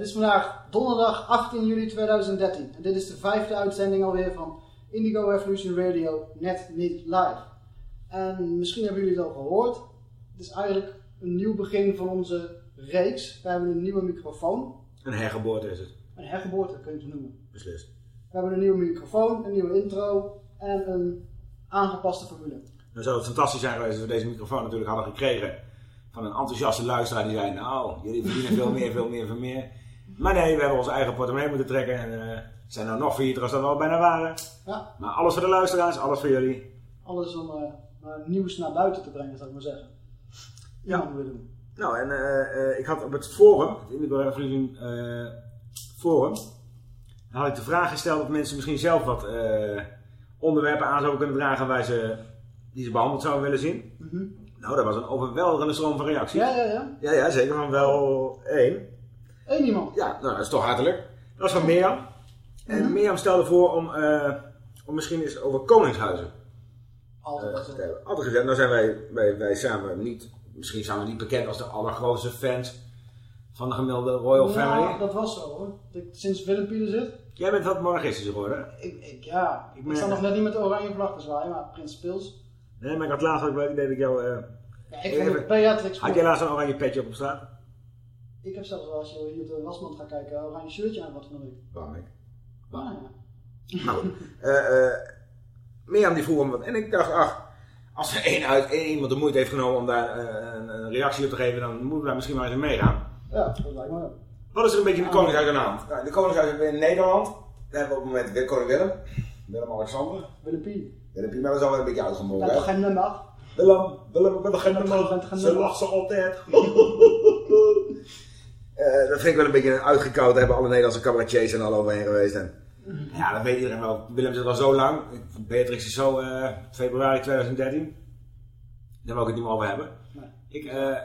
Het is vandaag donderdag 18 juli 2013 en dit is de vijfde uitzending alweer van Indigo Revolution Radio Net Niet Live. En misschien hebben jullie het al gehoord, het is eigenlijk een nieuw begin van onze reeks. We hebben een nieuwe microfoon, Een hergeboorte is het, een hergeboorte kun je het noemen. beslist. We hebben een nieuwe microfoon, een nieuwe intro en een aangepaste formule. Dan zou het fantastisch zijn geweest als we deze microfoon natuurlijk hadden gekregen van een enthousiaste luisteraar die zei, nou, jullie verdienen veel meer, veel meer, veel meer. Maar nee, we hebben onze eigen portemonnee moeten trekken en eh, zijn nou nog faillieter als dat we al bijna waren. Ja, Maar alles voor de luisteraars, alles voor jullie. alles om maar nieuws naar buiten te brengen, zou ik maar zeggen. Ja, we doen. Nou, en eh, ik had op het forum, het Indigo forum, had ik de vraag gesteld of mensen misschien zelf wat onderwerpen aan zouden kunnen dragen waar ze, die ze behandeld zouden willen zien. Mhm. Nou, dat was een overweldigende stroom van reacties. Ja, ja, ja. Ja, ja, zeker van wel één. Eén iemand. Ja, nou, dat is toch hartelijk. Dat was van Mirjam. En. Mirjam stelde voor om, eh, om misschien eens over koningshuizen Altijd eh, wel te zo. hebben. Altijd gezegd, nou zijn wij, wij, wij samen niet, misschien zijn we niet bekend als de allergrootste fans van de gemiddelde Royal Ja, Family. dat was zo hoor. Dat ik sinds Willem Pieter zit. Jij bent wat monarchistisch geworden. Ik, ik, ja, ik, sta nog net niet met de oranje vlag te zwaaien, maar Prins Pils. Nee, maar ik had laatst ook wel het idee dat ik jou... eh, Ja, ik Even- Beatrix had jij laatst een oranje petje op op straat? Ik heb zelfs wel, als je hier op de wasmand gaat kijken, een oranje shirtje aan wat van de week. Waarom ik? Ah, ja. Nou Mirjam die vroeg om wat. En ik dacht, ach, als er één, uit, één iemand de moeite heeft genomen om daar eh, een, een reactie op te geven, dan moeten we daar misschien maar eens in meegaan. ja, dat lijkt me wel. Wat is er een beetje in de Koningshuis aan de hand? Nou, de Koningshuis we in Nederland. Daar hebben we op het moment koning Willem. Willem-Alexander. Willem Pieter. Willem Pieter, maar dat is al wel een beetje uitgemogen. Ja, hè? toch geen nummer? Willem, Willem, Willem, geen Dat nummer. gaat geen Ze nummer. lacht Eh, dat vind ik wel een beetje uitgekoud. Daar hebben alle Nederlandse cabaretiers en al overheen geweest. En, ja, dat weet iedereen wel. Willem zit al zo lang. Beatrix is zo eh, februari 2013. Daar wil ik het niet meer over hebben. Nee. Ik, eh,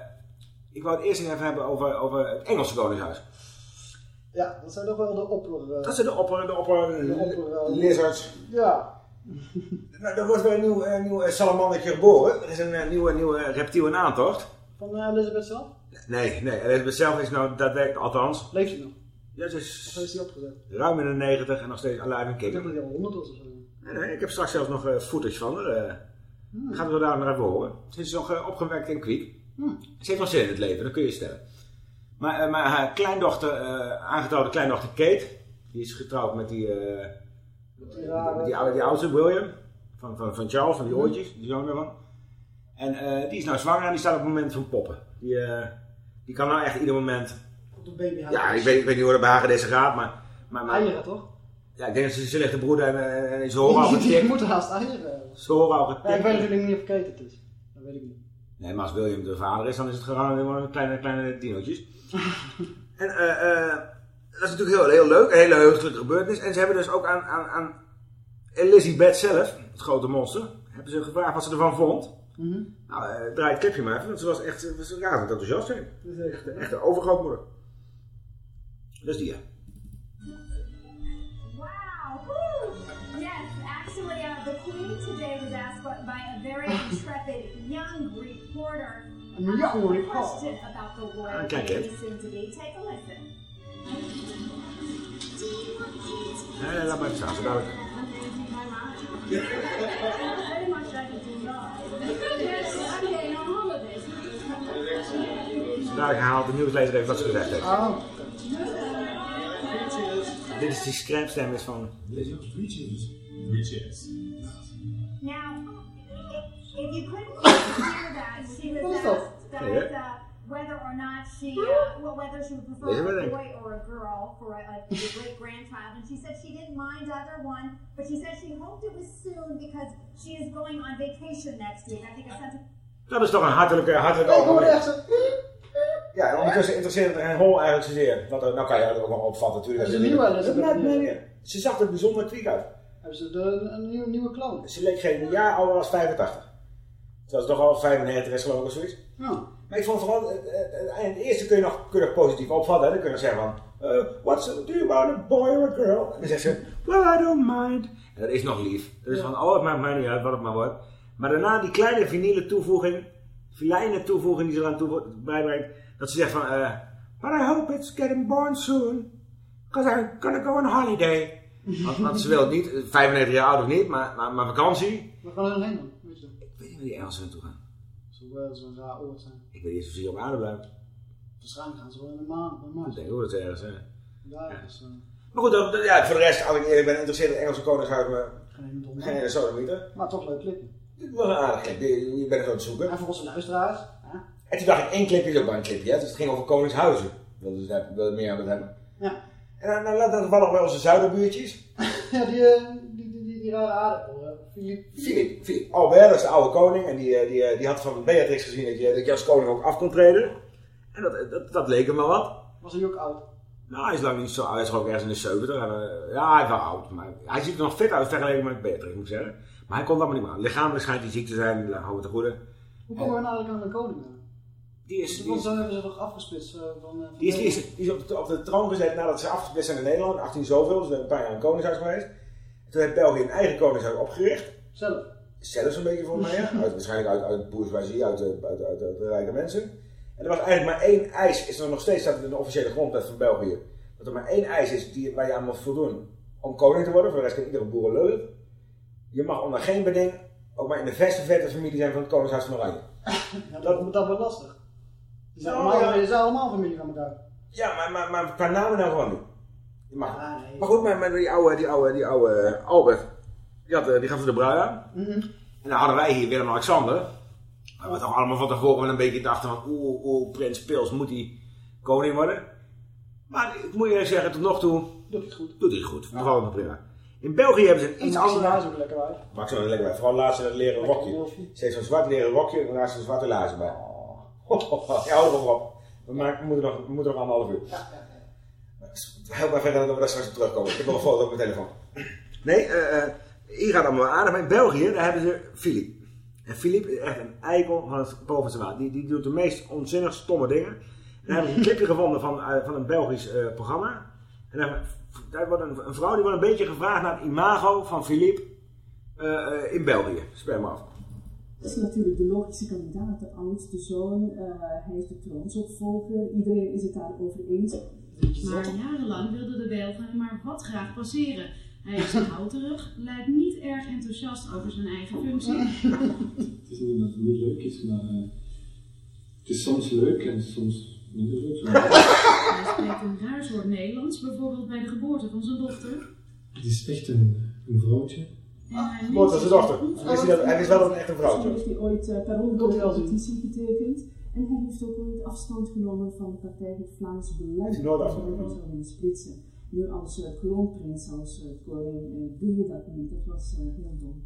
ik wou het eerst even hebben over, over het Engelse Koningshuis. Ja, dat zijn toch wel de opper... eh, Dat zijn de opper, de opper, De opper, lizards. ja, Nou, er wordt weer een nieuw, een nieuw salamandertje geboren. Er is een nieuwe, nieuwe reptiel in aantocht. van eh, Elizabeth zelf. Nee, nee, Elizabeth zelf is nou daadwerkelijk, althans, Leeft hij nog? ja, ze is is hij opgezet? ruim in de 90 en nog steeds alive and Ik denk kicking. dat hij al 100 was of zo. Nee, nee, ik heb straks zelfs nog eh, footage van haar. eh. Hmm. gaan we daar nog even horen. Ze is nog eh, opgewekt en kwiek. Hmm. Ze heeft nog zin in het leven, dat kun je stellen. Maar, maar haar kleindochter, aangetrouwde kleindochter Kate, die is getrouwd met die, Die met die, oude- die oudste William, van, van, van Charles, van die Mhm. oortjes, die zoon daarvan. En die is nou zwanger en die staat op het moment van poppen. Die, die kan nou echt ieder moment... Op de baby Ja, ik weet, ik weet niet hoe dat bij haar deze gaat, maar... maar, maar Eieren toch? ja, ik denk dat ze, ze ligt te broeden en, en, en ze horen al getikt. moeten haast eieren. Ze horen al Ja, ik getikt. weet natuurlijk niet of Kate het is. Dat weet ik niet. Nee, maar als William de vader is, dan is het gewoon gewoon kleine, kleine dinootjes. en eh, eh, dat is natuurlijk heel, heel leuk, een hele heugelijke gebeurtenis. En ze hebben dus ook aan, aan, aan Elizabeth zelf, het grote monster, hebben ze gevraagd wat ze ervan vond. Mhm. Nou, eh, draai het clipje maar even, want ze was echt ze was razend enthousiast. Hè? Dat is echt, Echt een overgrootmoeder. Dus die, ja. Wow! Woo! Yes, actually, uh, the Queen today was asked by- by a very intrepid young reporter Een young a reporter. question about the royal Een klein kind. baby soon to be. Take a listen. Nee, laat maar even staan, zo dadelijk. Zo dadelijk haalt de nieuwslezer even wat ze gezegd heeft. Ah, Dit is die schermstem is van... Greetings. Greetings. Now, if, if you couldn't hear that, she was that? asked that, uh, whether or not she, uh, well, whether she would prefer Deze a boy or a girl for a, a, a great grandchild, and she said she didn't mind either one, but she said she hoped it was soon because she is going on vacation next week. I think I sent a Dat is toch een hartelijke, hartelijke ik hoorde echt zo... Ja, en ondertussen interesseert het er geen hol eigenlijk zozeer. Want, nou kan je dat ook nog opvatten natuurlijk. Dat is een nieuwe nee. Ze zag er bijzonder kwiek uit. Hebben ze de, een nieuwe, nieuwe clown? Ze leek geen jaar ouder als 85. Terwijl ze toch al 95 is geloof ik of zoiets. Ja. Maar ik vond vooral, eh, eh, eh, het eerste kun je nog, kun je nog positief opvatten. Hè? Dan kun je zeggen van, eh, what's, do you want a boy or a girl? En dan zegt ze, well I don't mind. En dat is nog lief. Dat is Ja. van, oh het maakt mij niet uit wat het maar wordt. Maar daarna die kleine vinylen toevoeging, kleine toevoeging die ze eraan toevoegt, bijbrengt. Dat ze zegt van, eh, but I hope it's getting born soon. Because I'm gonna go on holiday. want, want ze wil het niet, 95 jaar oud of niet, maar, maar, maar vakantie. Waar gaan we dan heen dan? Weet je? Ik weet niet waar die Engelsen naartoe gaan. Zo wel zo'n raar oord zijn. Ik weet niet of ze hier op aarde blijven. Waarschijnlijk gaan ze wel in de maan. Ik Mars. denk ook dat ze ergens zijn. Daar is uh, Maar goed, ja, voor de rest, als ik eerlijk ben, interesseert het Engelse koningshuis me geen geen sodomieter. Maar toch leuk clipje. Dit was een aardig clip, je, bent het aan het zoeken. En voor onze luisteraars. Hè? En toen dacht ik, één clipje is ook maar een clipje, hè? dus het ging over koningshuizen. Dat is het, meer aan het hebben. Ja. En dan, dan laten we toevallig bij onze zuiderbuurtjes. Ja, die, eh, die, die, die, die rare eh, Filip. Filip, Filip. Albert, dat is de oude koning. En die, eh, die, eh, die had van Beatrix gezien dat je, dat je als koning ook af kon treden. En dat, dat, dat leek hem wel wat. Was hij ook oud? Nou, hij is lang niet zo oud. Hij is gewoon ergens in de 70. En, eh, ja, hij is wel oud. Maar hij ziet er nog fit uit vergeleken met Beatrix, moet ik zeggen. Maar hij komt allemaal niet meer aan. Lichamelijk schijnt hij ziek te zijn. Hou het te goede. Hoe komen we nou eigenlijk aan de koning? dan? Die is, die Want is, zo hebben ze toch afgesplitst eh, van... eh, van die is, die is, die is op, de, op de troon gezet nadat ze afgesplitst zijn in Nederland. 18 zoveel. Dus een paar jaar een koningshuis geweest. Toen heeft België een eigen koningshuis opgericht. Zelf. zelfs een beetje volgens mij, ja. uit, waarschijnlijk uit, uit bourgeoisie, uit, uit, uit, uit, de rijke mensen. En er was eigenlijk maar één eis, is er nog steeds staat in de officiële grondwet van België, dat er maar één eis is die, waar je aan moet voldoen om koning te worden, voor de rest kan iedere boer lullen. Je mag onder geen beding ook maar in de verste verte familie zijn van het Koningshuis van Oranje. Ja, dat, dat wordt lastig. Die zijn, Ja. allemaal, zijn allemaal familie van elkaar. Ja, maar, maar, maar qua namen nou gewoon niet. Je mag. Ah, nee. Maar goed, maar, maar die oude, die oude, die oude eh, Albert, die, had, eh, die gaf ze de brui aan. Mhm. En dan hadden wij hier Willem-Alexander. Waar we toch allemaal van tevoren wel een beetje dachten van... Oeh, oeh, prins Pils, moet hij koning worden? Maar ik moet je zeggen, tot nog toe Doet het goed. doet hij het goed. Vooral nog prima. In België hebben ze een iets andere... laars ook lekker uit. Maak zo lekker bij. Vooral laatst een leren Lekker rokje. Ze heeft zo'n zwart leren rokje en daar is een zwarte laarzen bij. Ja, hou erop op. We, maken, we, moeten nog, we moeten nog anderhalf uur. Help mij verder dat we daar straks op terugkomen. Ik heb nog een foto op mijn telefoon. Nee, eh, eh, hier gaat allemaal aardig. Maar in België, daar hebben ze Philippe. En Philippe is echt een eikel van het bovenste water. Die, die doet de meest onzinnig stomme dingen. En daar hebben ze een clipje gevonden van, eh, van een Belgisch eh, programma. En daar, daar wordt een, een vrouw die wordt een beetje gevraagd naar het imago van Philippe eh, eh, in België. Speel maar af. Het is natuurlijk de logische kandidaat, de oudste zoon. eh, hij is de troonsopvolger. Iedereen is het daarover eens. Maar jarenlang wilden de Belgen hem maar wat graag passeren. Hij is houterig, lijkt niet erg enthousiast over zijn eigen functie. Het is niet dat het niet leuk is, maar het is soms leuk en soms. Hij spreekt een raar soort Nederlands, bijvoorbeeld bij de geboorte van zijn dochter. Het is echt een, een vrouwtje. Geboorte van zijn dochter. hij dat- Hij wist wel dat het echt een vrouw Zo was. heeft hij ooit uh, per ongeluk een petitie getekend. En hij heeft ook ooit afstand genomen van de partij Het Vlaams Belang. Hij Dat in splitsen. Nu als uh, kroonprins, als uh, koning, uh, doe je dat niet. Dat was uh, heel dom.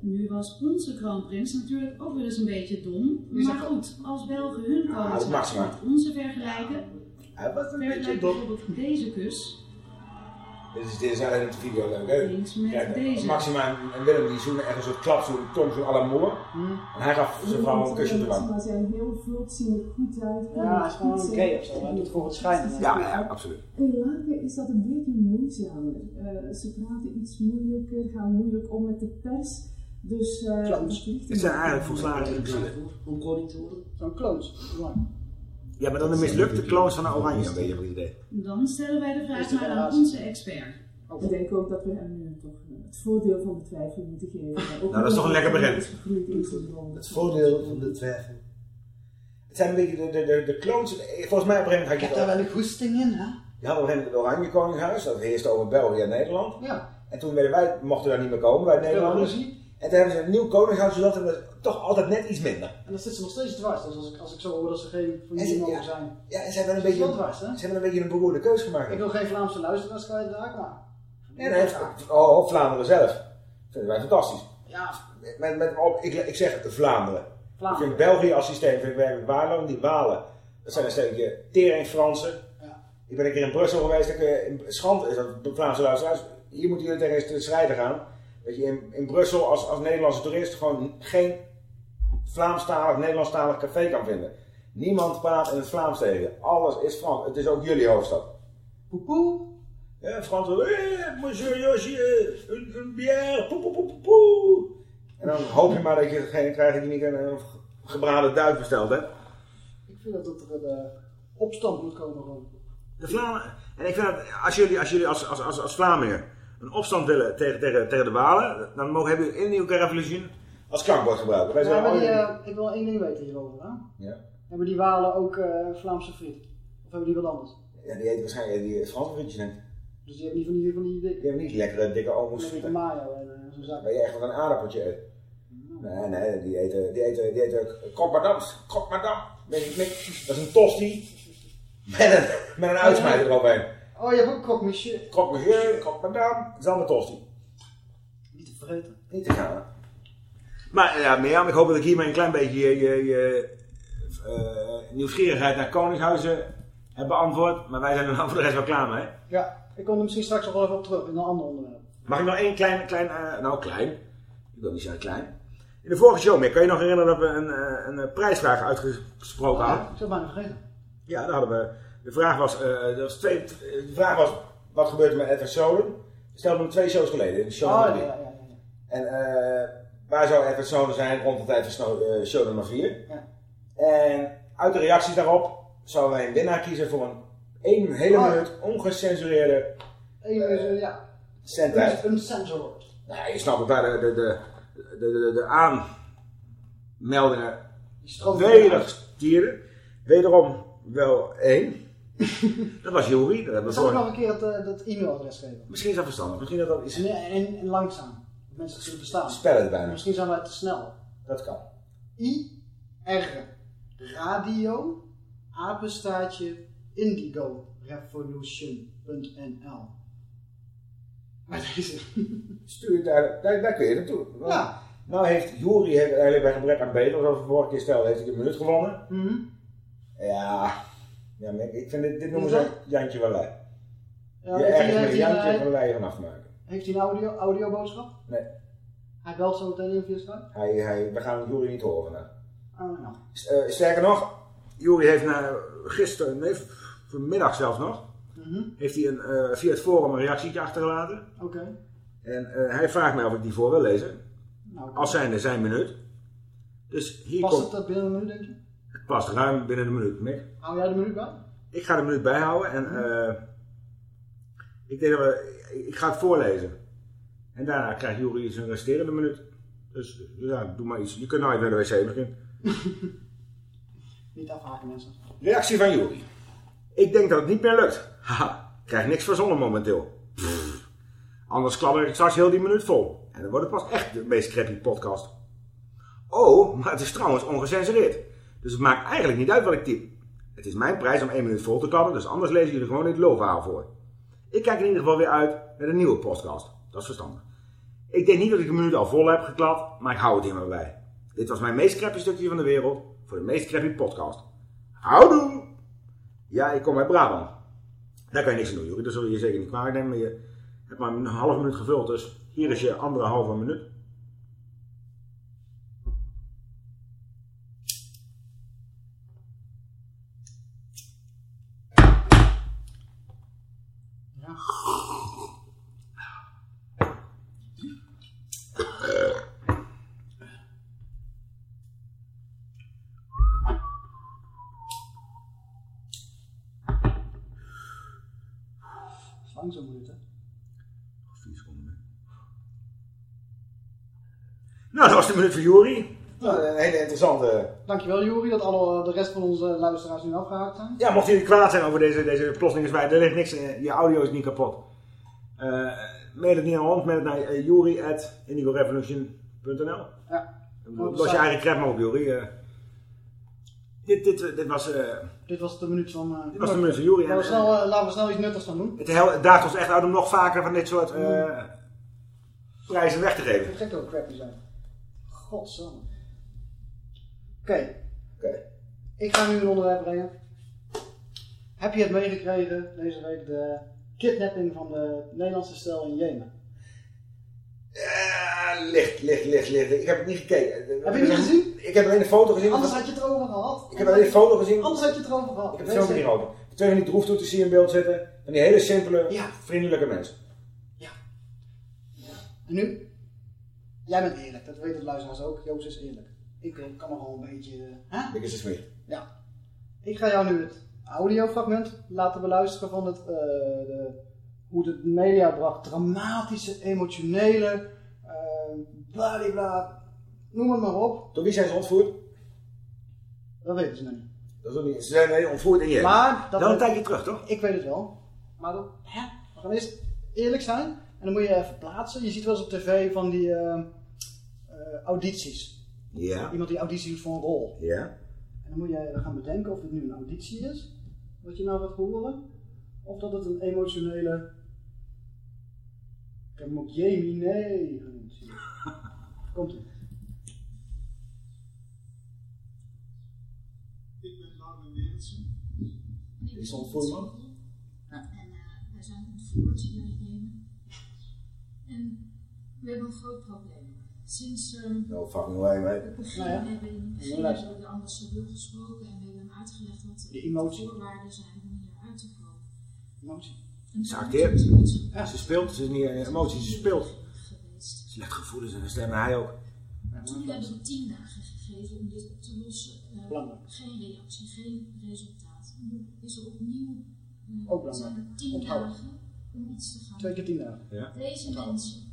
Nu was onze kroonprins natuurlijk ook wel eens een beetje dom. Maar dat? goed, als Belgen hun ze maar. met onze vergelijken, Hij was een beetje dom. bijvoorbeeld deze kus Dit is, dit is eigenlijk de video leuk, eens met Kijk, deze. Maxima en- en Willem die zoenen echt een soort klapzoen, tongzoen à la moer. En hij gaf zijn vrouw een kusje te lang. Maar zijn heel vlot, zien er goed uit. Ja, hij is gewoon gay of zo. Hij doet voor het schijnen. Ja, ja, absoluut. In lagen is dat een beetje moeizamer. Eh, ze praten iets moeilijker, gaan moeilijk om met de pers. Dus eh ligt Het zijn eigenlijk volslagen om koning te worden. Zo'n kloons. Ja. Maar dan de mislukte clones van de Oranje, een beetje van het idee. Dan stellen wij de vraag de maar aan onze expert. Ik denk ook dat we hem nu toch eh, het voordeel van de twijfel moeten geven. Ook Nou, dat is toch een lekker begin. Het voordeel van de twijfel. Het zijn een beetje de, de, de, de clones. Volgens mij op een gegeven moment had Ik je heb daar wel een goesting in, hè? Je had op een gegeven moment het Oranje Koninghuis, dat heerste over België en Nederland. Ja. En toen werden wij, mochten daar niet meer komen, wij Nederlanders. En toen hebben ze een nieuw Koningshuis, zodat er toch altijd net iets minder. En dan zit ze nog steeds dwars. Dus als ik, als ik zo hoor dat ze geen En familie mogen ja. zijn. Ja, en ze hebben een Dat beetje, dwars, hè? ze hebben een beetje een beroerde keus gemaakt. Ik wil geen Vlaamse luisteraars kwijtraken, maar... Ja, nee, oh, Vlaanderen zelf. vinden wij fantastisch. Ja, Met, met, op, ik, ik zeg het, Vlaanderen. Ik Vlaanderen. vind België als systeem vind ik werkelijk waardeloos. Die Walen, dat zijn een stukje tering Fransen. Ja. Ik ben een keer in Brussel geweest, dan kun je, in Schand is dat Vlaamse luisteraars. Hier moeten jullie tegen eens te strijden gaan. Dat je in, in Brussel als, als Nederlandse toerist gewoon geen Vlaamstalig, Nederlandstalig café kan vinden. Niemand praat in het Vlaams tegen je. Alles is Frans. Het is ook jullie hoofdstad. Poepoe. Ja, Frans eh, monsieur Josje, een, een bière, poe, poe, poe, poe, poe. En dan hoop je maar dat je degene krijgt die niet een, gebraden duif besteld hebt. Ik vind dat er een eh, opstand moet komen. De Vlamingen. En ik vind dat als jullie als, jullie als, als, als, als Vlamingen een opstand willen tegen, tegen, tegen de Walen, dan mogen hebben in de UK Revolution als klankbord gebruiken. Wij Maar zijn die, eh, ik wil één ding weten hierover. Hè? Ja. Hebben die Walen ook eh, Vlaamse friet? Of hebben die wat anders? ja, die eten waarschijnlijk die Franse frietjes net. Dus die hebben niet van die, van die dikke, Die hebben niet lekkere dikke almoes mayo en eh, zo'n zak. Waar je echt wel een aardappeltje eet. Nee, nee, die eten, die eten, die eten krok madams, madam. Dat is een tosti met een, met een uitsmijter eroverheen. Oh, je hebt ook croque monsieur. Krok monsieur, krok madam, dat is allemaal tosti. Niet te vergeten. Niet te gaan. Maar ja, Mirjam, ik hoop dat ik hiermee een klein beetje je, je, je eh, nieuwsgierigheid naar Koningshuizen heb beantwoord. Maar wij zijn er nou voor de rest wel klaar mee. Ja, ik kom er misschien straks nog wel even op terug in een ander onderwerp. Mag ik nog één klein, klein eh, nou klein, ik wil niet zeggen klein. In de vorige show, meer, kan je nog herinneren dat we een, eh, een, prijsvraag uitgesproken Oh, hadden? ja, ik zou het bijna vergeten. Ja, daar hadden we. De vraag was, eh, dat was twee, de vraag was, wat gebeurt er met Edward Snowden? We stelden hem twee shows geleden, in de show Oh, ja, ja, ja. En eh, waar zou Edward Snowden zijn rond de tijd van eh, show nummer 4? Ja. En uit de reacties daarop zouden wij een winnaar kiezen voor een één hele Oh. minuut ongecensureerde ja, een, sensor. Nou, je snapt ook daar de, de, de, de, de, aanmeldingen welig stierden. Wederom wel één. dat was Jury. Dat hebben we nog een keer het, eh, dat e-mailadres geven? Misschien is dat verstandig. Misschien dat dat is... En, en, en langzaam. Dat mensen het zullen verstaan. Spellen het bijna. Misschien zijn wij te snel. Dat kan. I R radio apenstaartje indigorevolution.nl Maar deze. Stuur het daar, daar, daar kun je naartoe. Ja. Nou heeft heeft eigenlijk bij gebrek aan beter, zoals we vorige keer stelden, heeft hij de minuut gewonnen. Mhm. Ja, ja maar ik- vind dit, dit noemen ze dat? Jantje Wallei. Ja, Je ergens met Jantje Wallei vanaf te maken. heeft hij een audio, audioboodschap? Nee, Hij belt zo meteen in via hij, hij, we gaan Jury niet horen. Oh, ja. S- eh, sterker nog, Jury heeft na, gisteren, nee, vanmiddag zelfs nog, Mhm. heeft hij een, eh, via het forum een reactietje achtergelaten. Oké. En eh, hij vraagt mij of ik die voor wil lezen. Nou, Als zijnde zijn minuut. Dus hier Past komt, het eh, binnen een minuut, denk je? Past ruim binnen de minuut. Mick. Hou jij de minuut bij? Ik ga de minuut bijhouden en eh, ik, denk dat we, ik ga het voorlezen. En daarna krijgt Jury zijn resterende minuut. Dus ja, doe maar iets. Je kunt nou even naar de wc misschien. Niet afhaken, mensen. Reactie van Jury. Ik denk dat het niet meer lukt. Haha, krijg niks verzonnen momenteel. Pff. Anders klapper ik straks heel die minuut vol. En dan wordt het pas echt de meest crappy podcast. Oh, maar het is trouwens ongecensureerd. Dus het maakt eigenlijk niet uit wat ik typ. Het is mijn prijs om één minuut vol te klappen, dus anders lezen jullie gewoon dit lulverhaal voor. Ik kijk in ieder geval weer uit naar een nieuwe podcast. Dat is verstandig. Ik denk niet dat ik de minuut al vol heb geklapt, maar ik hou het hier maar bij. Dit was mijn meest crappy stukje van de wereld voor de meest crappy podcast. Houdoe! Ja, ik kom uit Brabant. Daar kan je niks aan doen, Jorie. Dat zul je je zeker niet kwalijk nemen. Maar je hebt maar een half minuut gevuld, dus hier is je anderhalve minuut. Ja. Dat is lang zo'n minuut, hè? Vier seconden meer. De minuut voor Jury. Nou, een hele interessante... Dankjewel, Juri, dat alle, de rest van onze luisteraars nu afgehaakt zijn. Ja, mocht jullie kwaad zijn over deze, deze plotselinge Er ligt niks in. Je audio is niet kapot. Eh mail het niet aan ons, mail het naar uh, jury.indigorevolution.nl Ja. Los je eigen crap maar op, Jury. Eh, dit, dit, dit was, eh, Dit was de minuut van... eh, dit was de minuut van Jury. En, Laten we, eh, snel, eh, laten we snel iets nuttigs gaan doen. het, het daagt ons echt uit om nog vaker van dit soort eh, prijzen weg te geven. Het gek we crappy zijn. Godsamme. Oké, Oké. ik ga nu een onderwerp brengen. Heb je het meegekregen deze week, de kidnapping van de Nederlandse stel in Jemen? Ja, licht, licht, licht, licht. Ik heb het niet gekeken. Heb je het niet gezien? Ik heb alleen de foto gezien. Anders had je het erover gehad. Ik heb alleen de foto gezien. Anders had je het erover gehad. Ik heb het filmpje niet open. Twee van die droeftoeters zie je in beeld zitten. En die hele simpele, Ja. vriendelijke mensen. En nu? Jij bent eerlijk, dat weten de luisteraars ook. Joost is eerlijk. Ik eh, kan nog wel een beetje... eh, Hè? Ik is het meer. Ja. Ik ga jou nu het audiofragment laten beluisteren van het, eh, de, hoe de media bracht. Dramatische, emotionele, eh bladibla, noem het maar op. Door wie zijn ze ontvoerd? Dat weten ze nog niet. Dat is ook niet. Ze zijn nee, ontvoerd in je. Maar, dat Wel een tijdje terug, toch? Ik weet het wel. Maar dat, hè? we gaan eerst eerlijk zijn. En dan moet je even plaatsen. Je ziet wel eens op tv van die eh, eh, audities. Ja. Iemand die auditie doet voor een rol. Ja. En dan moet je gaan bedenken of het nu een auditie is. Wat je nou gaat horen. Of dat het een emotionele... Ik heb hem ook Jamie nee genoemd. Komt ie. Ik ben Laura Nerendsen. Die is ontvoerd, man. En eh, wij zijn ontvoerd hier we hebben een groot probleem. Sinds ehm, No fucking way, het begin Nou ja. hebben we in het Ja, begin hebben we de ambassadeur gesproken en we hebben hem uitgelegd wat De de emotie. voorwaarden zijn om hier uit te komen. Emotie. En Ze acteert. er. Ja, ze speelt. Ze is niet een emotie, ze speelt. Geweest. Legt gevoelens in de stem en hij ook. Ja, Toen hebben we tien dagen gegeven om dit op te lossen. Eh, geen reactie, geen resultaat. Nu is er opnieuw eh, Ook belangrijk. zijn er tien Onthouden. dagen om iets te gaan Twee keer tien dagen. Deze Onthouden. mensen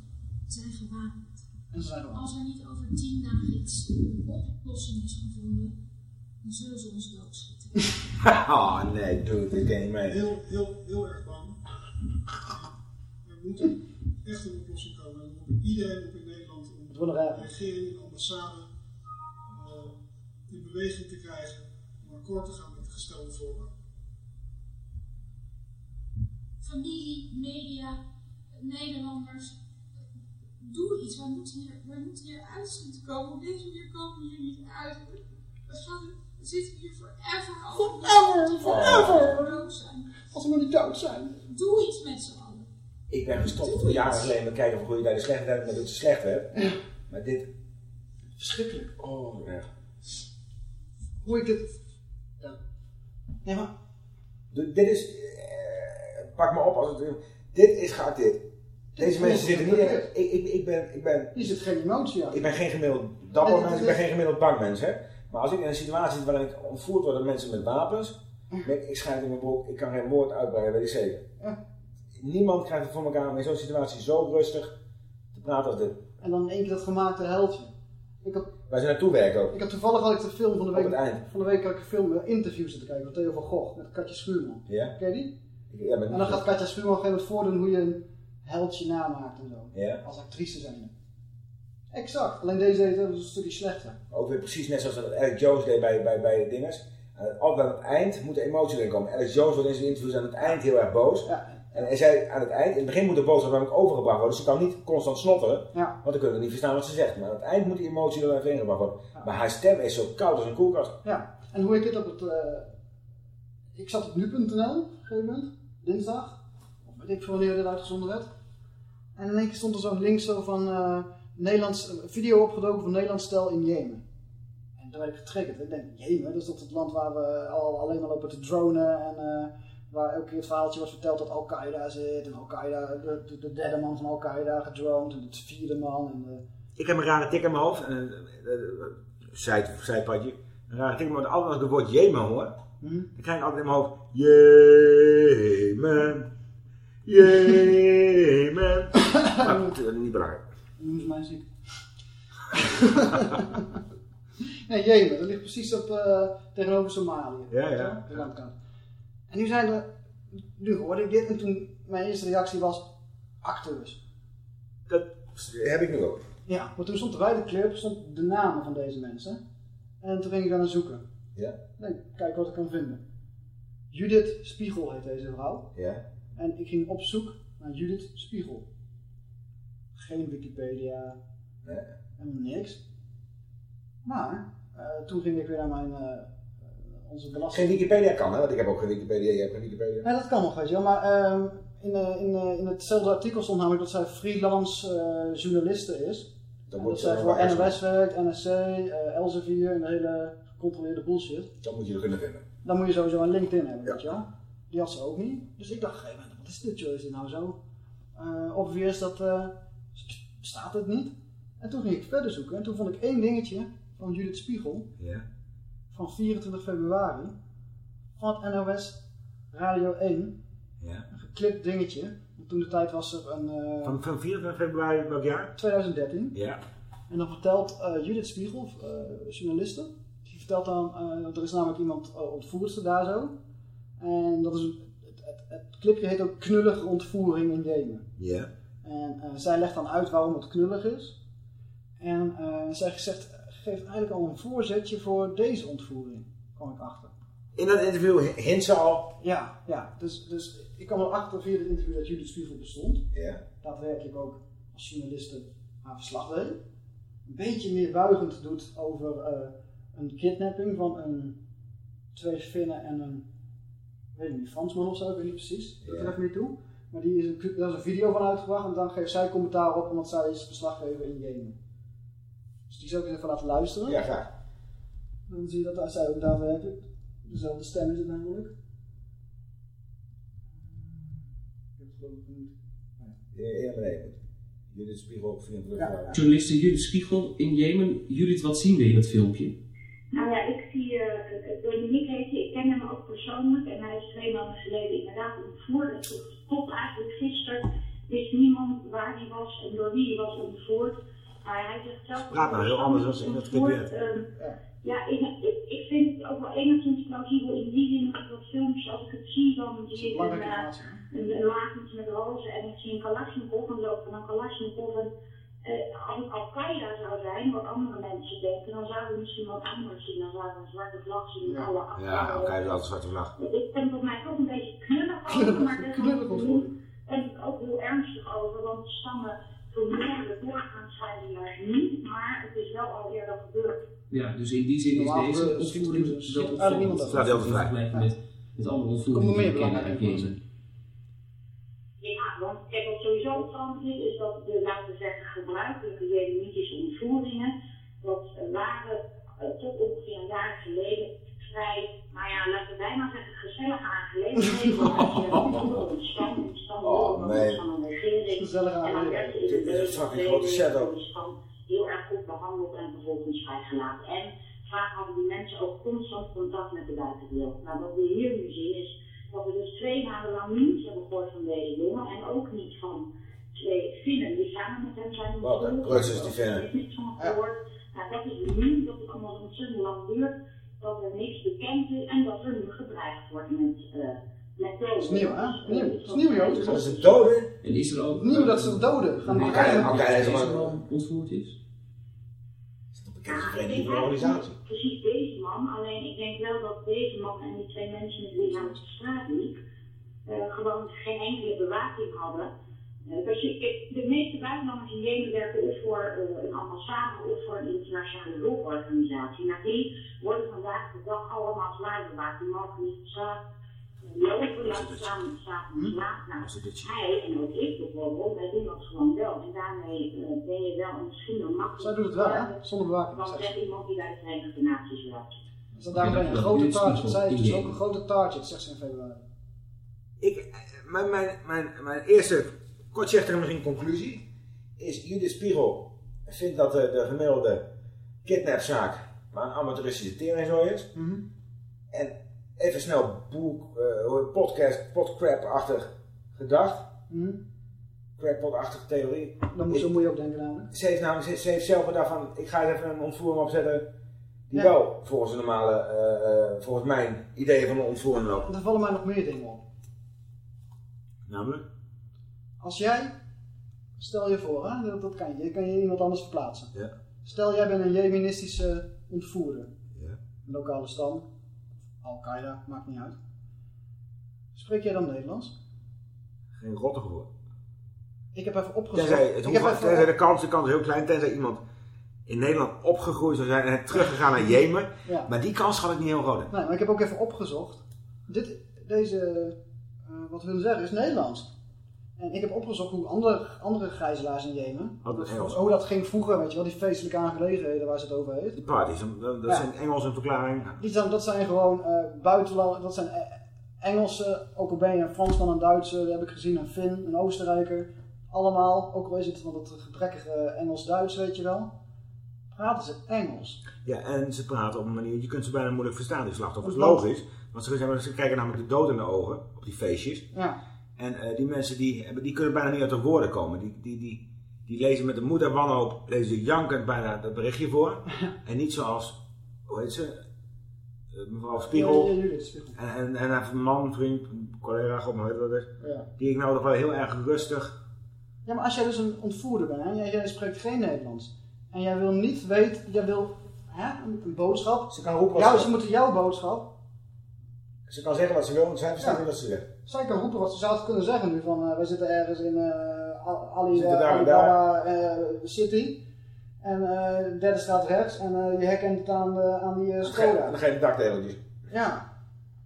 zijn gewapend. Er. Als er niet over tien dagen iets een oplossing is gevonden, dan zullen ze ons doodschieten. Oh nee, dude, dit ken je mee. Heel, heel, heel erg bang. Er moet echt een oplossing komen. En dan roep ik iedereen op in Nederland om Het de regering en de ambassade eh, in beweging te krijgen om akkoord te gaan met de gestelde voorwaarden. Familie, media, Nederlanders, doe iets. Wij moeten hier, wij moeten hier uit zien te komen. Op deze manier komen we hier niet uit. We, gaan, we zitten hier forever. Forever, forever. Als we dood zijn. Als we maar niet dood zijn. Doe iets met z'n allen. Ik ben gestopt voor jaren geleden met kijken of goede tijden slechte tijden, maar dat het slecht werd. Maar dit, Verschrikkelijk. oh erg. Hoe ik dit... Ja. Nee, maar... D- Dit is, eh, pak me op als het, dit is geacteerd. Deze mensen zitten niet in, ik, ik, ik, ben, ik, ben, Hier zit geen emotie aan. ik ben geen gemiddeld dapper mens, ik ben geen gemiddeld bang mens. Hè? Maar als ik in een situatie zit waarin ik ontvoerd word door mensen met wapens, ik, ik schijt in mijn broek, ik kan geen woord uitbrengen, weet ik zeker. Ja. Niemand krijgt het voor elkaar om in zo'n situatie zo rustig te praten als dit. En dan in één keer dat gemaakte heldje. Ik had, Waar ze naartoe werken ook. ik had toevallig had ik de film van de Op het week... eind. Van de week had ik een film, een interview zitten kijken van Theo van Gogh met Katja Schuurman. Ja? Ken je die? Ja, maar En dan gaat Katja Schuurman op een gegeven moment voordoen hoe je een heldje namaakt en zo. Als actrice zijn. Exact. Alleen deze deed het een stukje slechter. Ook weer precies net zoals Alex Jones deed bij, bij, bij dinges. En altijd aan het eind moet de emotie erin komen. Alex Jones wordt in zijn interviews aan het eind heel erg boos. Ja. En hij zei aan het eind, in het begin moet de boodschap namelijk overgebracht worden. Dus ze kan niet constant snotteren, Ja. want dan kunnen we niet verstaan wat ze zegt. Maar aan het eind moet die emotie er even ingebracht worden. Maar haar stem is zo koud als een koelkast. Ja. En hoe ik dit op het... eh, ik zat op nu.nl op een gegeven moment. Dinsdag. Of weet ik veel wanneer dit uitgezonden werd. En in één keer stond er zo'n link zo van... eh Nederlands, een video opgedoken van Nederlands stel in Jemen. En toen werd ik getriggerd. Ik denk, Jemen, dat is toch het land waar we al, alleen maar lopen te dronen. En eh, waar elke keer het verhaaltje wordt verteld dat Al-Qaeda zit. En Al-Qaeda, de, de, de derde man van Al-Qaeda gedroned. En de vierde man. En de, Ik heb een rare tik in mijn hoofd. En, eh, zij- zijpadje. Een rare tik in mijn hoofd. Altijd als ik het woord Jemen hoor, hm? dan krijg ik altijd in mijn hoofd. Jemen. Jemen. Maar goed, eh, niet belangrijk. Noem ze mij ziek. nee, Jemen, dat ligt precies op, eh, tegenover Somalië. Ja, ja. De landkant. En nu zijn er, nu hoorde ik dit en toen mijn eerste reactie was acteurs. Dat heb ik nu ook. Ja, maar toen stond er bij de clip stond de namen van deze mensen. En toen ging ik aan zoeken. Ja? Denk, kijk wat ik kan vinden. Judith Spiegel heet deze vrouw. Ja? En ik ging op zoek naar Judith Spiegel. Geen Wikipedia, Nee. helemaal niks. Maar eh, toen ging ik weer naar mijn, eh, onze belasting... Geen Wikipedia kan, hè? Want ik heb ook geen Wikipedia. Je hebt geen Wikipedia. Nee, dat kan nog, weet je wel. Maar ehm, in, eh, in, in hetzelfde artikel stond namelijk dat zij freelance journaliste is. Dan En dat zij voor NOS werkt, NSC, Elsevier en de hele gecontroleerde bullshit. Dan moet je er kunnen vinden. Dan moet je sowieso een LinkedIn hebben, Ja. weet je wel. Die had ze ook niet. Dus ik dacht, hey, wat is dit joh, is dit nou zo? eh obvious dat, bestaat het niet? En toen ging ik verder zoeken en toen vond ik één dingetje van Judith Spiegel Ja? van 24 februari. van het NOS Radio 1. Ja. Een geklipt dingetje. Want toen de tijd was er een... eh, Van, van 4 februari welk jaar? 2013. Ja. En dan vertelt eh, Judith Spiegel, eh, journaliste, die vertelt dan, eh, er is namelijk iemand uh, ontvoerster daar zo. En dat is, een- het, het, het clipje heet ook knullige ontvoering in Jemen. Ja. En eh, zij legt dan uit waarom het knullig is. En eh, zij zegt, geeft eigenlijk al een voorzetje voor deze ontvoering, kwam ik achter. In dat interview hint ze al. Ja, ja. Dus, dus ik kwam erachter via het interview dat Judith Spiegel bestond. Ja. Daadwerkelijk ook als journaliste haar verslag deed. Een beetje meer buigend doet over eh, een kidnapping van een twee Finnen en een, weet ik niet, Fransman of zo, ik weet niet precies. Ik Ja. er even niet toe. Maar die is een, daar is een video van uitgebracht en dan geeft zij commentaar op omdat zij is verslaggever in Jemen. Dus die zou ik even laten luisteren. Ja, graag. Dan zie je dat zij ook daadwerkelijk dezelfde stem is het namelijk. Ik heb het geloof ik niet. Judith Spiegel, 24 Ja. Journaliste Judith Spiegel in Jemen. Judith, wat zien we in het filmpje? Nou ja, ik zie, eh Dominique heet hij, ik ken hem ook persoonlijk en hij is twee maanden geleden inderdaad ontvoerd. En tot, eigenlijk gisteren wist niemand waar hij was en door wie hij was ontvoerd. Maar hij zegt zelf... Praat nou heel anders dan in het ontvoerd, ehm, ja, ik, ik, ik vind het ook wel enigszins plausibel in die zin dat dat filmpje, als ik het zie, dan zie ik een, eh, informatie. een, een wagentje met rozen en ik zie een Kalashnikov en loop van een Kalashnikov en eh, als het Al-Qaeda zou zijn, wat andere mensen denken, dan zouden we misschien wat anders zien. Dan zouden we een zwarte vlag zien met alle Ja, oké, dat is altijd zwarte vlag. Ik ben voor mij toch een beetje knullig over, maar dat knullig ontvoering. En ook heel ernstig over, want de stammen vermoorden doorgaans schijnen maar niet, maar het is wel al eerder gebeurd. Ja, dus in die zin is Normaal deze wel eigenlijk niemand opvallend. af. Laat heel met, met andere nog die meer we kennen. Ja, want kijk, wat sowieso opvallend is, is dat de, laten we zeggen, gebruikelijke jemenitische ontvoeringen, dat eh, waren eh, tot ongeveer een jaar geleden vrij, nou ja, laten wij maar zeggen, gezellige aangelegenheden. Want Oh, nee. van een regering, werd aangelegenheden. Dit is een grote shadow. heel erg goed behandeld en vervolgens vrijgelaten. En vaak hadden die mensen ook constant contact met de buitenwereld. Nou, wat we hier nu zien is dat we dus twee maanden lang niets hebben gehoord van deze jongen en ook niet van twee Finnen die samen met hem zijn Wat een ontvoerd. preuts is die Finnen. Er is niks van gehoord. Nou, dat is nu dat het allemaal ontzettend lang duurt, dat er niks bekend is en dat er nu gedreigd wordt met, eh met doden. Dat is nieuw, hè? Nieuw. Dat is nieuw, Joost. Dat is de doden. En is er ook... Nieuw dat ze doden gaan Nee, bekijken. Oké, dat is man ontvoerd is? Is dat een Ja, ik organisatie? precies deze man, alleen ik denk wel dat deze man en die twee mensen met wie hij op de straat liep, eh, gewoon geen enkele bewaking hadden. Eh, dus ik, ik- de meeste buitenlanders in Jemen werken of voor eh, een ambassade of voor een internationale hulporganisatie. Nou, die worden vandaag de dag allemaal zwaar bewaakt. Die mogen niet eh, lopen, laten staan samen slaap. Nou, hij en ook ik bijvoorbeeld, wij doen dat gewoon wel. En daarmee eh, ben je wel misschien een makkelijk. Zij doet het wel, hè? Zonder bewaking. Zegt iemand die bij de Verenigde Naties werkt. Dus dan daarom ben je een grote target. Zij is dus ook een grote target, zegt ze in februari. Ik, mijn, mijn, mijn, mijn eerste kortzichtige misschien conclusie is Judith Spiegel vindt dat de, de gemiddelde kidnapzaak maar een amateuristische teringzooi is. Mhm. En even snel boek, eh, podcast, podcrap-achtig gedacht. Mhm. Crackpot-achtige theorie. Dan moet, zo moet je ook denken namelijk. Ze heeft, namelijk, ze, ze heeft zelf gedacht van, ik ga eens even een ontvoering opzetten die Ja. wel volgens de normale, eh, eh, volgens mijn ideeën van een ontvoering loopt. Er vallen mij nog meer dingen op. Namelijk? Als jij, stel je voor, hè, dat, dat kan je, je kan je iemand anders verplaatsen. Ja. Stel jij bent een Jemenistische ontvoerder. Ja. Een lokale stam, Al-Qaeda, maakt niet uit. Spreek jij dan Nederlands? Geen rotte gevoel. Ik heb even opgezocht. Tenzij, het hoeft, de kans, de kans is heel klein, tenzij iemand in Nederland opgegroeid zou zijn en teruggegaan naar Jemen. Ja. Maar die kans schat ik niet heel groot. Nee, maar ik heb ook even opgezocht. Dit, deze, eh, wat hun zeggen, is Nederlands. En ik heb opgezocht hoe andere, andere gijzelaars in Jemen, Engels. hoe dat ging vroeger, weet je wel, die feestelijke aangelegenheden waar ze het over heeft. Die parties, dat, Ja. zijn Engels een verklaring. Die zijn, dat zijn gewoon eh buitenland, dat zijn eh, Engelsen, ook al ben je een Fransman, een Duitser, dat heb ik gezien, een Fin, een Oostenrijker. Allemaal, ook al is het van dat gebrekkige Engels-Duits, weet je wel. Praten ze Engels. Ja, en ze praten op een manier, je kunt ze bijna moeilijk verstaan, die slachtoffers. Logisch, Want ze, ze kijken namelijk de dood in de ogen op die feestjes. Ja. En eh, die mensen die, hebben- die kunnen bijna niet uit de woorden komen. Die, die, die, die lezen met de moed en wanhoop, lezen ze jankend bijna dat berichtje voor. en niet zoals, hoe heet ze? Eh, mevrouw Spiegel. Ja, ja, Judith Spiegel. En, en, en een man, vriend, collega, god maar weet wat het is. Ja. Die ik nou nog wel heel erg rustig. Ja, maar als jij dus een ontvoerder bent en jij, jij spreekt geen Nederlands. En jij wil niet weten, jij wil hè, een, een boodschap. Ze kan roepen wat jou, ze ze moeten jouw boodschap. Ze kan zeggen wat ze wil, want zij verstaat Ja. niet wat ze zegt. Zij kan roepen wat ze zou kunnen zeggen nu van eh, wij zitten ergens in eh Al- Ali, zitten eh, daar Alibaba eh, City. En eh derde straat rechts en eh, je herkent het aan, de, aan die uh, Skoda. Dan geef je dakdeeltjes. Ja.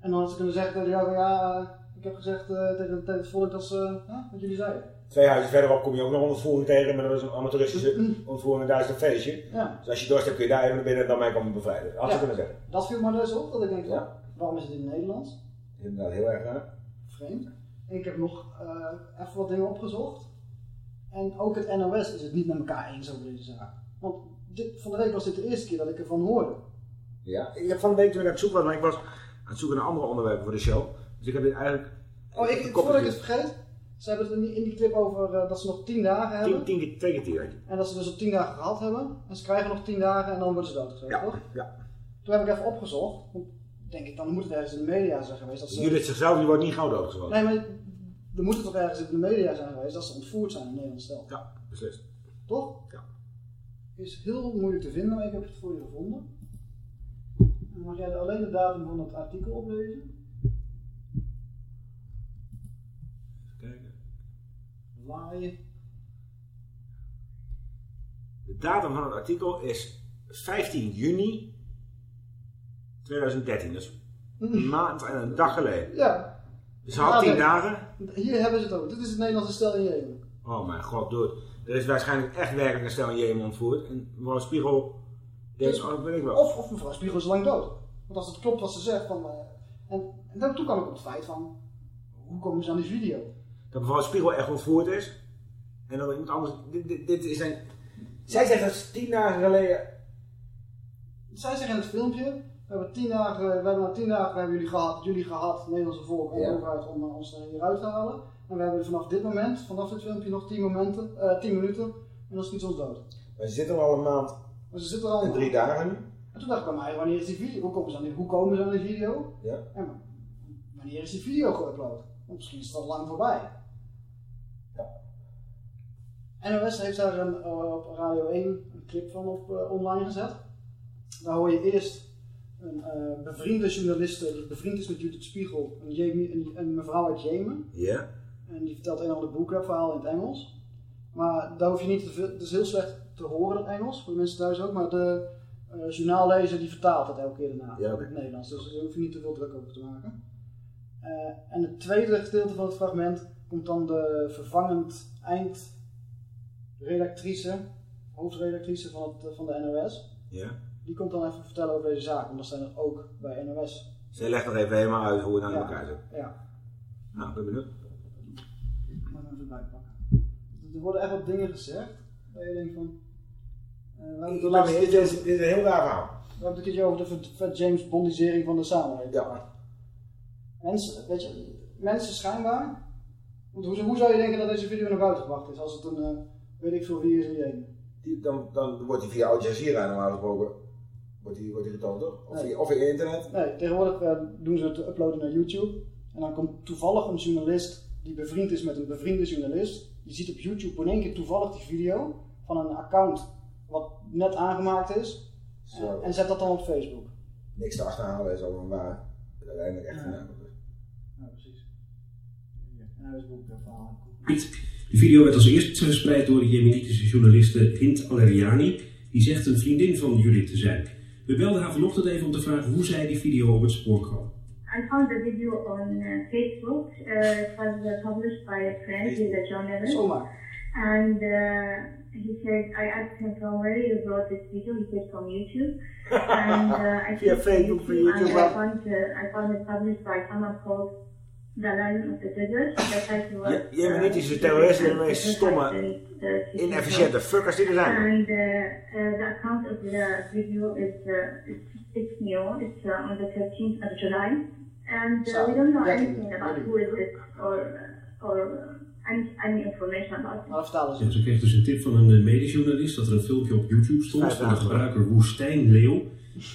En dan had ze kunnen zeggen tegen jou van ja, eh, ik heb gezegd eh, tegen, tegen het volk dat ze, wat jullie zeiden. Twee huizen verderop kom je ook nog ontvoering tegen, maar dat is een amateuristische ontvoering en daar is een feestje. Ja. Dus als je dorst hebt kun je daar even naar binnen en dan mij komen bevrijden. Dat had ze Ja. kunnen zeggen. Dat viel me dus op, dat ik denk, Ja. van, waarom is het in het Nederlands? Inderdaad, heel erg raar. Vreemd. En ik heb nog eh, even wat dingen opgezocht. En ook het NOS is het niet met elkaar eens over deze zaak. Want dit, van de week was dit de eerste keer dat ik ervan hoorde. Ja, ik heb van de week toen ik aan het zoeken was, maar ik was aan het zoeken naar andere onderwerpen voor de show. Dus ik heb dit eigenlijk... Oh, ik, voordat ik het vergeet, ze hebben het in die, in die clip over eh, dat ze nog 10 dagen hebben. Tien, tien, keer- twee keer tien. En dat ze dus op 10 dagen gehad hebben. En ze krijgen nog 10 dagen en dan worden ze doodgeschreven, toch? Ja. Toen heb ik even opgezocht. Want denk ik, dan moet het ergens in de media zijn geweest. Dat ze... Judith zichzelf, die wordt niet gauw doodgeschoten. Nee, maar er moet het toch ergens in de media zijn geweest dat ze ontvoerd zijn in Nederland stel. Ja, beslist. Toch? Ja. Is heel moeilijk te vinden, maar ik heb het voor je gevonden. Dan mag jij alleen de datum van het artikel oplezen. Kijken. Laaien. De datum van het artikel is 15 juni 2013. Dus een maand en een dag geleden. Ja. Dus ze had Ja, tien dagen. Hier hebben ze het over. Dit is het Nederlandse stel in Jemen. Oh mijn god, het. Er is waarschijnlijk echt werkelijk een stel in Jemen ontvoerd. En mevrouw Spiegel oh, dat weet ik wel. Of, of mevrouw Spiegel is lang dood. Want als het klopt wat ze zegt, van, eh, en, en dan, toen kwam ik op het feit van, hoe komen ze aan die video? Dat mevrouw Spiegel echt ontvoerd is. En dat iemand anders... Dit, dit, dit is een... Zij zegt dat ze tien dagen geleden... Zij zeggen in het filmpje, we hebben tien dagen, we hebben na tien dagen hebben jullie gehad, jullie gehad, het Nederlandse volk en Ja. om eh, ons er hieruit te halen. En we hebben vanaf dit moment, vanaf dit filmpje nog tien, momenten, eh, tien minuten en dan schiet ze ons dood. We zitten al een maand Maar ze zitten al en drie dagen nu. En toen dacht ik bij mij, wanneer is die video, hoe komen ze aan die, hoe komen ze aan die video? Ja. En wanneer is die video geüpload? Want misschien is het al lang voorbij. NOS heeft daar een, eh, op Radio 1 een clip van op, online gezet. Daar hoor je eerst een eh, bevriende journaliste die bevriend is met Judith Spiegel, een, een, een mevrouw uit Jemen. Ja. En die vertelt een en ander boekrap verhaal in het Engels. Maar daar hoef je niet te veel, het is heel slecht te horen dat Engels, voor de mensen thuis ook. Maar de eh, journaallezer die vertaalt het elke keer daarna Ja, in het Nederlands. Dus daar hoef je niet te veel druk over te maken. Eh, en het tweede gedeelte van het fragment komt dan de vervangend eindredactrice, hoofdredactrice van, het, van de NOS. Ja. Die komt dan even vertellen over deze zaak, want dat zijn er ook bij NOS. Zij legt nog even helemaal uit hoe het nou in Ja. elkaar zit. Ja. Nou, ik ben benieuwd. Ik mag hem even bijpakken. Er worden echt wat dingen gezegd. Dat je denkt van. we hebben het de Ik laatste ben- dit is- dit is een heel raar verhaal. We hebben het een keertje over de vet- James Bondisering van de samenleving. Ja. Mensen, weet je, mensen schijnbaar. Want hoe, hoe zou je denken dat deze video naar buiten gebracht is? Als het een, eh, weet ik veel wie is Jemen. Die, dan, dan wordt hij via Al Jazeera normaal gesproken wordt die, wordt die getoond, toch? Of, Nee. via, of via internet. Nee, tegenwoordig eh, doen ze het uploaden naar YouTube. En dan komt toevallig een journalist die bevriend is met een bevriende journalist. Die ziet op YouTube in één keer toevallig die video van een account wat net aangemaakt is. Zo. En zet dat dan op Facebook. Niks te achterhalen is allemaal waar. Het uiteindelijk echt vandaan komt. Ja, precies. Ja, dat is ook een verhaal. De video werd als eerste verspreid door de jemenitische journaliste Hind Aleriani, die zegt een vriendin van Judith te zijn. We belden haar vanochtend even om te vragen hoe zij die video op het spoor kwam. I found the video on uh, Facebook. Uh, it was uh, published by a friend, he's a journalist. Zomaar. And uh, he said, I asked him from where you brought this video. He said from YouTube. and uh, I checked Facebook, via YouTube, and YouTube, I found, uh, I found it published by someone called The Lion of the Desert. The title was, Jemenitische terroristen zijn de meest uh, stomme, the- inefficiënte fuckers die er zijn. And uh, uh, the account of the video is it's, new. It's on the 13th of July. And So, we don't know anything about who is it or, or any, any information about it. Ze. Ja, ze kreeg dus een tip van een eh, medejournalist dat er een filmpje op YouTube stond van de gebruiker Woestijn Leeuw.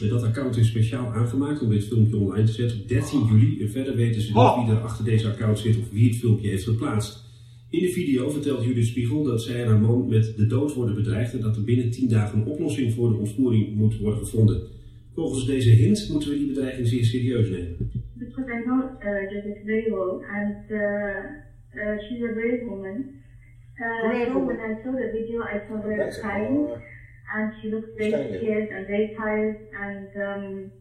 Eh, Dat account is speciaal aangemaakt om dit filmpje online te zetten op 13 juli. En verder weten ze niet Oh. wie er achter deze account zit of wie het filmpje heeft geplaatst. In de video vertelt Judith Spiegel dat zij en haar man met de dood worden bedreigd en dat er binnen 10 dagen een oplossing voor de ontvoering moet worden gevonden. Volgens deze hint moeten we die bedreiging zeer serieus nemen. Because I know uh, Judith very well, and uh, uh, she's a brave woman. Uh, Brave so woman. when I saw the video, I saw her crying, uh, and she looks very scared and very tired, and um,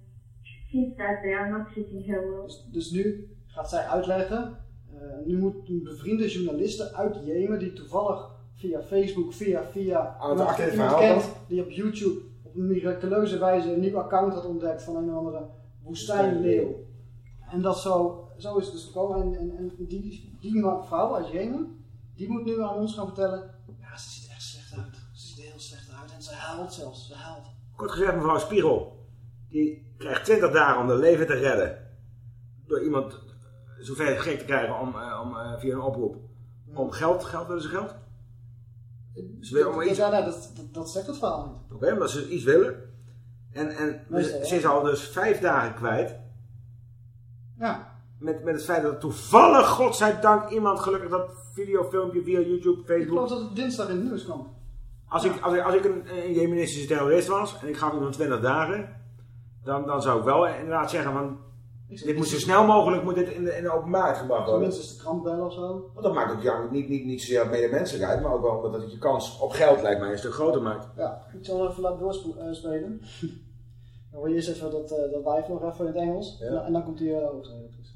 seems that they are not treating her well. Dus, dus nu gaat zij uitleggen. Eh, nu moeten bevriende journalisten uit Jemen, die toevallig via Facebook, via, via iemand- kent, die op YouTube op een miraculeuze wijze een nieuw account had ontdekt van een of andere woestijnleeuw. En dat zo, zo is het dus gekomen. En, en, en die, die vrouw uit Jemen, die moet nu aan ons gaan vertellen, ja, ze ziet er echt slecht uit. Ze ziet er heel slecht uit en ze huilt zelfs, ze huilt. Kort gezegd, mevrouw Spiegel, die krijgt 20 dagen om haar leven te redden. Door iemand eh, zover gek te krijgen om, eh, om, eh, via een oproep. Om geld, geld willen ze geld? Ze willen om iets, Ja, nee, dat, dat, dat zegt het verhaal niet. oké, omdat ze iets willen. En, en Meestal, ze is al dus vijf dagen kwijt. Ja. Met, met het feit dat toevallig, godzijdank, iemand gelukkig dat videofilmpje via YouTube, Ik Facebook... geloof dat het dinsdag in het nieuws kwam. Als ik, als ik, als ik een, een Jemenistische terrorist was en ik gaf iemand 20 dagen, dan, dan zou ik wel inderdaad zeggen van, dit moet zo snel mogelijk moet dit in de, in de openbaarheid gebracht worden. Tenminste, de krant bellen of zo. Want dat maakt ook jou niet, niet, niet zozeer medemenselijkheid, maar ook wel omdat het je kans op geld lijkt mij een stuk groter maakt. Ja, ik zal even laten doorspelen. Dan wil je eerst even dat, eh dat wijf nog even in het Engels. Ja. En, dan, en dan komt die uh, hoofdredactrice.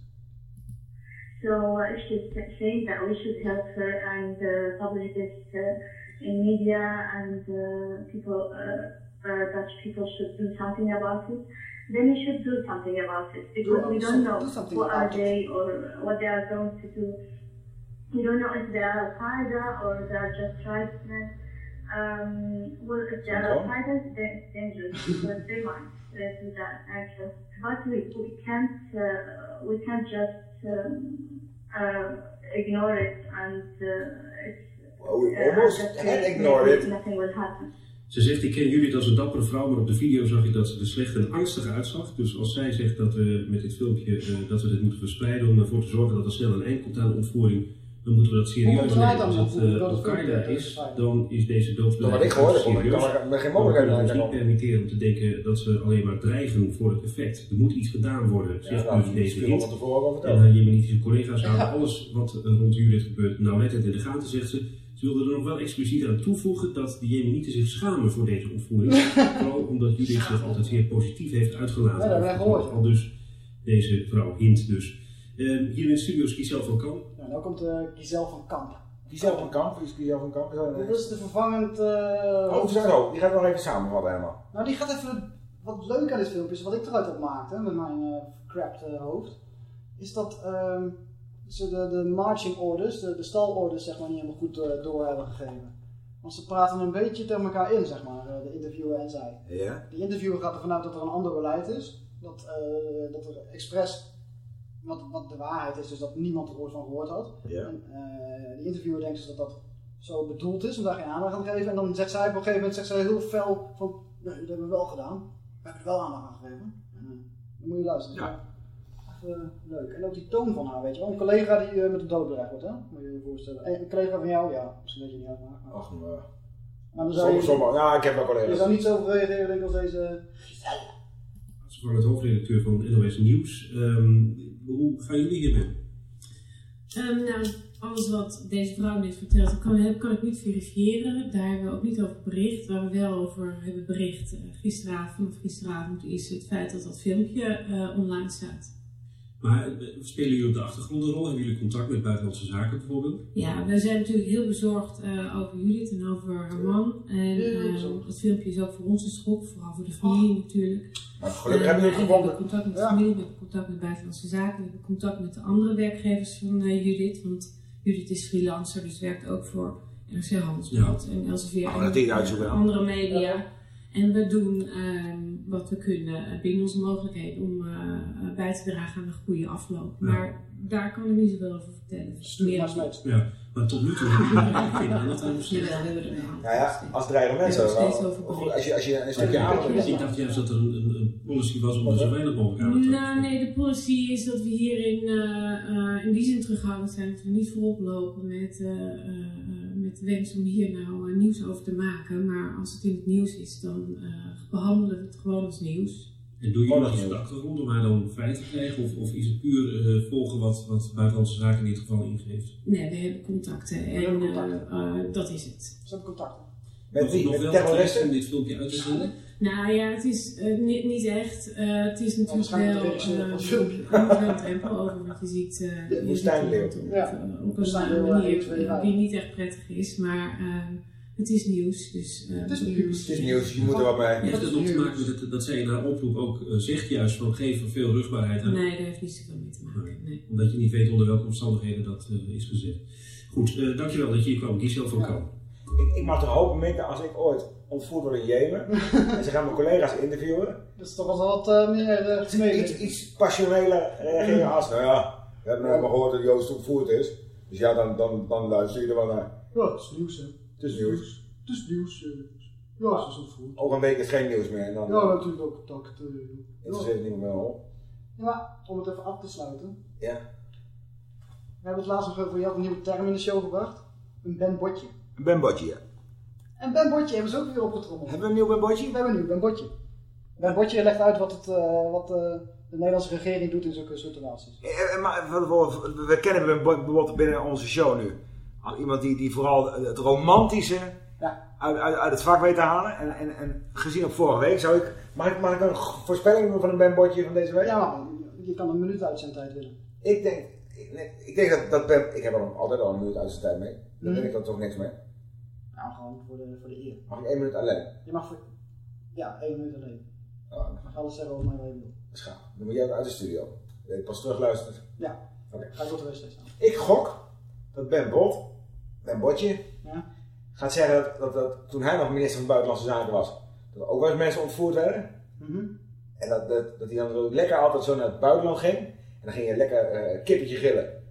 So uh, she's saying that we should help her and uh, publish this uh, in media and uh, people, uh, uh, that people should do something about it. Then we should do something about it because we don't know do what are they or what they are going to do. We don't know if they are Al Qaeda or they are just tribesmen. Um, well, if they are Al Qaeda, then it's dangerous because they might uh, do that actually. But we, we can't uh, we can't just um, uh, ignore it and uh, it's Well, we uh, almost had maybe ignored it. Nothing will happen. Ze zegt, ik ken jullie als een dappere vrouw, maar op de video zag ik dat ze er slecht en angstig uitzag. Dus als zij zegt dat we met dit filmpje, eh, dat we dit moeten verspreiden om ervoor te zorgen dat er snel een eind komt aan de ontvoering, dan moeten we dat serieus nemen. Als het eh, het Al-Qaeda is, dan is deze Dat wat doodsbedreiging ik hoorde, kon ik kan er geen Maar we mogelijkheid kunnen aan niet permitteren om te denken dat ze alleen maar dreigen voor het effect. Er moet iets gedaan worden, zegt nou, dus deze al En haar jemenitische collega's houden alles wat rond Judith gebeurt nauwlettend in de gaten, zegt ze. Ze wilden er nog wel expliciet aan toevoegen dat de Jemenieten zich schamen voor deze ontvoering. Vooral omdat Judith zich altijd zeer positief heeft uitgelaten. Ja, dat heb ik gehoord. Al dus deze vrouw hint dus. Ehm, hier in de studio is Giselle van Kam. Ja, nou komt uh, Giselle van Kamp. Giselle van Kamp, wie is Giselle van Kamp? Is dat is de vervangend... eh, Oh, zijn ook. Die gaat nog even samenvatten helemaal. Nou, die gaat even... Wat leuk aan dit filmpje is, wat ik eruit opmaakte met mijn uh, crapped uh, hoofd, is dat ehm, ze de, de marching orders, de, de stalorders, zeg maar, niet helemaal goed uh, door hebben gegeven. Want ze praten een beetje tegen elkaar in, zeg maar, uh, de interviewer en zij. Ja. Die interviewer gaat ervan uit dat er een ander beleid is. Dat, uh, dat er expres, wat, wat de waarheid is, dus dat niemand er ooit van gehoord had. Ja. En uh, die interviewer denkt dus dat dat zo bedoeld is, om daar geen aandacht aan te geven. En dan zegt zij op een gegeven moment zegt zij heel fel van, nee, dat hebben we wel gedaan. We hebben er wel aandacht aan gegeven. En, dan moet je luisteren. Ja. Even leuk. En ook die toon van haar, weet je wel. Een collega die uh, met de dood bedreigd wordt, hè? Moet je je voorstellen. En een collega van jou, ja, misschien dat je niet uitmaakt. Maar... Ach, maar... Maar dan zou je, sommige, ja, ik heb wel collega's. Je zou niet zo reageren, denk ik, als deze... Ze van het hoofdredacteur van NOS Nieuws. Um, hoe gaan jullie hiermee? Um, nou, alles wat deze vrouw net vertelt, kan, kan ik niet verifiëren. Daar hebben we ook niet over bericht. Waar we wel over hebben bericht uh, gisteravond of gisteravond is het feit dat dat filmpje uh, online staat. Maar spelen jullie op de achtergrond een rol? Hebben jullie contact met buitenlandse zaken bijvoorbeeld? Ja, wij zijn natuurlijk heel bezorgd uh, over Judith en over haar man. En uh, dat filmpje is ook voor ons een schok, vooral voor de familie oh. natuurlijk. Maar gelukkig hebben jullie We gevonden. hebben contact met de familie, we hebben contact met buitenlandse zaken, we hebben contact met de andere werkgevers van uh, Judith. Want Judith is freelancer, dus werkt ook voor NRC Handelsblad ja. en Elsevier oh, en andere media. En we doen ehm, wat we kunnen eh, binnen onze mogelijkheden om eh, bij te dragen aan een goede afloop. Ja. Maar daar kan ik niet zoveel over vertellen. Meer dan- Ja, maar tot nu toe heb ik er geen aandacht aan besteed. Nou ja, als nog steeds wel. Als je, als je een stukje aandacht Ik dacht juist dat er een, een, een policy was om er zo weinig mogelijk aan te Nou, nee, de policy is dat we hierin eh, eh, in die zin terughoudend zijn. Dat we niet voorop lopen met, eh, eh, eh, met de wens om hier nou eh, nieuws over te maken. Maar als het in het nieuws is, dan eh, behandelen we het gewoon als nieuws. En doe je nog iets op de achtergrond om haar dan vrij te krijgen? Of, of is het puur eh, volgen wat, wat Buitenlandse Zaken in dit geval ingeeft? Nee, we hebben contacten en hebben contacten. dat is het. Ze hebben contacten. Met wie? Nog Met wel terroristen? om dit filmpje uit te zenden? Nou ja, het is eh, niet, niet echt. Eh, het is natuurlijk wel. de eh, filmpje. een drempel over, want je ziet. eh, je ziet woestijnleeuw. Ja. op een manier 1, 2, 5. die niet echt prettig is, maar eh, het is nieuws. Dus, Het is nieuws. Het is nieuws, je moet er wat mee. Heeft het ook te maken met het, dat zij in haar oproep ook zegt juist van geef veel rugbaarheid aan? Nee, daar heeft niet zoveel mee te maken. Nee. Omdat je niet weet onder welke omstandigheden dat eh, is gezegd. Goed, eh, dankjewel dat je hier kwam. Giselle van Kamp. Ik, ik mag toch hopen, mikken als ik ooit ontvoerd word in Jemen en ze gaan mijn collega's interviewen. Dat is toch wel wat eh, meer uh. Iets, iets passioneler reageren als, nou ja, we hebben nou maar gehoord dat Joost ontvoerd is. Dus ja, dan, dan, dan luister je er wel naar. Ja, het is nieuws hè. Het is nieuws. Het is nieuws. eh. Ja, ze is ontvoerd. Over een week is geen nieuws meer. En dan Ja, natuurlijk ook contacten. interesseert het niet meer wel. Ja, om het even af te sluiten. Ja. We hebben het laatst nog over, je had een nieuwe term in de show gebracht. Een Ben Botje. Een Ben Botje, ja. En Ben Botje hebben ze ook weer opgetrommeld. Hebben we een nieuw Ben Botje? We hebben een nieuw Ben Botje. Ben Botje legt uit wat, het, eh, wat eh, de Nederlandse regering doet in zulke situaties. Eh, eh, Maar we kennen bijvoorbeeld binnen onze show nu. Iemand die, die vooral het romantische Ja. uit, uit, uit het vak weet te halen. En, en, en gezien op vorige week zou ik... Mag ik, mag ik een voorspelling doen van een Ben Botje van deze week? Ja, maar je kan een minuut uit zijn tijd willen. Ik denk, ik, ik denk dat, dat Ben, ik heb er altijd al een minuut uit zijn tijd mee. Daar Mhm. ben ik dan toch niks mee. Nou, gewoon voor de, voor de eer. Mag ik één minuut alleen? Je mag voor... Ja, één minuut alleen. Oh, Je mag alles zeggen over mij wat je wil. dat is gaaf. Dan moet jij ook uit de studio. Dat je pas terugluistert. Ja. Oké. Ga ik op de wc staan. Ik gok dat Ben Bot, Ben Botje, Ja. gaat zeggen dat, dat, dat toen hij nog minister van Buitenlandse Zaken was, dat er ook wel eens mensen ontvoerd werden. Mhm. En dat, dat, dat hij dan lekker altijd zo naar het buitenland ging. En dan ging je lekker eh kippetje gillen.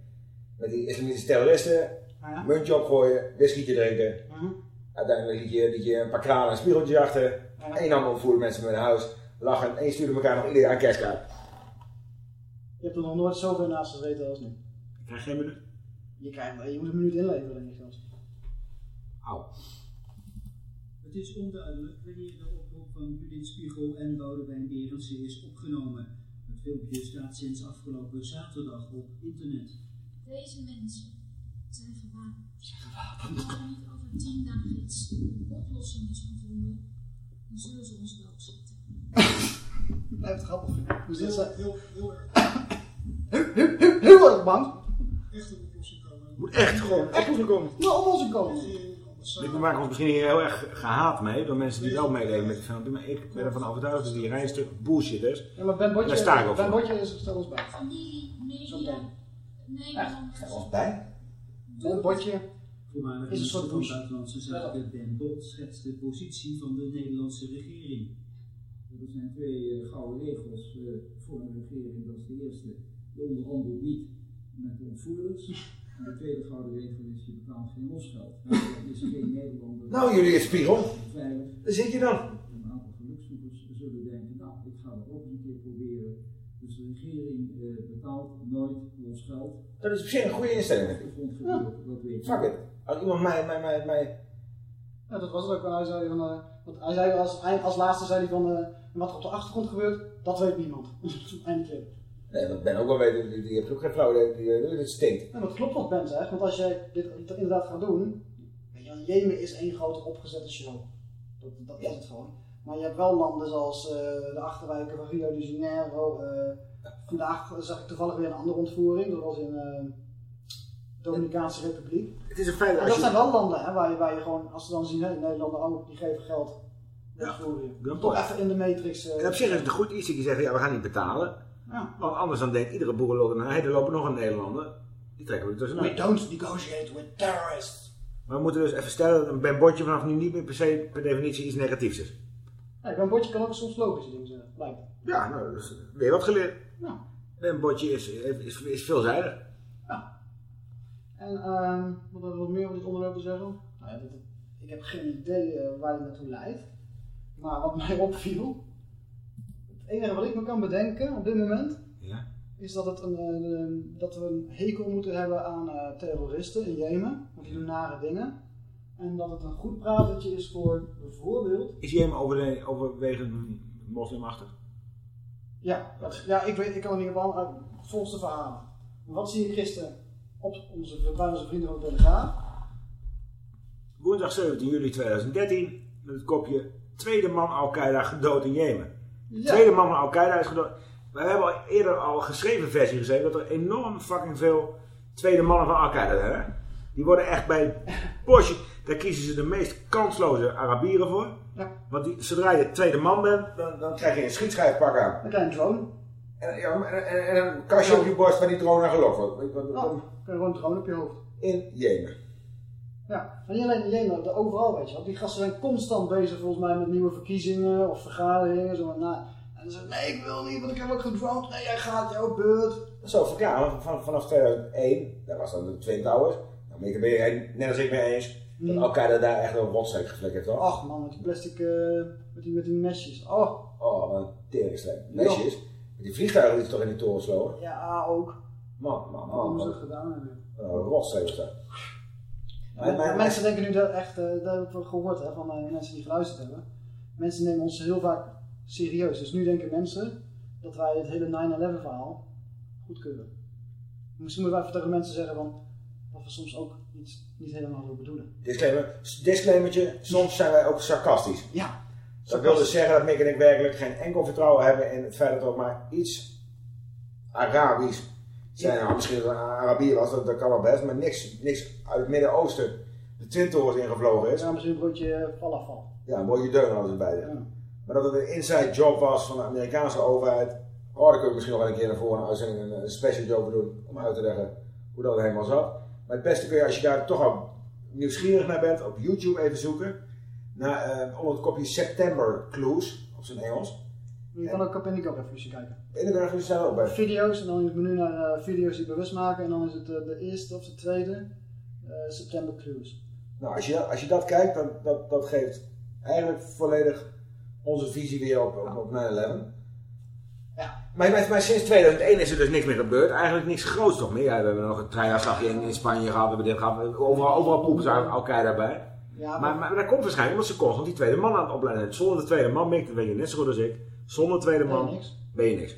Met die islamitische terroristen, Ah, ja. muntje opgooien, whiskytje drinken. Mhm. Uiteindelijk liet je, liet je een paar kranen en spiegeltjes achter. Ja. Eén ander mensen met naar huis. Lachen en je stuurde elkaar nog iedereen aan kerstkaart. Je hebt er nog nooit zoveel naast gezeten als nu. Ik krijg geen minuut. Je, krijgt, je moet een minuut inleveren, denk ik zelfs. Auw. Het is onduidelijk wanneer de oproep van Judith Spiegel en Boudewijn Berendsen is opgenomen. Filmpje staat sinds afgelopen zaterdag op internet. Deze mensen zijn gewapend. Als er niet over tien dagen iets een oplossing is gevonden, dan zullen ze ons doodzetten. Blijft grappig. Hoe zit ze? Heel, heel erg. Heel, heel, heel, heel erg bang. Echt een oplossing komen. Moet echt gewoon oplossing komen. Nou, oplossing komen. We maken ons misschien hier heel erg gehaat mee door mensen die wel meedelen met het filmpje. Maar ik ben ervan overtuigd dat die rij een stuk bullshit is. Ja, maar Ben Daar Botje, sta ik op ben. Botje is stel ons bij. Familie, Zo meteen. Nederlanders. Sta ons bij? Ben Botje is een soort van. Buitenlandse Zaken Ben Bot schetst de positie van de Nederlandse regering. Er zijn twee eh, gouden regels eh, voor een regering. Dat is de eerste, je onderhandelt niet met de ontvoerders. De tweede gouden regel is, je betaalt geen losgeld. Nou, dat is geen Nederlander. Nou, jullie is spiegel. Veilig. Daar zit je dan. Een aantal gelukzoekers zullen denken, nou, ik ga dat ook een keer proberen. Dus de regering eh, betaalt nooit losgeld. Dat is op zich een goede instelling. Dat weet je. Fuck it. Als iemand mij, mij, mij, mij Ja, dat was het ook wel. Hij zei, van, eh, want hij zei als, eind- als laatste zei hij van eh, wat er op de achtergrond gebeurt, dat weet niemand. Einde clip. Nee, dat Ben ook wel weten, die, die heeft ook geen flauw idee, die, die, dit stinkt. Ja, maar het klopt wat Ben zegt, want als jij dit inderdaad gaat doen, weet je, Jemen is één grote opgezette show. Dat, dat is het gewoon. Maar je hebt wel landen zoals eh, de achterwijken van Rio de Janeiro. eh, vandaag zag ik toevallig weer een andere ontvoering, dat was in eh, de Dominicaanse Republiek. Het is een feit dat je... zijn wel landen hè, waar, je, waar je gewoon, als ze dan zien, Nederlander ook, die geven geld. Good Toch even in de matrix. eh, En op zich is het goed iets dat je zegt, ja, we gaan niet betalen. Ja. Want anders dan denkt iedere boerenlul, hé, er lopen nog een Nederlander. Die trekken we er We don't negotiate with terrorists. Maar we moeten dus even stellen dat een Ben Botje vanaf nu niet meer per se per definitie iets negatiefs is. Ja, een bordje kan ook soms logische dingen zijn, blijkt. Ja, nou, dat is weer wat geleerd. Ja. Een bordje is, is, is veelzijdig. En ehm wat hebben we nog meer over dit onderwerp te zeggen? Nou ja, dit, ik heb geen idee eh, waar dit naartoe leidt. Maar wat mij opviel, het enige wat ik me kan bedenken op dit moment, Ja. is dat, het een, dat we een hekel moeten hebben aan eh, terroristen in Jemen. Want die doen nare dingen. En dat het een goed pratertje is voor bijvoorbeeld Is Jemen over, overwegend moslimachtig? Ja, dat, ja ik, weet, ik kan er niet op aan, volgens de verhalen. Maar wat zie je gisteren op onze, bij onze vrienden van de Telegraaf? Woensdag 17 juli 2013 met het kopje Tweede man Al-Qaeda gedood in Jemen. Tweede man van Al-Qaeda is gedood. We hebben al eerder al geschreven versie gezien dat er enorm fucking veel tweede mannen van Al-Qaeda zijn. Die worden echt bij Porsche, daar kiezen ze de meest kansloze Arabieren voor. Ja. Want die, zodra je tweede man bent, dan, dan krijg je een schietschijfpak aan. Je een drone. En, ja, en, en, en een kastje op je borst waar die drone naar gelokt wordt. Weet je gewoon een drone op je hoofd. In Jemen. Ja, maar niet alleen in Jemen, de- overal weet je wel. Die gasten zijn constant bezig volgens mij met nieuwe verkiezingen of vergaderingen. Zo, nou, en dan zeggen ze, nee ik wil niet, want ik heb ook gedroned. Nee, jij gaat, jouw beurt. Zo van, vanaf 2001, dat was dan de Twin Towers. Nou, maar ik ben het net als ik mee eens dat Al-Qaeda daar echt een rotzeek gevlekt heeft hoor. Ach man, met die plastic, eh, met, die, met die mesjes. Oh, Oh, wat een teringstreep. Mesjes. Met die vliegtuigen die ze toch in die toren slogen. ja ook. Man, man, Hoe man. ze man. het gedaan hebben. Was dat. Maar, Maar- mensen denken nu dat echt, eh, dat heb ik gehoord hè, van eh, mensen die geluisterd hebben. Mensen nemen ons heel vaak serieus. Dus nu denken mensen dat wij het hele 9-11 verhaal goedkeuren. Misschien moeten wij even tegen mensen zeggen van, dat we soms ook iets niet helemaal zo bedoelen. Disclaimer, disclaimertje, soms zijn wij ook sarcastisch. Ja. Dat wil dus zeggen dat Mick en ik werkelijk geen enkel vertrouwen hebben in het feit dat er ook maar iets Arabisch zijn. Nou, misschien dat het een Arabier was, dat, dat kan wel best, maar niks, niks uit het Midden-Oosten de Twin Towers ingevlogen is. Ja, misschien een broodje falafel. Ja, een broodje deun hadden ze bij zich. Maar dat het een inside job was van de Amerikaanse overheid. Oh, daar kun je misschien nog wel een keer naar voren een uitzending een, een special job doen om uit te leggen hoe dat helemaal zat. Maar het beste kun je als je daar toch al nieuwsgierig naar bent, op YouTube even zoeken. Naar, eh, onder het kopje September Clues, op zijn Engels. Je kan ook op Indigo Revolution kijken. Indigo Revolution staat er ook bij. Video's en dan in het menu naar eh, video's die bewust maken. En dan is het eh, de eerste of de tweede eh, September Clues. Nou, als je, als je dat kijkt, dan dat, dat geeft eigenlijk volledig onze visie weer op, op, op 9-11. Maar, maar, maar sinds 2001 is er dus niks meer gebeurd. Eigenlijk niks groots toch meer. Ja, we hebben nog een treinafslagje in, in Spanje gehad. We hebben dit gehad. Overal, overal poepen ze Al-Qaeda bij. Ja, maar, maar, dat komt waarschijnlijk omdat ze constant die tweede man aan het opleiden. Zonder de tweede man, Mick, dat weet je net zo goed als ik. Zonder tweede Ben je man niks. ben je niks.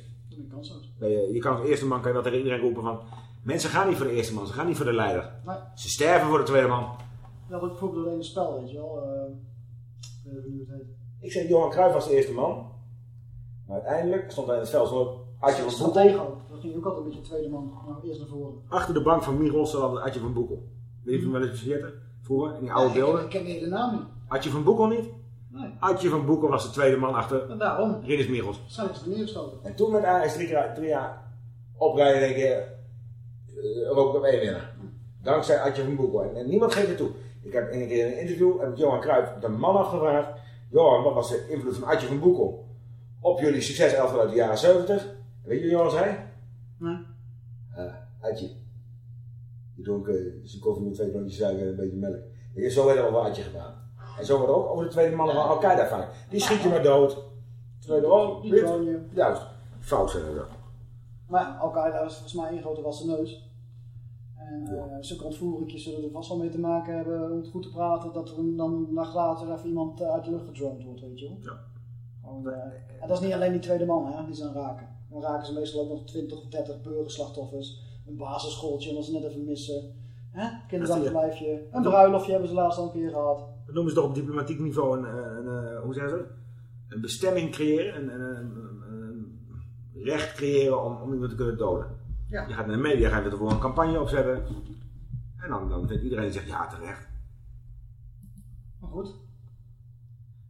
Ben je, je kan als eerste man kan je wel tegen iedereen roepen van... Mensen gaan niet voor de eerste man, ze gaan niet voor de leider. Nee. Ze sterven voor de tweede man. Dat ook bijvoorbeeld alleen een spel, weet je wel. eh, ik weet even niet hoe het heet. Ik zeg, Johan Cruijff was de eerste man. Maar uiteindelijk stond hij in het veld zo Adje van Boekel. Dat ging ook altijd een beetje tweede man. Maar eerst naar voren. Achter de bank van Miros zat Adje van Boekel. Weet je hem wel eens vergeten? Vroeger, in die oude ik- beelden. Ik ken niet de naam niet. Adje van Boekel niet? Nee. Adje van Boekel was de tweede man achter En daarom. Rinus Miros. Is het neergeschoten. En toen met Ajax drie, jaar- drie jaar oprijden keer uh, Europa Cup 1 winnen. Dankzij Adje van Boekel. En, en niemand geeft het toe. Ik heb een keer in een interview heb ik Johan Cruijff de man afgevraagd. Johan, wat was de invloed van Adje van Boekel op jullie succes elftal uit de jaren 70? En weet je wat Johan zei? Nee. Uh, Adje. Die dronk uh, zijn koffie met twee klontjes suiker en een beetje melk. Je, zo werd er over Adje gedaan. En zo wordt ook over de tweede mannen van Al-Qaeda vaak. Die schiet je maar dood. Tweede, wit. gewoon je. Juist. Fout zijn wel. Maar Al-Qaeda was volgens mij één grote wassen neus. En uh, zulke ontvoeringjes zullen er vast wel mee te maken hebben om het goed te praten. Dat er dan een nacht later even iemand uh, uit de lucht gedroned wordt, weet je wel. Ja. Gewoon, uh, en dat is niet alleen die tweede man hè, die ze dan raken. Dan raken ze meestal ook nog 20 of 30 burgerslachtoffers. Een basisschooltje, als ze net even missen. Hè? Kinderdagverblijfje. Een bruiloftje hebben ze laatst al een keer gehad. Dat noemen ze toch op diplomatiek niveau een, een, een hoe zeggen ze dat? Een bestemming creëren, een, recht creëren om, om iemand te kunnen doden. Ja. Je gaat naar de media, ga je ervoor een campagne opzetten. En dan, dan vindt iedereen zegt ja, terecht. Maar goed.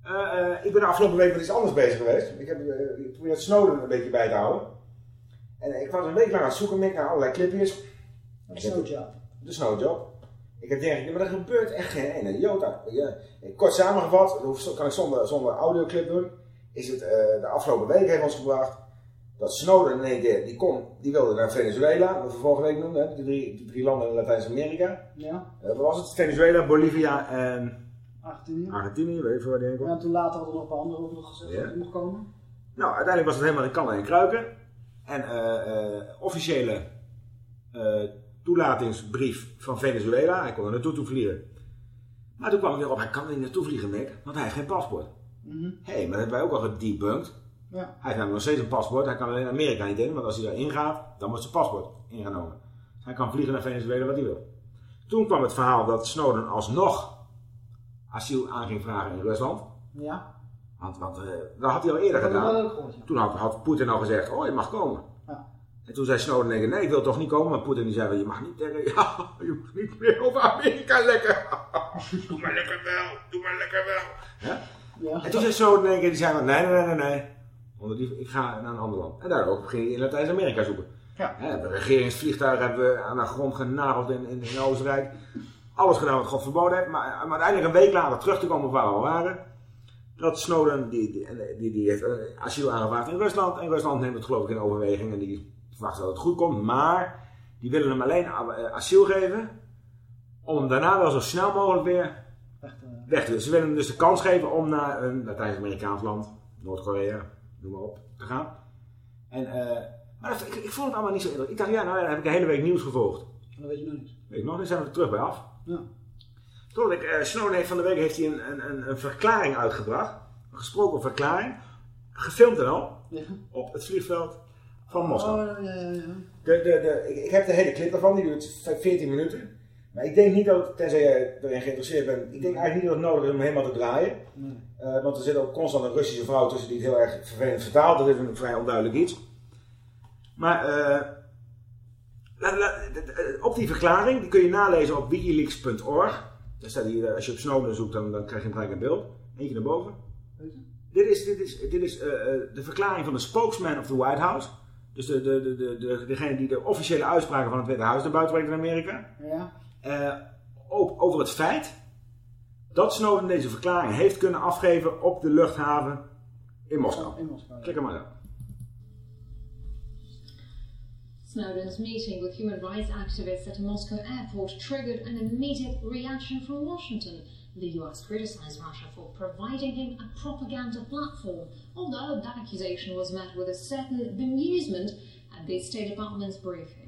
Uh, uh, ik ben de afgelopen week met iets anders bezig geweest. Ik heb uh, probeer het Snowden een beetje bij te houden. En ik was een week lang aan het zoeken Mick, naar allerlei clipjes. De snowjob. De snowjob. Ik heb denk maar er gebeurt echt geen ene jota. Kort samengevat, dat kan ik zonder, zonder audioclip doen. is het eh, de afgelopen week heeft ons gebracht dat Snowden in één keer, die, kon, die wilde naar Venezuela, wat we vorige week noemden, die drie, die drie landen in Latijns-Amerika. Ja, Eh, wat was het? Venezuela, Bolivia en Argentinië. Argentinië, weet je waar die heen komt? Ja, en toen later hadden er nog een paar anderen ook nog gezegd Ja. dat komen. Nou, uiteindelijk was het helemaal in kan en kruiken. En eh, eh, officiële toelatingsbrief van Venezuela. Hij kon er naartoe toe vliegen. Maar toen kwam ik weer op, hij kan er niet naartoe vliegen, Mick, want hij heeft geen paspoort. Mhm. Hé, hey, maar dat hebben wij ook al gedebunked. Ja. Hij heeft nog steeds een paspoort. Hij kan alleen Amerika niet in, want als hij daarin gaat, dan wordt zijn paspoort ingenomen. Dus hij kan vliegen naar Venezuela wat hij wil. Toen kwam het verhaal dat Snowden alsnog asiel aan ging vragen in Rusland. Ja. Want, want eh, dat had hij al eerder Dat gedaan. Toen had, had Poetin al gezegd, oh je mag komen. Ja. En toen zei Snowden tegen, nee ik wil toch niet komen. Maar Poetin die zei, je mag niet tegen, ja, je mag niet meer over Amerika lekker. doe maar lekker wel, doe maar lekker wel. Ja? Ja. En toen zei Snowden die zei, nee, nee, nee, nee. Onder die, ik ga naar een ander land. En daarop ging hij in Latijns-Amerika zoeken. Ja. Hè, de regeringsvliegtuigen hebben we aan de grond genageld in, in, in Oostenrijk. Alles gedaan wat God verboden heeft. Maar, maar uiteindelijk een week later terug te komen waar we waren. Dat Snowden, die, die, die, die heeft eh, asiel aangevraagd in Rusland. En Rusland neemt het geloof ik in overweging. En die verwacht dat het goed komt. Maar die willen hem alleen eh, asiel geven. Om hem daarna wel zo snel mogelijk weer weg te doen. Ze willen hem dus de kans geven om naar een Latijns-Amerikaans land. Noord-Korea, noem maar op. En, eh, maar dat- ik, ik vond het allemaal niet zo interessant. Italiaan, nou ja, daar heb ik de hele week nieuws gevolgd. En dat weet je nog niet. Weet ik nog, daar zijn we er terug bij af. Ja. Toen ik, eh, Snowden heeft van de week heeft hij een, een, een, een verklaring uitgebracht. Een gesproken verklaring. Gefilmd en al. Ja. Op het vliegveld van Moskou. Oh, ja, ja, ja. De, de, de, ik, ik heb de hele clip daarvan, die duurt 14 minuten. Maar ik denk niet dat, tenzij je erin geïnteresseerd bent, ik denk eigenlijk niet dat het nodig is om helemaal te draaien. Nee. Eh, want er zit ook constant een Russische vrouw tussen die het heel erg vervelend vertaalt. Dat is een vrij onduidelijk iets. Maar eh, la- la- d- d- op die verklaring, die kun je nalezen op wikileaks.org. Daar staat hier, als je op Snowden zoekt, dan, dan krijg je gelijk een beeld. Eentje naar boven. Dit is, dit is, dit is de verklaring van de spokesman of the White House. Dus de, de, de, de, de, degene die de officiële uitspraken van het Witte Huis naar buiten brengt in Amerika. Ja. Eh, ook over het feit dat Snowden deze verklaring heeft kunnen afgeven op de luchthaven in Moskou. In Moskou. Klik er maar op. Snowden's meeting with human rights activists at a Moscow airport triggered an immediate reaction from Washington. The US criticized Russia for providing him a propaganda platform, although that accusation was met with a certain bemusement at the State Department's briefing.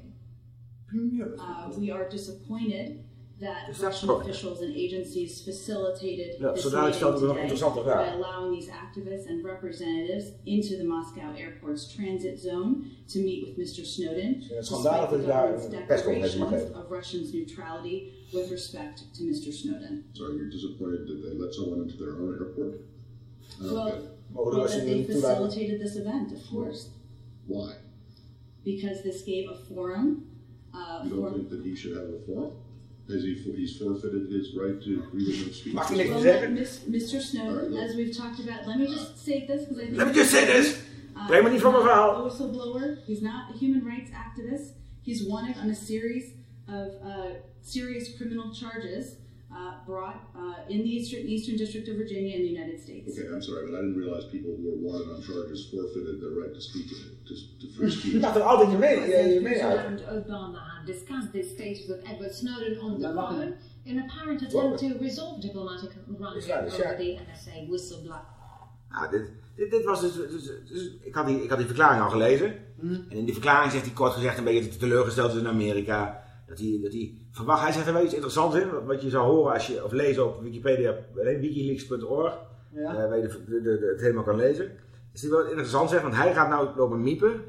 Uh, we are disappointed that Russian officials and agencies facilitated Ja, this zo dadelijk meeting nog een today by allowing these activists and representatives into the Moscow airport's transit zone to meet with Mr. Snowden, het despite the dat hij daar government's een persconferentie mag declarations of Russia's neutrality with respect to Mr. Snowden. So you're disappointed that they let someone into their own airport? I Well, well, that they facilitated this event, of course, Why? because this gave a forum uh, You don't think that he should have a forum? Has he, he's forfeited his right to freedom of speech? Well, let Mis- Mr. Snowden, as we've talked about, let me just say this because I think Let me just say this. Uh, Breng me niet van mijn he's not verhaal. A whistleblower. He's not a human rights activist. He's wanted on a series of uh, serious criminal charges uh, brought uh, in the Eastern, Eastern District of Virginia in the United States. Okay, I'm sorry, but I didn't realize people who were wanted on charges forfeited their right to speak, to, to free speech. Je mag toch altijd je mening, je, je mening uit. President Obama had discussed the status of Edward Snowden on the phone in apparent attempt to resolve diplomatic rivalry over the NSA whistleblower. Nou, dit, dit, dit was dus, dus, dus- ik, had die, ik had die verklaring al gelezen. En in die verklaring zegt hij kort gezegd een beetje dat hij teleurgesteld is in Amerika. Dat hij, dat hij verwacht, hij zegt er wel iets interessants in, wat- wat je zou horen als je, of lezen op Wikipedia, eh, wikileaks.org, Ja. eh, waar je de, de, de- het helemaal kan lezen. Dus die wel interessant zegt, want hij gaat nou lopen miepen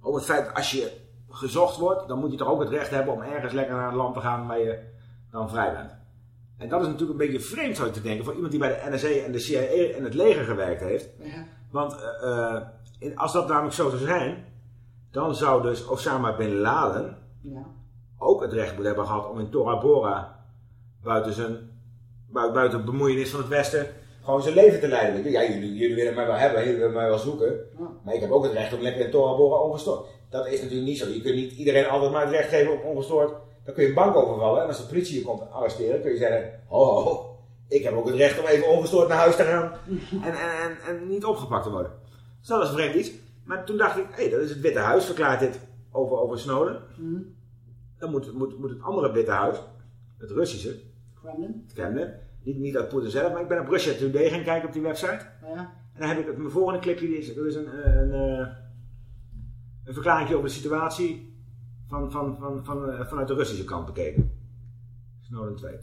over het feit dat als je gezocht wordt, dan moet je toch ook het recht hebben om ergens lekker naar een land te gaan waar je dan vrij bent. En dat is natuurlijk een beetje vreemd zou je te denken voor iemand die bij de NSA en de CIA en het leger gewerkt heeft. Ja. Want eh, eh, in- als dat namelijk zo zou zijn, dan zou dus Osama Bin Laden Ja. ook het recht moeten hebben gehad om in Tora Bora buiten zijn bui- buiten bemoeienis van het Westen gewoon zijn leven te leiden. Ja, jullie, jullie willen mij wel hebben, jullie willen mij wel zoeken. Maar ik heb ook het recht om lekker in Bora ongestoord. Dat is natuurlijk niet zo. Je kunt niet iedereen altijd maar het recht geven op ongestoord. Dan kun je een bank overvallen en als de politie je komt arresteren, kun je zeggen: Ho, ho, Ik heb ook het recht om even ongestoord naar huis te gaan en, en, en, niet opgepakt te worden. Dus dat was vreemd iets. Maar toen dacht ik, hé, hey, dat is het Witte Huis, verklaart dit over, over Snowden. Mhm. Dan moet, moet, moet het andere Witte Huis, het Russische, Kremlin. Kremlin, niet, niet uit Poetin zelf, maar ik ben op Russia Today gaan kijken op die website. Ja. En dan heb ik het, mijn volgende clipje, die is, dat is een, eh, een, eh, een verklaring over de situatie van, van, van, van, eh, vanuit de Russische kant bekeken. Snowden 2.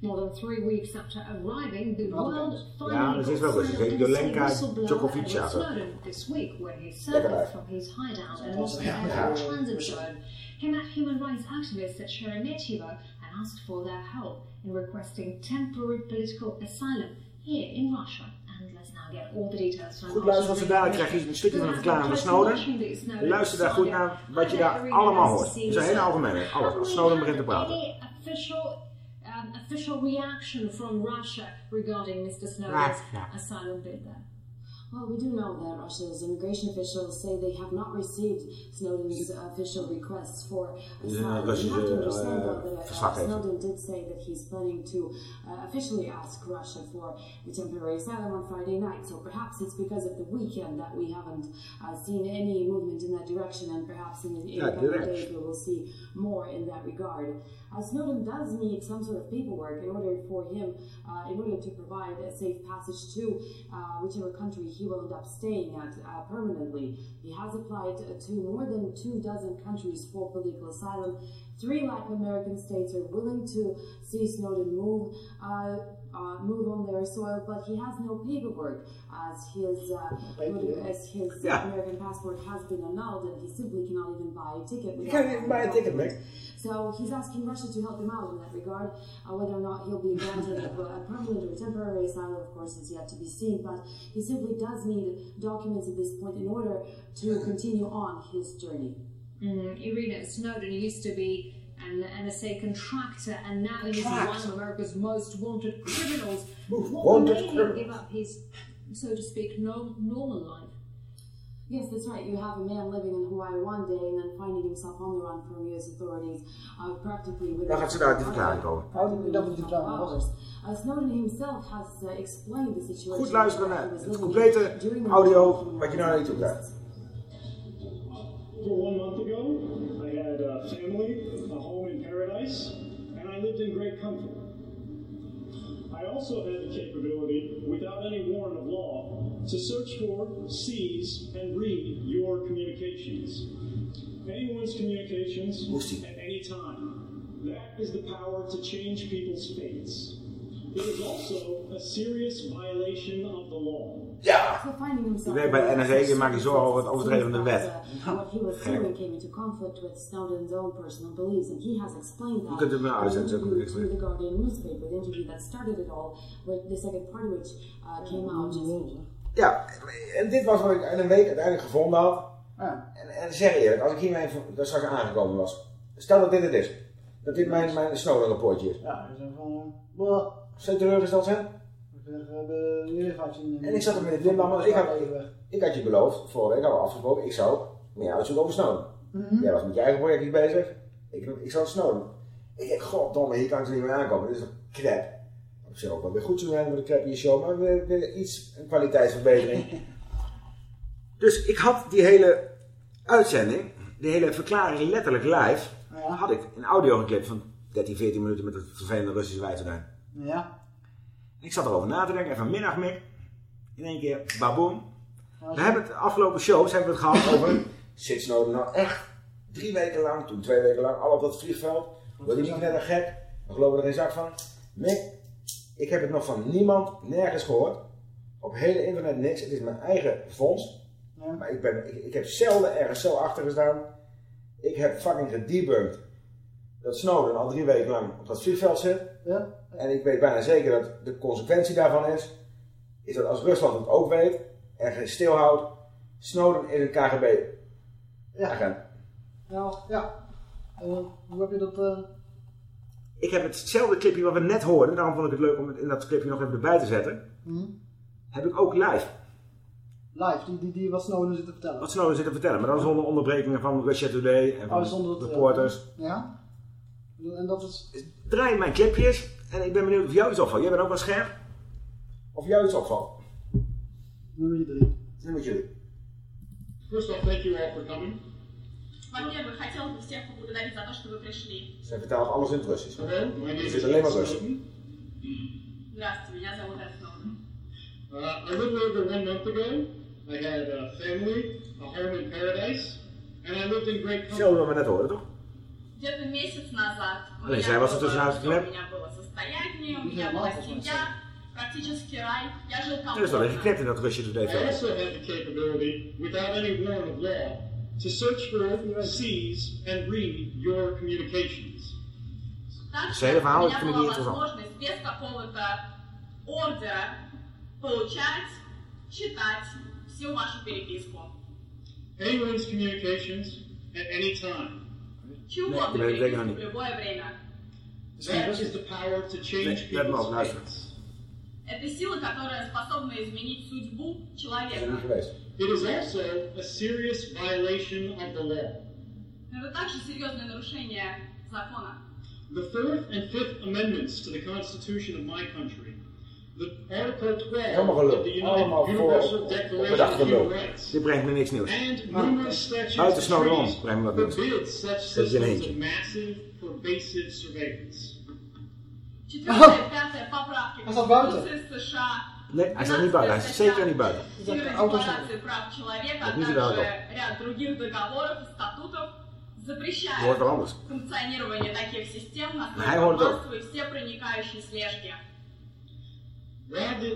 More than three weeks after arriving, the world Ja, finally dat is got wel Russisch. Jolenka whistleblower Djokovic. Edward Snowden this week when he wijf. from his hideout in a Ja, Moscow ja. transit zone. He met human rights activists at Sheremetyevo and asked for their help in requesting temporary political asylum here in Russia. And let's now get all the details from Goed luisteren, want dadelijk krijg je een stukje van een verklaring van Snowden. Luister daar goed naar wat je daar allemaal hoort. Het is een hele algemene. Alles. Als Snowden begint te praten. Um, official reaction from Russia regarding Mr. Snowden's Russia. asylum bid there? Well, we do know that Russia's immigration officials say they have not received Snowden's official requests for Dit is een asylum. You have to understand, though, that uh. Snowden did say that he's planning to uh, officially ask Russia for the temporary asylum on Friday night. So perhaps it's because of the weekend that we haven't uh, seen any movement in that direction, and perhaps in, in Yeah, a couple of days we will see more in that regard. Uh, Snowden does need some sort of paperwork in order for him, uh, in order to provide a safe passage to uh, whichever country he will end up staying at uh, permanently. He has applied uh, to more than two dozen countries for political asylum. Three Latin American states are willing to see Snowden move. Uh, move on their soil, but he has no paperwork as his uh, as his Yeah. American passport has been annulled, and he simply cannot even buy a ticket. Je without kan niet having bij een ticket, Mick. so he's asking Russia to help him out in that regard. Uh, whether or not he'll be granted a, a permanent or temporary asylum, of course, is yet to be seen. But he simply does need documents at this point in order to continue on his journey. Mm, Irina Snowden used to be an NSA contractor, and now he's Contract. one of America's most wanted criminals. Most What wanted made him give up his, so to speak, no, normal life? Yes, that's right. You have a man living in Hawaii one day and then finding himself on the run from U.S. authorities, uh, practically with. Dan gaat ze daar die verklaring komen. Dat is die verklaring was. Uh, Snowden himself has uh, explained the situation. Goed luisteren that he naar was het living complete in during the audio war. wat je nou naar je toe krijgt. For one month ago, I had a family, a home in paradise, and I lived in great comfort. I also had the capability, without any warrant of law, to search for, seize, and read your communications. Anyone's communications at any time. That is the power to change people's fates. It is also a serious violation of the law. Ja! Je werkt bij de NSA, je maakt je zorgen over het overtreden van de wet. What he was doing came into conflict with Snowden's own personal beliefs, and he has explained that Je kunt het maar uitzetten, zo interview to the Guardian newspaper, the interview that started it all, where the second part of which uh, came out just Ja, en dit was wat ik in een week uiteindelijk gevonden had. Ja. En, en zeg eerlijk, als ik hiermee daar straks aangekomen was. Stel dat dit het is. Dat dit mijn, mijn Snowden rapportje is. Ja, dus van... Boah. Zou je teleurgesteld zijn? Ik zeg, we hebben nu gaat zien. En ik zat er met de want ik had, ik had je beloofd, vorige week hadden we afgesproken, ik zou meer uitzoeken over Snowden. Mhm. Jij was met je eigen project bezig, ik, ik zou Snowden. Ik denk, goddomme, hier kan ik er niet meer aankomen, dit is een crap. Op zich ook wel weer goed zo zijn voor de crap in je show, maar we willen iets, een kwaliteitsverbetering. dus ik had die hele uitzending, die hele verklaring letterlijk live, had ik in audio geklipt van 13, 14 minuten met het vervelende Russische wijzerijn. Ja. Ik zat erover na te denken, even middag Mick. In één keer, baboom. We hebben het afgelopen shows hebben we het gehad over... Zit Snowden nou echt drie weken lang, toen twee weken lang, al op dat vliegveld? Word je niet net een gek? We geloven er geen zak van. Mick, ik heb het nog van niemand, nergens gehoord. Op hele internet niks. Het is mijn eigen vondst. Maar ik, ben, ik, ik heb zelden ergens zo achter gestaan. Ik heb fucking gedebunked dat Snowden al drie weken lang op dat vliegveld zit. Ja. En ik weet bijna zeker dat de consequentie daarvan is, is dat als Rusland het ook weet en geen stilhoudt, Snowden is een KGB agent. Ja, ja. Eh, hoe heb je dat... eh, Ik heb hetzelfde clipje wat we net hoorden, daarom vond ik het leuk om het in dat clipje nog even erbij te zetten, hm? heb ik ook live. Live, die, die, die wat Snowden zit te vertellen. Wat Snowden zit te vertellen, maar dan zonder onderbrekingen van Russia Today en van Oh, zonder dat, reporters. Ja? En dat is... Draai mijn clipjes en ik ben benieuwd of jou iets opvalt. Jij bent ook wel scherp. Of jou iets opvalt. Nummer 3. Nummer 3. First off, thank you all for coming. Во-первых, хотела бы всех поблагодарить за то, что вы пришли. Zij vertaalt alles in het Russisch. Hello, my name Er is zit alleen maar Ed Russisch. Snowden. Здравствуйте, меня зовут Эд Сноуден. Uh, a little over one month ago, I had a family, a home in paradise, and I lived in great Hetzelfde comfort. wat we net hoorden, toch? Где-то месяц назад у Alleen меня zij was er было tussen haar всё, geklept. у меня было состояние, у Не меня знаю, была мало семья, практически рай. Я жил Er is wel een комфортно. geknipt in dat Russisch today I film. also had the capability, without any warrant of law, to search for, seize, and read your communications. Также Це hele verhaal у is меня voor была mij interessant. возможность без какого-то ордера получать, читать всю вашу переписку. Anyone's communications at any time. Чью Nee, угодно ik ben het zeker nog переписку в niet. любое время. That is the power to change Nee, let me op, people's luister. fates. Это сила, которая способна изменить судьбу Ik ben er человека. niet geweest. It is also a serious violation of the law. Это также серьезное нарушение закона. The Fourth and Fifth Amendments to the Constitution of my country, the Article 12 Allemaal of gelul. the Allemaal United voor Universal op Declaration bedacht of Human gelul. Rights, Dit brengt me niks nieuws. and numerous statutes Buiten and Snowden om treaties brengt me wat nieuws. forbid such Dat is in systems eentje. of massive, pervasive surveillance. Четвертая, пятая поправки Hij staat buiten. Конституции США. Nee, hij staat niet buiten. Hij is zeker niet buiten. Мира Декларации прав человека, а Dat moet je также daar ряд других договоров и статутов Je hoort запрещают wel anders. функционирование таких систем на Hij основе hoort ook. массовой всепроникающей слежки. While the,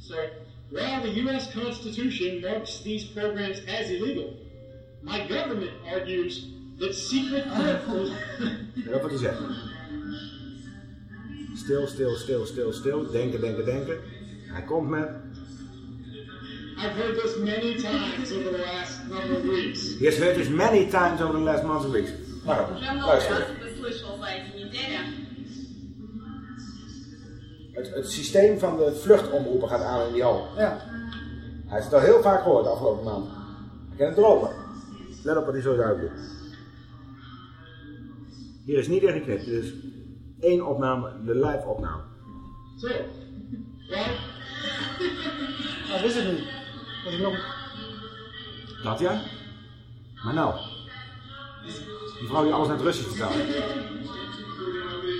sorry, while the U.S. Constitution marks these programs as illegal, my government argues The secret purple. Weet wat hij zegt. Stil, stil, stil, stil, stil. Denken, denken, denken. Hij komt met... I've heard this many times over the last number of weeks. He has heard this many times over the last months of weeks. Nou, luister. Het, het systeem van de vluchtomroepen gaat aan in die hal. Ja. Hij heeft het al heel vaak gehoord de afgelopen maand. Ik ken het erover. Let op wat hij zo doet. Hier is niet in geknipt. Dit is één opname, de live opname. So, well, Dat wist ik niet. Dat ik nog... Dat ja? Maar nou. Die vrouw die alles naar het Russisch vertaalt.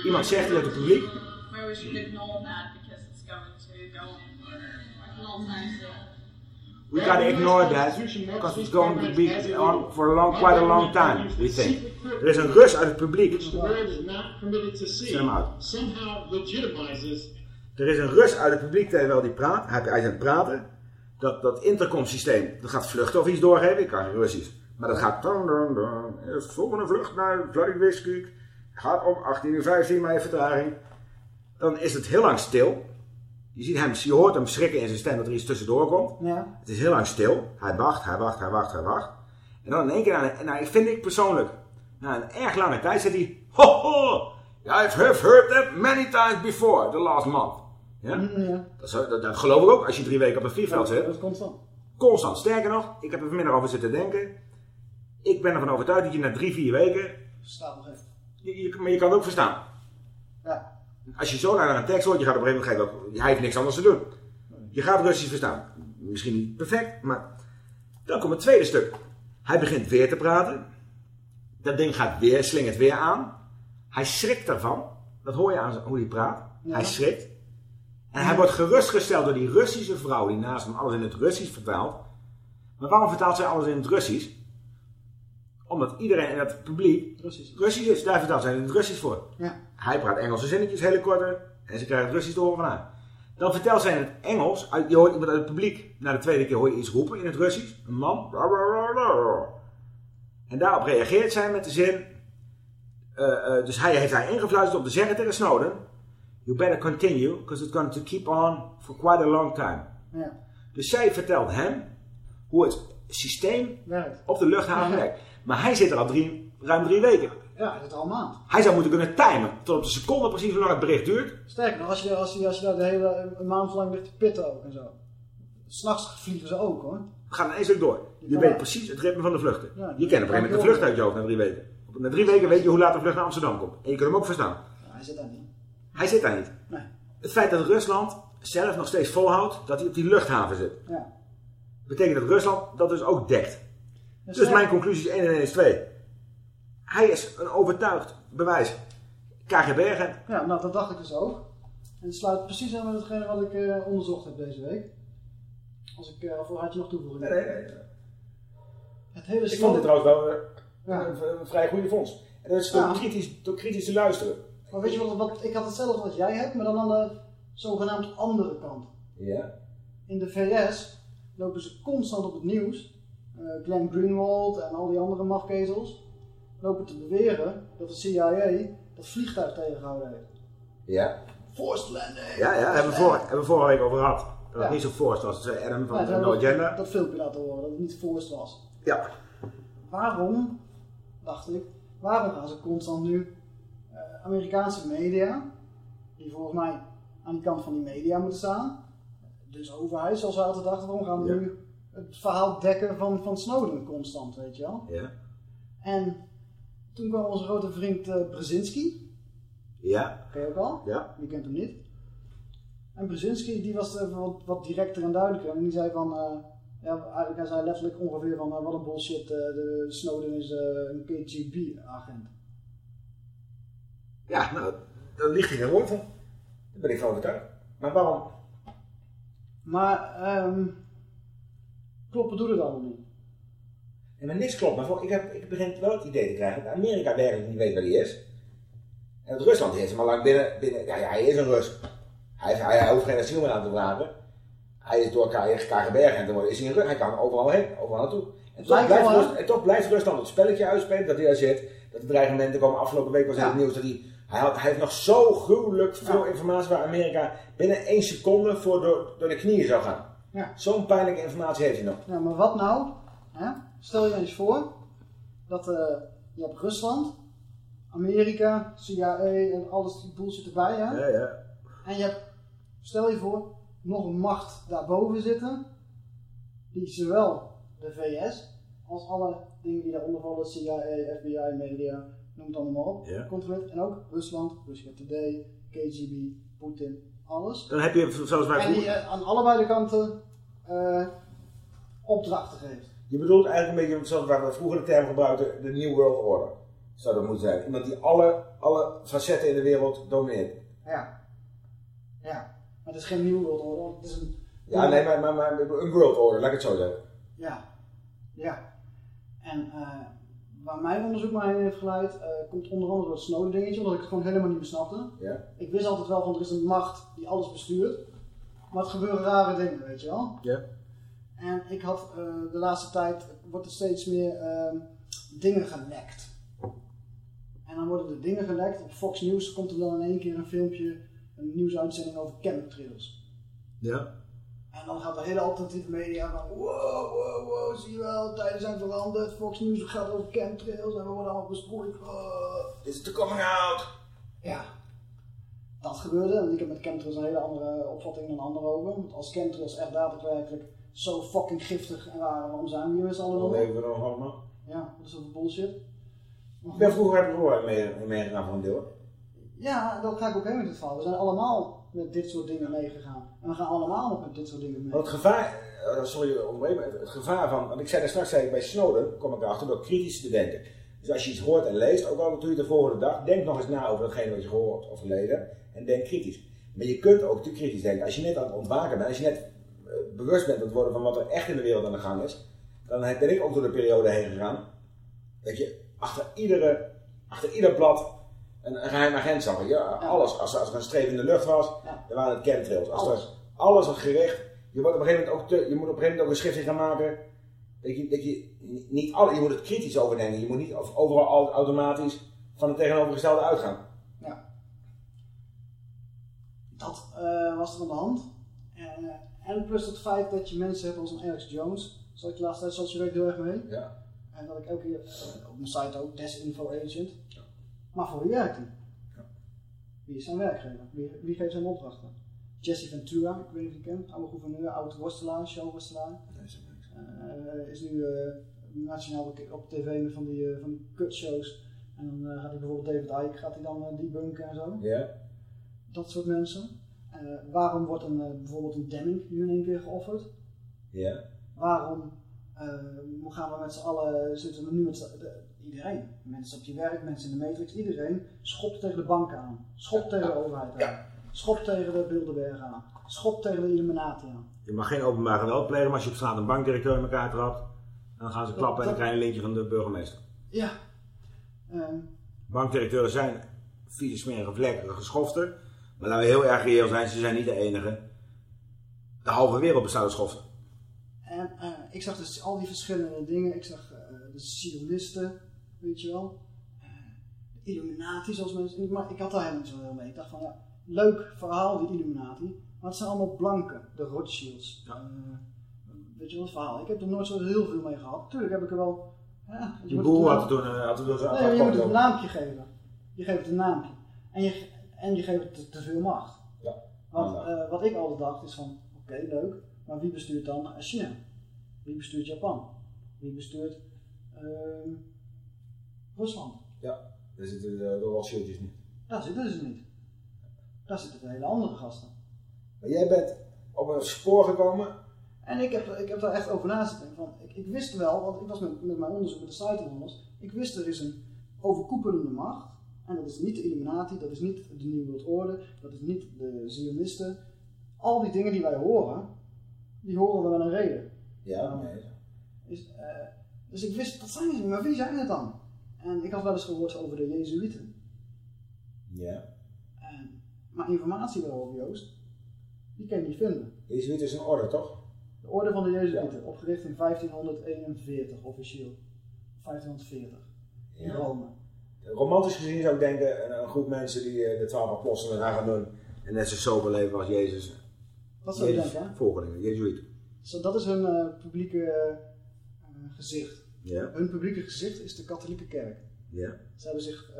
Iemand zegt hier uit het publiek. Maybe we should ignore that because it's going to go on for a long time. We gotta ignore that because it's going to be on for a long, quite a long time, we think. Er is een Rus uit het publiek. hem uit. somehow legitimizes Er is een Rus uit het publiek terwijl die praat. Hij, is aan het praten. Dat, dat intercomsysteem, dat gaat vluchten of iets doorgeven. Ik kan geen Russisch. Maar dat gaat... dun, dun, dun. Het volgende vlucht naar Vladivostok. Gaat om 18 uur 15 maar even vertraging. Dan is het heel lang stil. Je, ziet hem, je hoort hem schrikken in zijn stem dat er iets tussendoor komt. Ja. Het is heel lang stil. Hij wacht, hij wacht, hij wacht, hij wacht. En dan in één keer, aan, nou, ik vind ik persoonlijk, na een erg lange tijd zegt hij... Ho, ho, I've heard that many times before, the last month. Ja? ja. Dat, is- dat, dat geloof ik ook als je drie weken op een vliegveld zit. Dat is constant. Constant. Sterker nog, ik heb er vanmiddag over zitten denken. Ik ben ervan overtuigd dat je na drie, vier weken... Staat nog even. Je, je- maar je kan het ook verstaan. Ja. Als je zo naar een tekst hoort, je gaat op een gegeven moment... ook- Hij heeft niks anders te doen. Je gaat Russisch verstaan. Misschien niet perfect, maar... Dan komt het tweede stuk. Hij begint weer te praten. Dat ding gaat weer, slingert weer aan. Hij schrikt daarvan. Dat hoor je aan hoe hij praat. Ja. Hij schrikt. En hij wordt gerustgesteld door die Russische vrouw die naast hem alles in het Russisch vertaalt. Maar waarom vertaalt zij alles in het Russisch? Omdat iedereen in het publiek Russisch, is. Daar vertaalt zij in het Russisch voor. Ja. Hij praat Engelse zinnetjes, hele korte. En ze krijgen het Russisch te horen van haar. Dan vertelt zij in het Engels, uit, je hoort iemand uit het publiek, na de tweede keer hoor je iets roepen in het Russisch. Een man. En daarop reageert zij met de zin, eh, eh, dus hij heeft haar ingefluisterd om te zeggen tegen Snowden, you better continue, because it's going to keep on for quite a long time. Ja. Dus zij vertelt hem hoe het systeem Werkt. op de luchthaven werkt. Maar hij zit er al drie, ruim drie weken. Ja, dat is al een maand. Hij zou moeten kunnen timen, tot op de seconde precies hoe lang het bericht duurt. Sterker nog, als je, als je, als je daar de hele een maand lang ligt te pitten ook en zo. S'nachts vliegen ze ook hoor. We gaan één stuk door. Je weet precies het ritme van de vluchten. Ja, je kent op een gegeven moment een vlucht uit je hoofd na drie weken. Na drie weken weet je hoe laat de vlucht naar Amsterdam komt. En je kunt hem ook verstaan. Ja, hij zit daar niet. Hij zit daar niet. Nee. Het feit dat Rusland zelf nog steeds volhoudt dat hij op die luchthaven zit. Ja. Betekent dat Rusland dat dus ook dekt. Dus Dus mijn conclusie is 1 en 1 is 2. Hij is een overtuigd bewijs. KGB-agent. Ja, nou dat dacht ik dus ook. En het sluit precies aan met hetgene wat ik eh, onderzocht heb deze week. Als ik, of had je nog toevoegingen? Nee, nee, nee. Het hele Ik vond dit trouwens wel eh, Ja. een, een vrij goede fonds. En dat is door, Ja. kritisch, door kritisch te luisteren. Maar weet je wat, wat, ik had hetzelfde wat jij hebt, maar dan aan de zogenaamd andere kant. Ja. In de VS lopen ze constant op het nieuws. Glenn Greenwald en al die andere mafkezels lopen te beweren dat de CIA dat vliegtuig tegengehouden heeft. Ja. Forced landing! Ja, ja, hebben we, vorige, hebben we vorige week over gehad. Dat Ja. het niet zo forced was. Dat zei Adam van Ja, No Agenda. Dat filmpje laten horen, dat het niet forced was. Ja. Waarom, dacht ik, waarom gaan ze constant nu eh, Amerikaanse media, die volgens mij aan die kant van die media moeten staan, dus overheid zoals we altijd dachten, waarom gaan we Ja. nu het verhaal dekken van, van Snowden constant, weet je wel? Ja. En toen kwam onze grote vriend eh Brzezinski, Ja. ken je ook al? Ja. Wie kent hem niet? En Brzezinski die was even wat, wat directer en duidelijker. En die zei van, eh, ja, eigenlijk hij zei letterlijk ongeveer van, eh, wat een bullshit, eh, de Snowden is eh, een KGB-agent. Ja, nou, daar ligt hij woord van. Daar ben ik van overtuigd. Maar waarom? Maar, ehm kloppen doet het allemaal niet. En maar niks klopt. Maar voor- ik, heb, ik begin wel het idee te krijgen dat Amerika werkelijk niet weet waar hij is. En dat Rusland heeft hem al lang binnen... binnen ja, ja, hij is een Rus. Hij, heeft- hij, hij hoeft geen asiel meer aan te vragen. Hij is door KGB-agent geworden. Is hij een Rus? Hij kan overal heen, overal naartoe. En toch, blijft wel, hè? Rus- en toch blijft Rusland het spelletje uitspelen dat hij daar zit. Dat de dreigementen komen. Afgelopen week was in Ja. het nieuws dat hij... Hij, had, hij heeft nog zo gruwelijk veel informatie waar Amerika binnen één seconde voor door, door de knieën zou gaan. Ja. Zo'n pijnlijke informatie heeft hij nog. Ja, maar wat nou? Stel je eens voor dat eh, je hebt Rusland, Amerika, CIA en alles die bullshit erbij, hè? Ja, ja. En je hebt, stel je voor, nog een macht daarboven zitten, die zowel de VS als alle dingen die daaronder vallen, CIA, FBI, media, noem het allemaal op, Ja. controleert. En ook Rusland, Russia Today, KGB, Poetin, alles. Dan heb je, zoals wij En die eh, aan allebei de kanten eh, opdrachten geeft. Je bedoelt eigenlijk een beetje zoals waar we vroeger de term gebruikten, de New World Order. Zou dat moeten zijn. Iemand die alle, alle facetten in de wereld domineert. Ja. Ja. Maar het is geen nieuw world order. Het is een... Ja, nee, maar, maar, maar een World Order, laat ik het zo zeggen. Ja. Ja. En eh, waar mijn onderzoek mij heen heeft geleid, eh, komt onder andere door het Snowden dingetje, omdat ik het gewoon helemaal niet meer snapte. Ja. Ik wist altijd wel van er is een macht die alles bestuurt. Maar het gebeuren rare dingen, weet je wel. Ja. En ik had eh, de laatste tijd, wordt er steeds meer ehm, dingen gelekt. En dan worden er dingen gelekt. Op Fox News komt er dan in één keer een filmpje, een nieuwsuitzending over chemtrails. Ja. En dan gaat de hele alternatieve media van wow, wow, wow, zie je wel, tijden zijn veranderd. Fox News gaat over chemtrails en we worden allemaal besproeid. Is het de coming out? Ja. Dat gebeurde, en ik heb met chemtrails een hele andere opvatting dan anderen over. Want als chemtrails echt daadwerkelijk zo fucking giftig en waren, waarom zijn we hier met z'n allen nog? leven we nog allemaal. Ja, dat is ook bullshit. Ik ben vroeger heb ik mee, meegegaan een deel. Ja, dat ga ik ook heen met dit verhaal. We zijn allemaal met dit soort dingen meegegaan. En we gaan allemaal nog met dit soort dingen mee. Want het gevaar, eh, sorry onderbreken, het, het gevaar van, want ik zei daar straks zei ik, bij Snowden, kom ik erachter door kritisch te denken. Dus als je iets hoort en leest, ook al doe je het de volgende dag, denk nog eens na over datgene wat je gehoord of gelezen en denk kritisch. Maar je kunt ook te kritisch denken. Als je net aan het ontwaken bent, als je net bewust bent aan het worden van wat er echt in de wereld aan de gang is, dan ben ik ook door de periode heen gegaan. Dat je achter, iedere, achter ieder blad een, een geheim agent zag. Ja, alles. Als, er- als er een streep in de lucht was, dan waren het chemtrails. Als Alles. er alles was gericht. Je, wordt op een gegeven moment ook te, je moet op een gegeven moment ook een schriftje gaan maken. Dat je, dat je niet alle, je moet het kritisch overdenken. Je moet niet overal al- automatisch van het tegenovergestelde uitgaan. Dat eh, was er aan de hand. Eh, en plus het feit dat je mensen hebt als een Alex Jones. Zat ik de laatste tijd, zoals je weet, heel erg mee. Ja. En dat ik elke keer, eh, op mijn site ook, Desinfo Agent. Maar voor wie werkt hij? Wie is zijn werkgever? Wie, wie geeft zijn opdrachten? Jesse Ventura, ik weet niet of je kent, oude gouverneur, oud worstelaar, showworstelaar. Eh, is nu eh, nationaal op tv met van die, eh, van die kutshows. En dan gaat hij bijvoorbeeld David Icke gaat hij dan debunken en zo. Ja. Dat soort mensen. Eh, waarom wordt een, eh, bijvoorbeeld een Demming nu in één keer geofferd? Ja. Waarom eh, gaan we met z'n allen, zitten we nu met iedereen, mensen op je werk, mensen in de Matrix, iedereen schopt tegen de banken aan, schopt tegen de overheid aan, schopt tegen de Bilderberg aan, schopt tegen de Illuminati aan. Je mag geen openbaar geweld plegen, maar als je op straat een bankdirecteur in elkaar trapt, dan gaan ze Dat- klappen en dan krijg je een lintje van de burgemeester. Ja. Ehm, Bankdirecteuren zijn vieze, smerige, vlekkerige schoften. Maar laten we heel erg reëel zijn, ze zijn niet de enige. De halve wereld bestaat uit schoften. en eh, ik zag dus al die verschillende dingen, ik zag eh, de Zionisten, weet je wel, Eh, de Illuminati zoals mensen, maar ik had daar helemaal niet zo heel mee. Ik dacht van ja, leuk verhaal die Illuminati, maar het zijn allemaal blanken, de Rothschilds. Eh, weet je wel het verhaal, ik heb er nooit zo heel veel mee gehad. Tuurlijk heb ik er wel... Ja, je het had het toen, Nee, je moet het een naampje geven. Je geeft het een naampje. En je, en je geeft te, te veel macht. Ja. Want eh, wat ik altijd dacht is van, oké, leuk, maar wie bestuurt dan China? Wie bestuurt Japan? Wie bestuurt ehm, Rusland? Ja, daar zitten de, de Rothschildjes niet. Daar zitten ze niet. Daar zitten de hele andere gasten. Maar jij bent op een spoor gekomen. En ik heb, ik heb daar echt over na. Van, ik, ik wist wel, want ik was met, met mijn onderzoek met de Scientologists, ik wist er is een overkoepelende macht. En dat is niet de Illuminati, dat is niet de Nieuwe Wereldorde, dat is niet de Zionisten. Al die dingen die wij horen, die horen we wel een reden. Ja, nee. Is, eh, dus ik wist, dat zijn ze niet, maar wie zijn het dan? En ik had wel eens gehoord over de Jezuïeten. Ja. En, maar informatie daarover, Joost, die kan je niet vinden. Jezuïet is een orde, toch? De orde van de Jezuïeten, opgericht in 1541 officieel. 1540 in. Rome. Romantisch gezien zou ik denken, een, een groep mensen die eh, de twaalf apostelen gaan doen en net zo sober leven als Jezus. Dat zou je denken, hè? Volgelingen, Jezuïeten. Zo, dat is hun eh, publieke eh, gezicht. Ja. Hun publieke gezicht is de katholieke kerk. Ja. Ze hebben zich,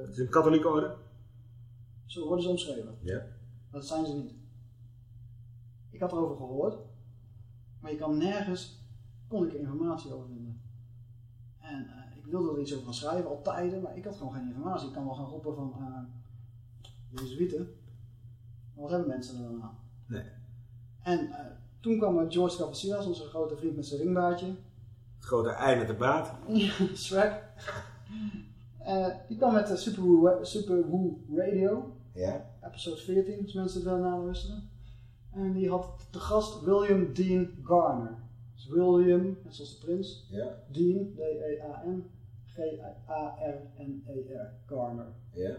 Het is een katholieke orde. zo worden ze omschreven. Ja. Maar dat zijn ze niet. Ik had erover gehoord, maar je kan nergens, kon ik informatie over vinden. En wilde er iets over gaan schrijven, al tijden, maar ik had gewoon geen informatie. Ik kan wel gaan roepen van, eh Jezuïeten, maar wat hebben mensen er dan aan? Nee. En eh, toen kwam eh, George Capasilas, onze grote vriend met zijn ringbaardje, Het grote ei met de baard. Shrek. Eh, die kwam met de Super Woo Radio, Ja. episode 14, als mensen het wel naar luisteren. En die had de gast William Dean Garner. Dus William, net zoals de prins. Ja. Dean, D-E-A-N, G-A-R-N-E-R, Garner. Ja.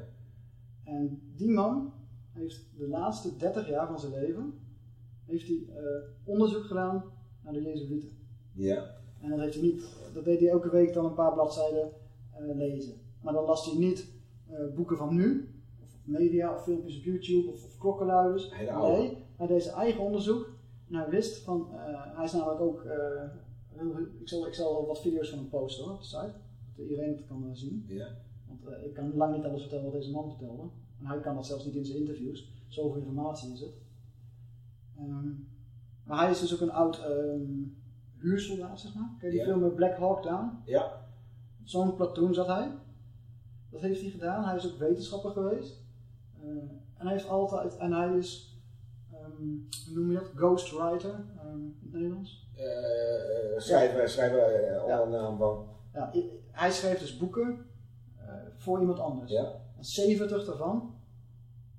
En die man heeft de laatste 30 jaar van zijn leven heeft hij, eh, onderzoek gedaan naar de Jezuïeten. Ja. En dat, heeft hij niet, dat deed hij elke week dan een paar bladzijden eh, lezen. Maar dan las hij niet eh, boeken van nu, of media, of filmpjes op YouTube, of, of klokkenluiders. Nee, hij deed zijn eigen onderzoek. En hij wist van, hij is namelijk ook, ik, zal, ik zal wat video's van hem posten hoor, op de site. Dat iedereen het kan eh, zien. Ja. Want eh, ik kan lang niet alles vertellen wat deze man vertelde. En hij kan dat zelfs niet in zijn interviews. Zoveel informatie is het. Ehm, maar hij is dus ook een oud ehm, huursoldaat, zeg maar. Ken je die Ja. film met Black Hawk Down? Ja. Zo'n platoon zat hij. Dat heeft hij gedaan. Hij is ook wetenschapper geweest. Eh, en hij heeft altijd, en hij is, ehm, hoe noem je dat? Ghostwriter in het Nederlands. Schrijven eh, onder de naam van. Ja, hij schreef dus boeken eh, voor iemand anders. Ja. En 70 daarvan,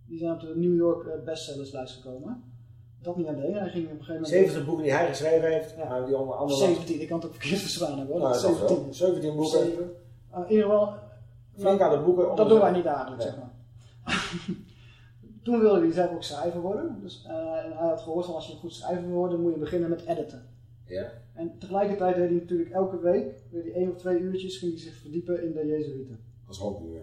die zijn op de New York eh, bestsellerslijst gekomen. Dat niet alleen, hij ging op een gegeven moment... 70 boeken die hij geschreven heeft, maar die onder andere... 17, ik kan het ook verkeerd verstaan hebben hoor. Nou, dat dat het is wel. 17 is. 17 boeken. Eh, in ieder geval... Flink aan de boeken Dat doen wij niet dagelijks, Nee. zeg maar. Toen wilde hij zelf ook schrijver worden. Dus, en hij had gehoord van als je goed schrijver wil worden, moet je beginnen met editen. Ja. En tegelijkertijd deed hij natuurlijk elke week, deed hij één of twee uurtjes, ging hij zich verdiepen in de Jezuïeten. Als hobbyuur.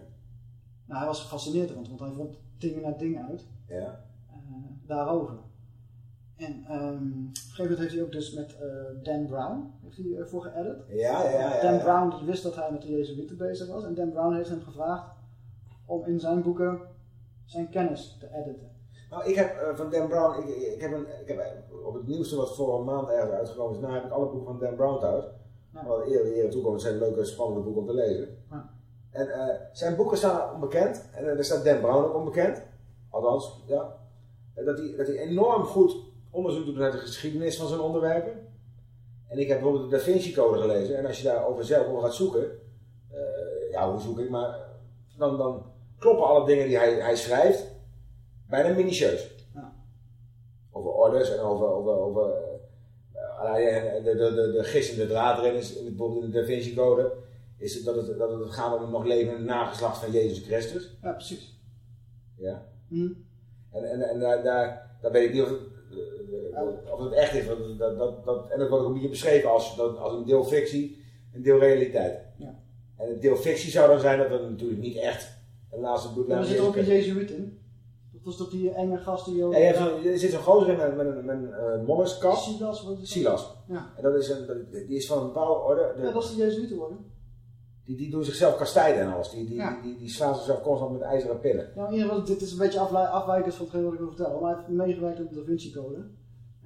Nou, hij was gefascineerd ervan, want hij vond dingen na dingen uit Ja. eh, daarover. En ehm, op een gegeven moment heeft hij ook dus met eh, Dan Brown heeft hij, eh, voor geëdit. Ja, ja, ja, Dan. Brown die wist dat hij met de Jezuïeten bezig was. En Dan Brown heeft hem gevraagd om in zijn boeken zijn kennis te editen. Nou, ik heb eh, van Dan Brown, ik, ik, heb een, ik heb eh, op het nieuwste wat voor een maand ergens uitgekomen is, nou heb ik alle boeken van Dan Brown thuis. Ja. Wat eerder, eerder toekomt, zijn leuke, spannende boeken om te lezen. Ja. En eh, zijn boeken staan onbekend. En er staat Dan Brown ook onbekend. Althans, ja. Dat hij, dat hij enorm goed onderzoek doet naar de geschiedenis van zijn onderwerpen. En ik heb bijvoorbeeld de Da Vinci Code gelezen. En als je daarover zelf over gaat zoeken. ja, hoe zoek ik? Maar dan, dan kloppen alle dingen die hij, hij schrijft. Bijna minutieus. Over orders en over, over, over eh, eh, de, de, de, de gissende draad erin is, in het, bijvoorbeeld in de Da Vinci Code, is het dat het, dat het gaat om het nog levende nageslacht van Jezus Christus. Ja, precies. Ja. Hm. En, en, en daar, daar, daar weet ik niet of het, eh, of het echt is. Want dat, dat, dat, en dat wordt ook een beetje beschreven als, dat, als een deel fictie, een deel realiteit. Ja. En het deel fictie zou dan zijn dat het natuurlijk niet echt een laatste bloedlijn er is. zit ook een Jezuïet in. Dat was toch die enge gast die ook... Ja, je zo'n- er zit zo'n gozer in met, met een, met een eh. Silas, dat? Silas. Ja. En dat is een, die is van een bepaalde orde. De- Ja, dat is de Jezuïeten worden. die, die doen zichzelf kastijden en alles. Die, die, Ja. die, die, die slaan zichzelf constant met ijzeren pillen. Ja, in ieder geval, dit is een beetje afwijkend van hetgeen wat ik wil vertellen. Maar hij heeft meegewerkt op de Da Vinci Code.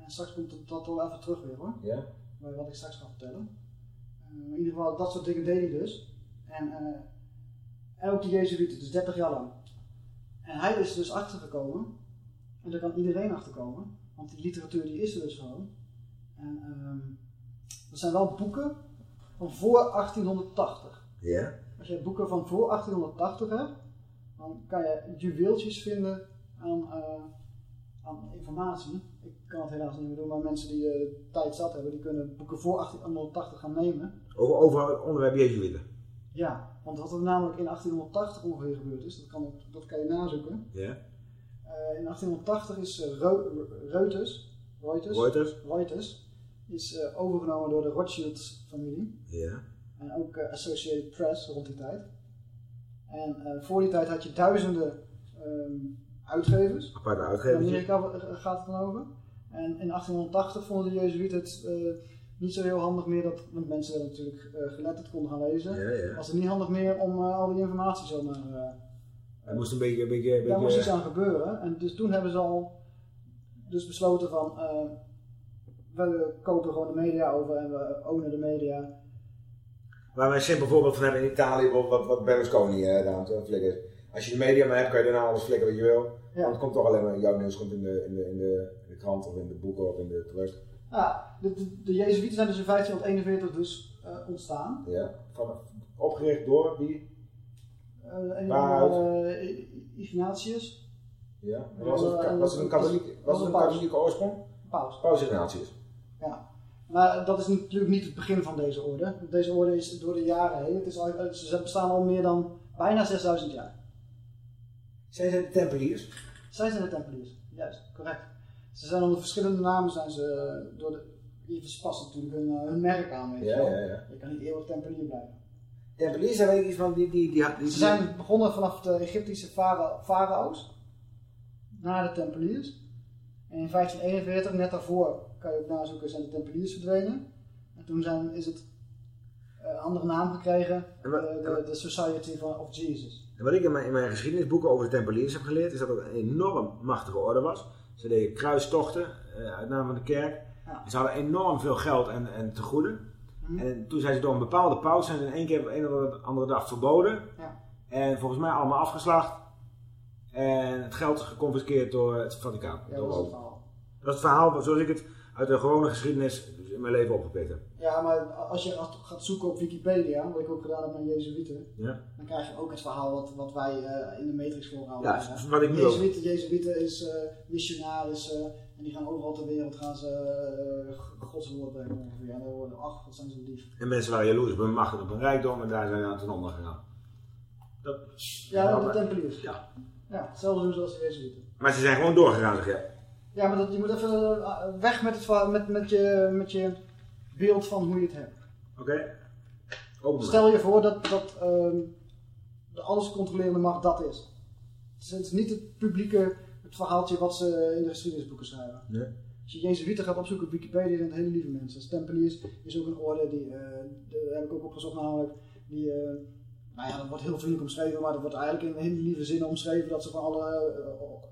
En straks komt dat, dat wel even terug weer hoor. Ja. Bij wat ik straks ga vertellen. Eh, in ieder geval, dat soort dingen deed hij dus. En, eh, en ook de Jezuïeten, dus 30 jaar lang. En hij is er dus achtergekomen. En daar kan iedereen achterkomen. Want die literatuur die is er dus gewoon. En ehm, er zijn wel boeken van voor 1880. Ja. Als je boeken van voor 1880 hebt, dan kan je juweeltjes vinden aan, eh, aan informatie. Ik kan het helaas niet meer doen, maar mensen die eh, tijd zat hebben, die kunnen boeken voor 1880 gaan nemen. Over, over onderwerp Jezuïeten. Ja, want wat er namelijk in 1880 ongeveer gebeurd is, dat kan, dat kan je nazoeken. Ja. Eh, in 1880 is eh, Reu- Reuters, Reuters, Reuters. Reuters is eh, overgenomen door de Rothschild-familie. Ja. En ook Associated Press rond die tijd. En voor die tijd had je duizenden ehm, uitgevers. Aparte In uitgevers. Amerika eh, gaat het dan over. En in 1880 vonden de Jezuïeten het niet zo heel handig meer dat, want mensen natuurlijk eh, geletterd konden gaan lezen. Ja, ja. Was het niet handig meer om eh, al die informatie zomaar. eh Er moest een beetje... Een beetje, daar moest iets aan gebeuren. En dus toen hebben ze al dus besloten van we kopen gewoon de media over en we ownen de media. Waar we een simpel voorbeeld van hebben in Italië, wat, wat Berlusconi eh, daar aan het. Als je de media maar hebt, kan je daarna alles flikken wat je wil. Want het komt toch alleen maar, jouw nieuws komt in de, in, de, in, de, in de krant of in de boeken of in de trust. Ja, de, de, de Jezuïeten zijn dus in 1541 dus eh, ontstaan. Ja. Van, opgericht door wie? Eh, uh, Ignatius. Ja. Was het, was het een katholiek, was het een katholieke oorsprong? Paus. Paus Ignatius. Ja. Maar dat is natuurlijk niet het begin van deze orde. Deze orde is door de jaren heen. Het is al, ze bestaan al meer dan bijna 6000 jaar. Zij zijn de Tempeliers? Zij zijn de Tempeliers, juist, correct. Ze zijn onder verschillende namen zijn ze eh, door de. Je past natuurlijk hun, eh, hun merk aan, weet je Ja, wel. ja, ja. Je kan niet eeuwig Tempelier blijven. Tempeliers, daar weet ik iets van, die... die, die, die Ze zijn begonnen vanaf de Egyptische fara- farao's naar de Tempeliers. En in 1541, net daarvoor, kan je ook nazoeken, zijn de Tempeliers verdwenen. En toen zijn, is het eh, een andere naam gekregen, eh, de, de Society van, of Jesus. En wat ik in mijn, in mijn geschiedenisboeken over de Tempeliers heb geleerd, is dat het een enorm machtige orde was. Ze deden kruistochten eh, uit naam van de kerk. Ja. Ze hadden enorm veel geld en, en te goeden. Mhm. En toen zijn ze door een bepaalde paus zijn ze in één keer op een of andere dag verboden. Ja. En volgens mij allemaal afgeslacht. En het geld geconfiskeerd door het Vaticaan. Ja, Door dat is het. Dat is het verhaal zoals ik het uit de gewone geschiedenis mijn leven opgepikt heb. Ja, maar als je gaat zoeken op Wikipedia, wat ik ook gedaan heb met Jezuïeten, Ja. dan krijg je ook het verhaal wat, wat wij eh, in de Matrix voorhouden. Ja, wat ik nu Jezuïeten, Jezuïeten is eh missionarissen en die gaan overal ter wereld gaan ze eh, Gods woord brengen ongeveer. En dan worden, ach, wat zijn ze lief. En mensen waren jaloers op hun macht en op hun rijkdom en daar zijn ze aan ten onder gegaan. Dat, Ja, de Tempeliers. Ja. Ja, hetzelfde doen ze als de Jezuïeten. Maar ze zijn gewoon doorgegaan, zeg je. Ja, maar dat, je moet even eh, weg met, het, met, met, je, met je beeld van hoe je het hebt. Oké? Stel je voor dat, dat ehm, de alles controlerende macht dat is. Het is niet het publieke het verhaaltje wat ze in de geschiedenisboeken schrijven. Nee. Als je Jezuïeten gaat opzoeken op Wikipedia, zijn het hele lieve mensen. Dus Tempeliers is ook een orde, die, daar heb ik ook opgezocht namelijk, die, eh, nou ja, dat wordt heel vriendelijk omschreven, maar dat wordt eigenlijk in hele lieve zinnen omschreven dat ze van alle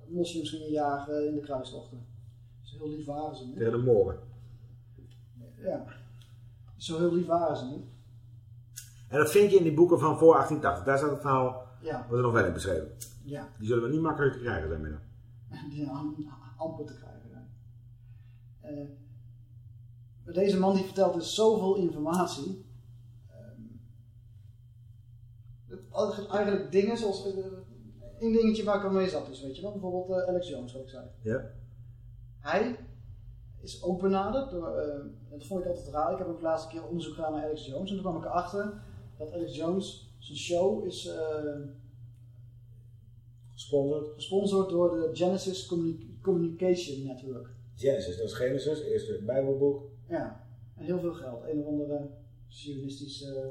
eh, moslims gingen jagen in de kruistochten. Dus heel lief waren ze niet. Tegen de moren. Ja. Zo heel lief waren ze niet. En dat vind je in die boeken van voor 1880. Daar staat het verhaal, Ja. wordt er nog wel in beschreven. Ja. Die zullen we niet makkelijk te krijgen zijn meer. die zijn am- amper te krijgen. zijn. Eh, maar deze man die vertelt dus zoveel informatie. Ehm, het- eigenlijk dingen zoals... eh, één dingetje waar ik al mee zat dus, weet je wel. Bijvoorbeeld eh, Alex Jones, wat ik zei. Ja. Hij is ook benaderd door, eh, dat vond ik altijd raar. Ik heb ook de laatste keer onderzoek gedaan naar Alex Jones. En toen kwam ik erachter dat Alex Jones, zijn show is eh, Gesponsord. gesponsord door de Genesis Communi- Communication Network. Genesis, dat is Genesis, eerste Bijbelboek. Ja, en heel veel geld. Een of andere Zionistische...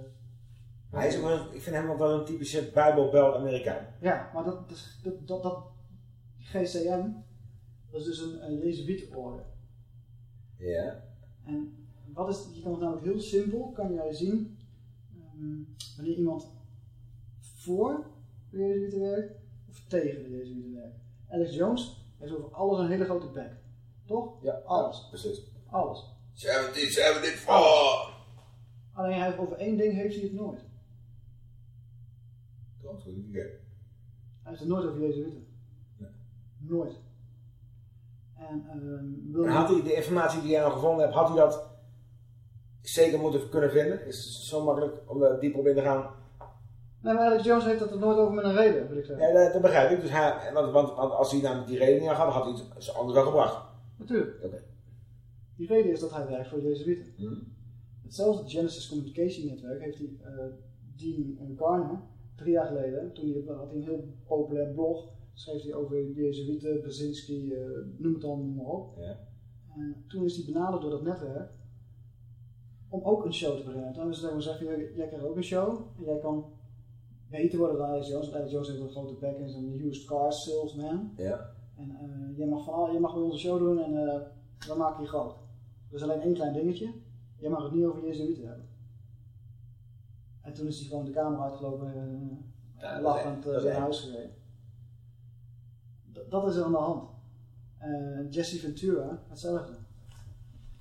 Hij is ook wel, een- ik vind hem ook wel een typische Bijbelbelt Amerikaan. Ja, maar dat, dat, dat, dat, GCM, dat is dus een, een Jezuïetenorde. Ja. En wat is, je kan het namelijk heel simpel, kan jij zien, ehm, wanneer iemand voor de Jezuïeten werkt of tegen de Jezuïeten werkt. Alex Jones heeft over alles een hele grote bek. Toch? Ja, alles. precies. Alles. 17, 74! Alleen hij heeft over één ding heeft hij het nooit. Hij heeft het nooit over Jezuïeten. Nooit. En ehm, wil En had hij de informatie die jij nou gevonden hebt, had hij dat zeker moeten kunnen vinden? Is het zo makkelijk om daar dieper op in te gaan? Nee, maar Alex Jones heeft dat er nooit over met een reden, wil ik zeggen. Ja, dat, dat begrijp ik. Dus hij, want, want, want als hij namelijk die reden niet had gehad, had hij iets anders wel gebracht. Natuurlijk. Oké. Die reden is dat hij werkt voor Jezuïeten. Hm. Hetzelfde Genesis Communication Network heeft hij, eh, Dean Garner, drie jaar geleden, toen hij, had hij een heel populair blog, schreef hij over Jezuïeten, Brzezinski, eh, noem het dan maar op. Ja. En toen is hij benaderd door dat netwerk om ook een show te beginnen. Toen hebben ze tegen gezegd, jij, jij krijgt ook een show en jij kan beter worden dan Alex Jones. Want Jones heeft een grote bek en is een used car salesman. Ja. En eh, jij, mag van, al- jij mag bij onze show doen en eh we maken je groot. Er is alleen één klein dingetje. Jij mag het niet over Jezuïeten hebben. En toen is hij gewoon de kamer uitgelopen en Ja, uh, is lachend uh, is naar echt. huis gereden. Dat is er aan de hand. Eh, Jesse Ventura, hetzelfde.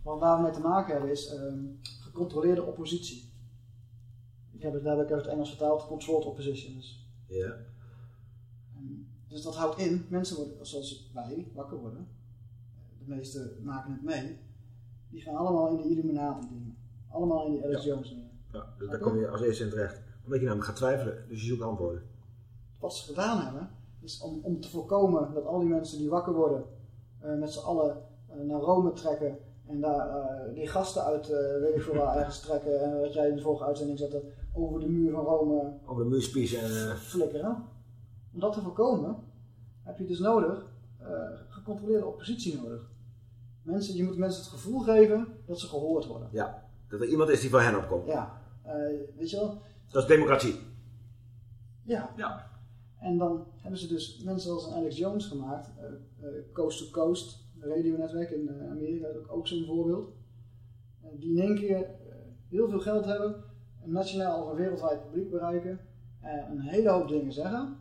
Wat waar we mee te maken hebben is ehm, gecontroleerde oppositie. Ik heb het, daar heb ik uit het Engels vertaald, controlled opposition. Dus Ja. dus dat houdt in, mensen worden, zoals wij, wakker worden. De meesten maken het mee. Die gaan allemaal in die Illuminati dingen. Allemaal in die Alex Jones dingen. Ja, dus daar kom je als eerste in terecht. Omdat je namelijk gaat twijfelen, dus je zoekt antwoorden. Wat ze gedaan hebben, is om, om te voorkomen dat al die mensen die wakker worden, eh, met z'n allen eh, naar Rome trekken. En daar eh, die gasten uit, weet ik veel waar, ergens trekken. En wat jij in de vorige uitzending zette, over de muur van Rome Over de muurspies en... flikkeren. Om dat te voorkomen, heb je dus nodig, gecontroleerde oppositie nodig. Mensen, je moet mensen het gevoel geven dat ze gehoord worden. ja, dat er iemand is die van hen opkomt. Ja, weet je wel? Dat is democratie. Ja. ja. En dan hebben ze dus mensen als Alex Jones gemaakt, eh, eh, Coast to Coast, radionetwerk in eh, Amerika is ook, ook zo'n voorbeeld. Eh, die in één keer eh, heel veel geld hebben, een nationaal of een wereldwijd publiek bereiken en een hele hoop dingen zeggen,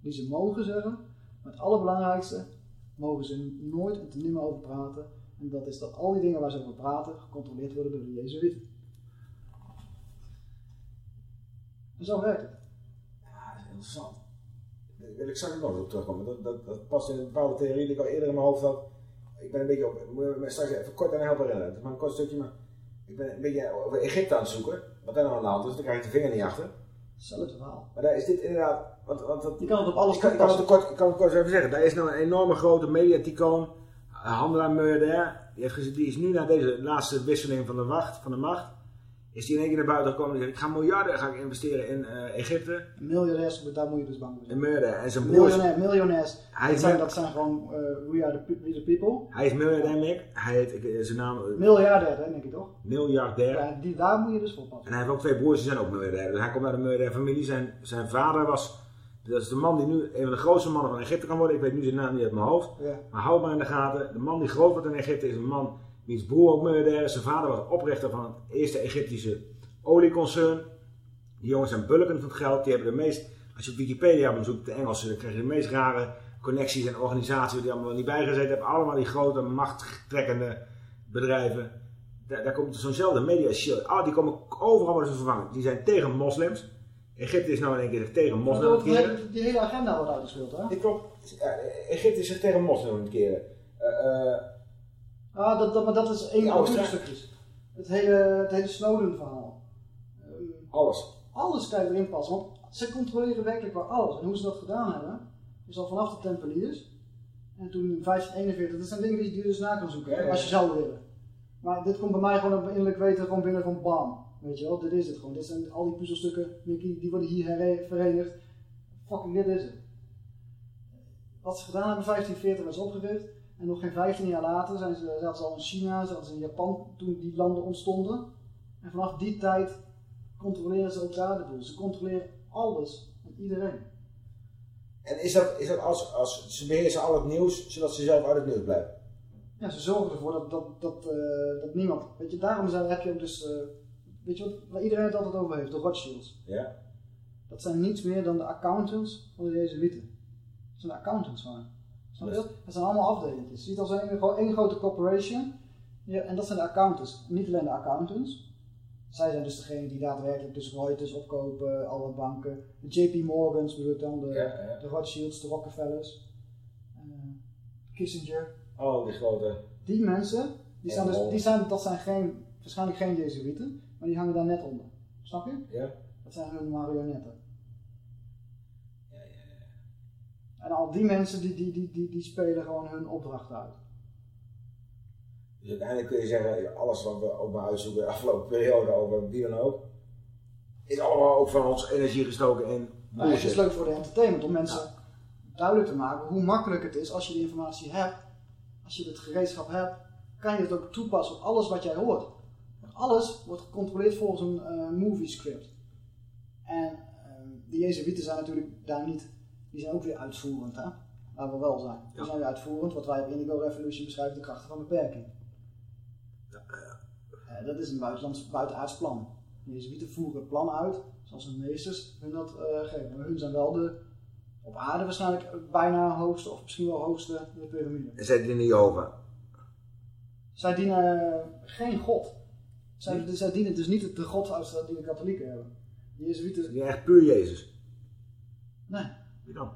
die ze mogen zeggen. Maar het allerbelangrijkste, mogen ze nooit en te nimmer over praten. En dat is dat al die dingen waar ze over praten, gecontroleerd worden door de Jezuïeten. En zo werkt het. Ja, dat is interessant. Daar wil ik straks nog op terugkomen. Dat, dat, dat past in een bepaalde theorie die ik al eerder in mijn hoofd had. Ik ben een beetje op, moet je me straks even kort aan helpen herinneren. Het is maar een kort stukje, maar ik ben een beetje over Egypte aan het zoeken. Wat daar nou aan de hand is, dan krijg ik de vinger niet achter. Hetzelfde verhaal. Maar daar is dit inderdaad, want, want dat, Je kan het op alles ik kan, ik kan het kort, ik kan het kort even zeggen. Daar is nou een enorme grote mediaticoon, handelaar miljardair. Die, heeft die is nu na deze laatste wisseling van de, wacht, van de macht, is die in één keer naar buiten gekomen en zegt, ik ga miljarden ga ik investeren in eh, Egypte. Miljardairs, daar moet je dus bang voor zijn. Een miljardair. En zijn broers, Miljonair, miljonairs, Hij dat, zijn, dat zijn gewoon eh, we are the, pe- we the people. hij is miljardair, Mick. Hij heet, ik, eh, zijn naam, Miljardair, hè, denk je toch? miljardair. Ja, die, daar moet je dus voor passen. En hij heeft ook twee broers, die zijn ook miljardair. Dus hij komt uit een miljardair familie. Zijn, zijn vader was, dat is de man die nu een van de grootste mannen van Egypte kan worden. Ik weet nu zijn naam niet uit mijn hoofd. Ja. Maar houd maar in de gaten. De man die groot wordt in Egypte is een man wiens broer ook miljardair is. Zijn vader was oprichter van het eerste Egyptische olieconcern. Die jongens zijn bulkend van het geld. Die hebben de meest, als je op Wikipedia bezoekt, de Engelse, dan krijg je de meest rare connecties en organisaties die allemaal niet bijgezeten hebben. Allemaal die grote, machttrekkende bedrijven. Daar, daar komt zo'nzelfde media show. Ah, die komen overal worden ze vervangen. Die zijn tegen moslims. Egypte is nou in één keer tegen moslims die, hele- die hele agenda wordt uitgespeeld, hè? Dit klopt. Egypte is zich tegen moslims aan het keren. Eh, eh, Ah, dat, dat, maar dat is één de Australië. stukjes. Het hele, het hele Snowden-verhaal. Ehm, alles. Alles kan je erin passen, want ze controleren werkelijk wel alles. En hoe ze dat gedaan hebben, is al vanaf de Tempeliers. En toen in 1541, dat zijn dingen die je dus na kan zoeken, Ja, ja. als je zou willen. Maar dit komt bij mij gewoon op innerlijk weten, gewoon binnen van bam. Weet je wel, dit is het gewoon. Dit zijn al die puzzelstukken, Mickey, die worden hier verenigd. Fucking dit is het. Wat ze gedaan hebben, 1540 werd ze opgericht. En nog geen 15 jaar later zijn ze, zaten ze al in China, zaten ze in Japan, toen die landen ontstonden. En vanaf die tijd controleren ze ook daar de boel. Ze controleren alles en iedereen. en is dat, is dat als, als ze beheersen al het nieuws, zodat ze zelf uit het nieuws blijven? Ja, ze zorgen ervoor dat, dat, dat, eh, dat niemand... Weet je, daarom zijn, heb je ook dus... eh, weet je wat, waar iedereen het altijd over heeft, de Rothschilds. Ja. Dat zijn niets meer dan de accountants van de Jezuïeten. Dat zijn de accountants van. Dat? Zijn allemaal afdelingen. Je ziet als één, gewoon één grote corporation. Ja, en dat zijn de accountants. Niet alleen de accountants. Zij zijn dus degene die daadwerkelijk dus Reuters opkopen, alle banken. De JP Morgans bedoel ik dan, de, de Rothschilds, de Rockefellers. eh, Kissinger. Oh, die grote... Die mensen, die zijn dus, die zijn, dat zijn geen, waarschijnlijk geen Jezuïeten, maar die hangen daar net onder. Snap je? Ja. Dat zijn hun marionetten. En al die mensen die, die, die, die, die spelen gewoon hun opdracht uit. Dus uiteindelijk kun je zeggen, alles wat we ook maar uitzoeken de afgelopen periode over wie dan ook, is allemaal ook van ons energie gestoken in Maar het is leuk voor de entertainment om mensen duidelijk te maken hoe makkelijk het is als je die informatie hebt, als je het gereedschap hebt, kan je het ook toepassen op alles wat jij hoort. Want alles wordt gecontroleerd volgens een eh, movie script. En ehm, de Jezuïeten zijn natuurlijk daar niet, die zijn ook weer uitvoerend, hè? Laten we wel zijn. Die zijn weer uitvoerend, wat wij op Indigo Revolution beschrijven, de krachten van beperking. Eh, dat is een buitenlands, buitenaards plan. De Jezuïeten voeren het plan uit, zoals hun meesters hun dat eh, geven. Maar hun zijn wel de, op aarde waarschijnlijk bijna hoogste, of misschien wel hoogste de piramide. En zij dienen Jehovah. Zij dienen eh, geen God. Zij, zij dienen dus niet de God als die de katholieken hebben. De Jezuïeten... Die echt puur Jezus. Nee. Wie dan?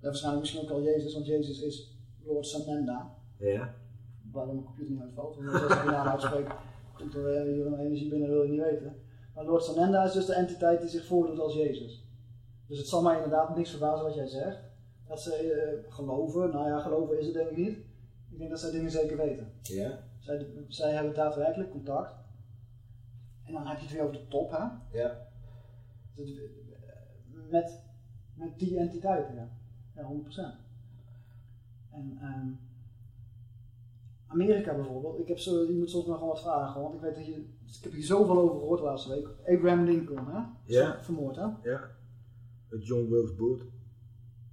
Ja, waarschijnlijk misschien ook al Jezus, want Jezus is Lord Sananda. Ja. Waarom mijn computer niet uitvalt. Want als ik die naam uitspreek, komt er hier een energie binnen, wil je niet weten. Maar Lord Sananda is dus de entiteit die zich voordoet als Jezus. Dus het zal mij inderdaad niks verbazen wat jij zegt. Dat ze eh, geloven, nou ja, geloven is het denk ik niet. Ik denk dat zij dingen zeker weten. Ja. Zij, zij hebben daadwerkelijk contact. En dan heb je het weer over de top, hè? Ja. Dus, eh, Met, met die entiteiten, ja. Ja, 100%. En ehm, Amerika bijvoorbeeld, ik heb zo, je moet soms maar gewoon wat vragen, want ik weet dat je, ik heb hier zoveel over gehoord de laatste week. Abraham Lincoln, hè? Ja. Vermoord, hè? Ja. Het John Wilkes Booth.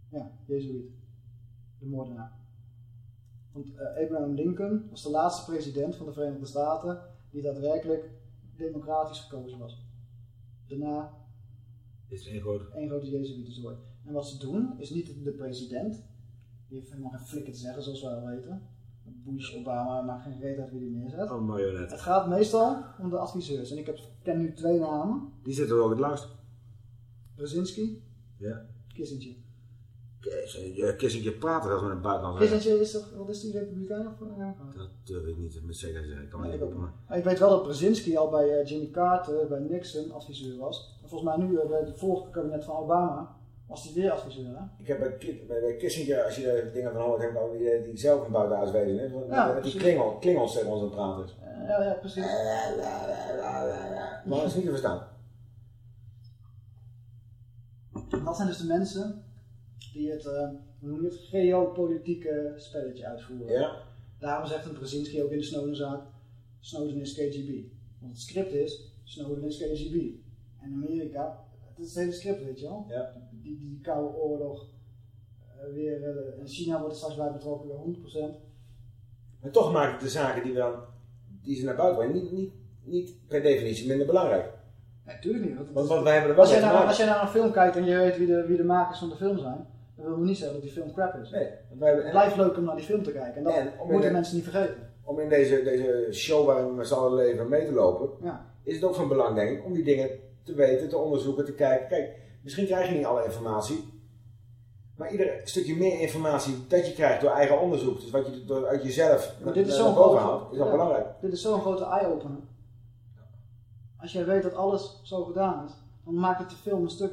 Ja, Jezuïet. De moordenaar. Want eh, Abraham Lincoln was de laatste president van de Verenigde Staten die daadwerkelijk democratisch gekozen was. Daarna Is één grote. één grote Jezuïetenzooi. En wat ze doen, is niet de president, die heeft helemaal geen flikker te zeggen, zoals wij al weten. Bush, Obama, maakt geen reet uit wie die neerzet. Oh, marionet. Het gaat meestal om de adviseurs. En ik heb, ken nu twee namen. Die zitten er ook het langst. Brzezinski, Ja. Kissinger. Kissinger praten als met een buitenlander. Kissinger is toch, wat is die republikein of eh, democrat? Dat durf ik niet met zekerheid zeggen. Ik kan Nee, niet ik maar... Ik weet wel dat Brzezinski al bij eh, Jimmy Carter, bij Nixon adviseur was. En volgens mij nu eh, bij het vorige kabinet van Obama was hij weer adviseur. Hè? Ik heb bij, bij, bij Kissinger, als je dingen van hoort, heb ik die, die zelf een wezen. Hè? Want, Ja, die klingel, klingels tegen ons aan het praten is. Eh, ja, ja, precies. Maar dat is niet te verstaan. Dat zijn dus de mensen die het, eh, hoe noem je het, geopolitieke spelletje uitvoeren. Ja. Daarom zegt een Brzezinski ook in de Snowden-zaak, Snowden is KGB. Want het script is, Snowden is KGB. En Amerika, het is het hele script, weet je wel. Ja. Die, die, koude oorlog, eh, weer, en China wordt er straks bij betrokken, weer 100%. Maar toch maak ik de zaken die, we dan, die ze naar buiten brengen niet, niet, niet per definitie minder belangrijk. Nee, tuurlijk niet. Want, Want, want wij hebben er wel als, jij naar, als jij naar een film kijkt en je weet wie de, wie de makers van de film zijn, dan wil dat niet zeggen dat die film crap is. Nee, want wij hebben, Het blijft leuk om naar die film te kijken. En dat En moeten de- mensen niet vergeten. om in deze, deze show waar we met z'n allen leven mee te lopen, Ja. is het ook van belang, denk ik, om die dingen te weten, te onderzoeken, te kijken. Kijk, misschien krijg je niet alle informatie. Maar ieder stukje meer informatie dat je krijgt door eigen onderzoek, dus wat je door, uit jezelf Maar dit is zo'n boven grote, haalt, is ja, belangrijk. Dit is zo'n grote eye-opener. Als jij weet dat alles zo gedaan is, dan maakt het de film een stuk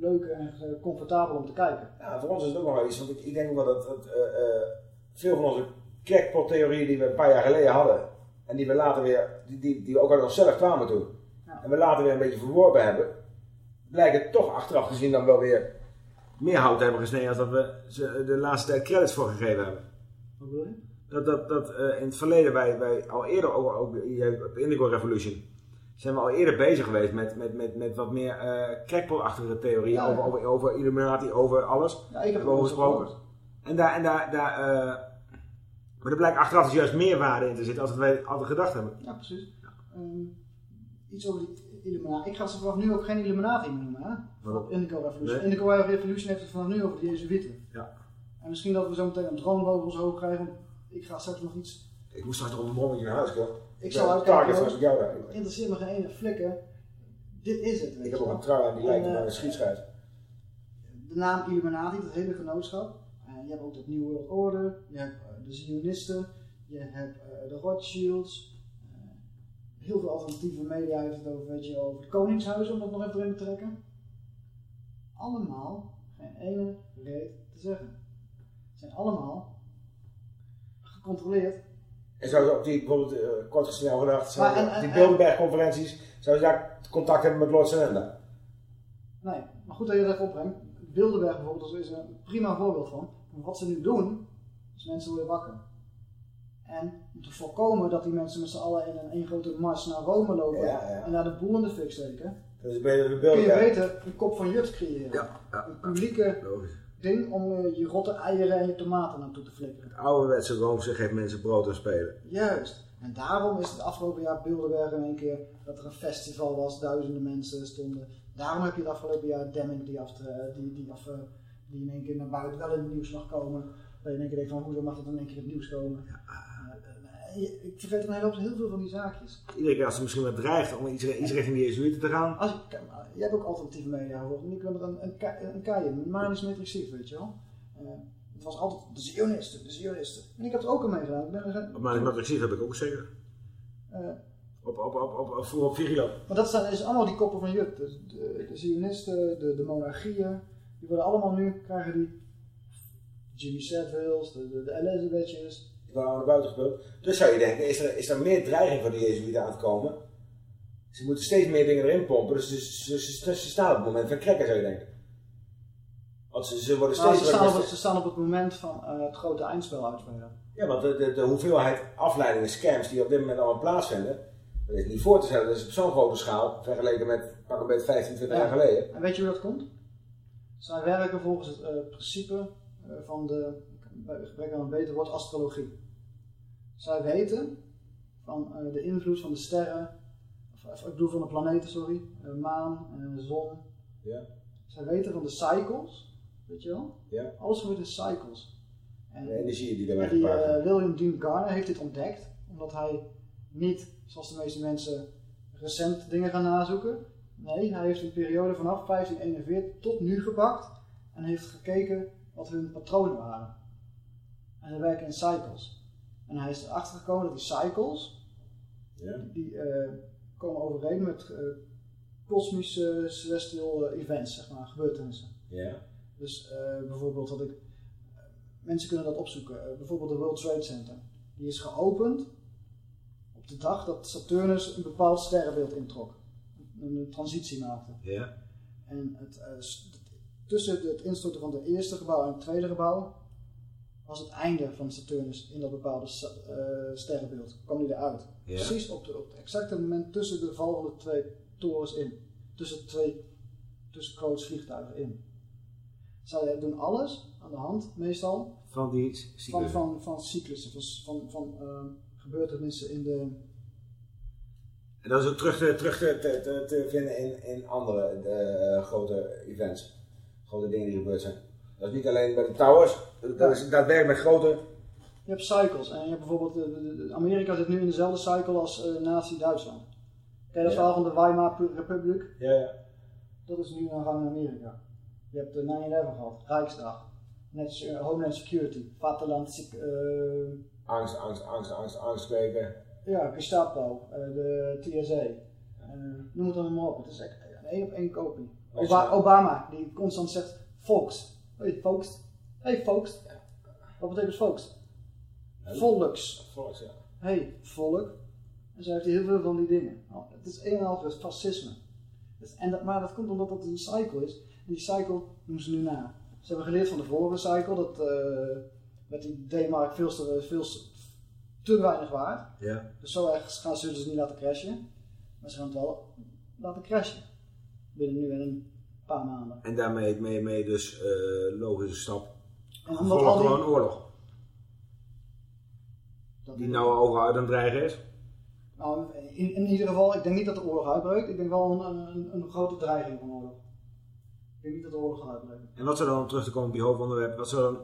leuker en eh, comfortabel om te kijken. Ja, voor ons is het ook nog wel iets, want ik, ik denk wel dat, dat eh, eh, veel van onze crackpot-theorieën die we een paar jaar geleden hadden, en die we later weer, die, die, die we ook uit onszelf kwamen toen, en we later weer een beetje verworpen hebben, blijken toch achteraf gezien dan wel weer meer hout hebben gesneden als dat we ze de laatste tijd credits voor gegeven hebben. Wat bedoel je? Dat, dat, dat in het verleden wij, wij al eerder, ook, ook op Indigo Revolution, zijn we al eerder bezig geweest met, met, met, met wat meer crackpot-achtige theorieën Ja, over, over, over Illuminati, over alles. Ja, ik heb Hebben we het over ook gesproken. En daar, en daar, daar eh, maar er blijkt achteraf dus juist meer waarde in te zitten als wij altijd gedacht hebben. Ja, precies. Ehm, iets over die Illuminati. Ik ga ze vanaf nu ook geen Illuminati meer noemen, hè? Waarom? Op Indigo Revolution. Nee. Indigo Revolution heeft het vanaf nu over de Jezuïeten. Ja. En misschien dat we zo meteen een drone boven ons hoofd krijgen. Ik ga straks nog iets... Ik moest straks nog een bommetje naar huis komen. Ik target Joost. van jou daar. Me geen ene flikker. Dit is het, Ik heb ook een trui aan die lijkt op eh, een schietschijf. de naam Illuminati, dat hele genootschap. En je hebt ook de New World Order, je hebt eh, de Zionisten, je hebt eh, de Rothschilds. heel veel alternatieve media heeft het over, weet je, over het Koningshuis, om dat nog even erin te trekken. Allemaal geen ene reet te zeggen. Ze zijn allemaal gecontroleerd. En je op die, bijvoorbeeld, eh, kort gesnel gedacht, en- die en- Bilderberg-conferenties, zou je daar contact hebben met Lord Senenda? Nee, maar goed dat je dat even opbrengt. Bilderberg bijvoorbeeld is er een prima voorbeeld van. Wat ze nu doen, is mensen weer wakker. En om te voorkomen dat die mensen met z'n allen in een één grote mars naar Rome lopen Ja, ja. en naar de boel in de fik steken, Dus kun je Bilderberg. beter een kop van jut creëren. Ja, ja. Een publieke ding om eh, je rotte eieren en je tomaten naartoe te flikkeren. Het ouderwetse Roomse geeft mensen brood en spelen. Juist. En daarom is het afgelopen jaar Bilderberg in één keer dat er een festival was, duizenden mensen stonden. Daarom heb je het afgelopen jaar Demming die, af, die, die, af, eh, die in één keer naar buiten wel in het nieuws mag komen. Dat je in één keer denkt van hoezo mag dat in één keer in het nieuws komen. Je- ik vergeet een hele hoop, heel veel van die zaakjes. Iedere keer als ze misschien wat dreigt om iets, iets richting de Jezuïeten te gaan. Als hebt ook alternatieve media gehoord. En ik wil er een, een, een een manisch metrixief, weet je wel. Eh, het was altijd de Zionisten, de Zionisten. En ik heb het ook al meegedaan. Ik ben er, heb ik ook zeker. eh, Op, op, op, op, op, voor op Vigilo. Maar dat zijn is allemaal die koppen van Jut. De, de, de Zionisten, de, de monarchieën, die worden allemaal nu, krijgen die Jimmy Savile's, de, de, de Elizabethjes. Die waren naar buiten gespeeld. Dus zou je denken, is er, is er meer dreiging van de Jezuïeten aan het komen? Ze moeten steeds meer dingen erin pompen, dus ze, ze, ze, ze staan op het moment van krekken, zou je denken. Want ze, ze worden Nou, steeds... ze, staan op, het- ze staan op het moment van eh, het grote eindspel uitspelen. Ja, want de, de, de hoeveelheid afleidingen, scams die op dit moment allemaal plaatsvinden, dat is niet voor te stellen. Dat is op zo'n grote schaal, vergeleken met pak een beetje 15, 20 jaar geleden. En weet je hoe dat komt? Zij werken volgens het eh, principe eh, van de, bij gebrek aan een beter woord, astrologie. Zij weten van eh, de invloed van de sterren, of, of ik bedoel van de planeten, sorry, eh, maan, eh, zon. Ja. Zij weten van de cycles, weet je wel? Ja. Alles gebeurt in cycles. En, De energie die die, gepaard gaat. William Dean Garner heeft dit ontdekt, omdat hij niet, zoals de meeste mensen, recent dingen gaan nazoeken. Nee, hij heeft een periode vanaf 1541 tot nu gepakt en heeft gekeken wat hun patronen waren. En ze werken in cycles. En hij is erachter gekomen dat die cycles, Ja. die eh, komen overeen met eh, kosmische celestial eh, events, zeg maar, gebeurtenissen. Ja. Dus bijvoorbeeld dat ik. mensen kunnen dat opzoeken. Bijvoorbeeld de World Trade Center. Die is geopend op de dag dat Saturnus een bepaald sterrenbeeld introk. Een, een transitie maakte. Ja. En het, tussen het instorten van het eerste gebouw en het tweede gebouw was het einde van Saturnus in dat bepaalde eh, sterrenbeeld. kwam die eruit. Ja. Precies op, de, op het exacte moment tussen de val van de twee torens in. Tussen twee tussen vliegtuigen in. Zij doen alles aan de hand, meestal, Van die van, cyclus. van, van cyclussen, van, van, van eh, gebeurtenissen in de... En dat is ook terug te, terug te, te, vinden in, in andere eh, grote events. Grote dingen die gebeurd zijn. Dat is niet alleen bij de towers. Dat is daadwerkelijk met grote... Je hebt cycles en je hebt bijvoorbeeld, de- Amerika zit nu in dezelfde cycle als eh nazi Duitsland. Kijk dat verhaal van de Weimar Republiek? Ja, ja. Dat is nu aan gang in Amerika. Je hebt de 9-11 gehad, Rijksdag, Net- eh, Homeland Security, Vaterland, eh, Angst, angst, angst, angst, angst kweken. ja, Gestapo, eh, de TSA, eh, noem het allemaal maar op. Het is echt een één op één kopie. Oba-. Obama, die constant zegt, folks. Hey folks. Hey folks. Wat betekent folks? Volks. Volks, ja. Hey, volk. En zo heeft hij heel veel van die dingen. Nou, het is een en het fascisme. Dus, en dat, maar dat komt omdat dat een cycle is. Die cycle doen ze nu na. Ze hebben geleerd van de vorige cycle dat eh, met die D-mark veel, te, veel te weinig waard. Ja. Dus zo erg gaan ze dus niet laten crashen. Maar ze gaan het wel laten crashen. Binnen nu en een paar maanden. En daarmee mee, mee dus eh logische stap. En omdat al die- gewoon oorlog. Die nou overal uit aan het dreigen is. Nou, in, in ieder geval, ik denk niet dat de oorlog uitbreekt. Ik denk wel een, een, een grote dreiging van oorlog. Ik denk niet dat de oorlog gaat uitbreken. En wat zou dan, om terug te komen op die hoofdonderwerp, wat zou dan,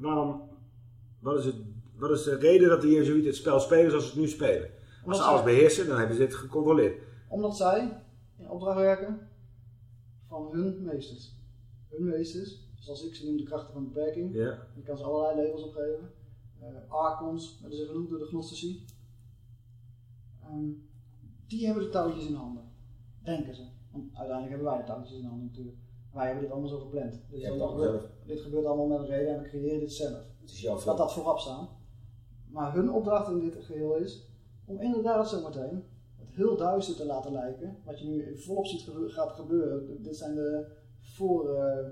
waarom, wat is, het, wat is de reden dat de Jezuïeten het spel spelen zoals ze het nu spelen? Als Omdat ze alles beheersen, dan hebben ze dit gecontroleerd. Omdat zij in opdracht werken van hun meesters. Hun meesters, zoals ik ze noem, de krachten van beperking. Ja. Je kan ze allerlei labels opgeven. Eh archons, werden ze genoemd door de Gnostici. Ehm, die hebben de touwtjes in handen. Denken ze. Want uiteindelijk hebben wij de touwtjes in handen natuurlijk. Wij hebben dit allemaal zo gepland. Dit, gebeurd- dit gebeurt allemaal met een reden en we creëren dit zelf. Het is jouw Laat dat voorop staan. Maar hun opdracht in dit geheel is om inderdaad zometeen heel duister te laten lijken. Wat je nu volop ziet gebe- gaat gebeuren. Dit zijn de voor eh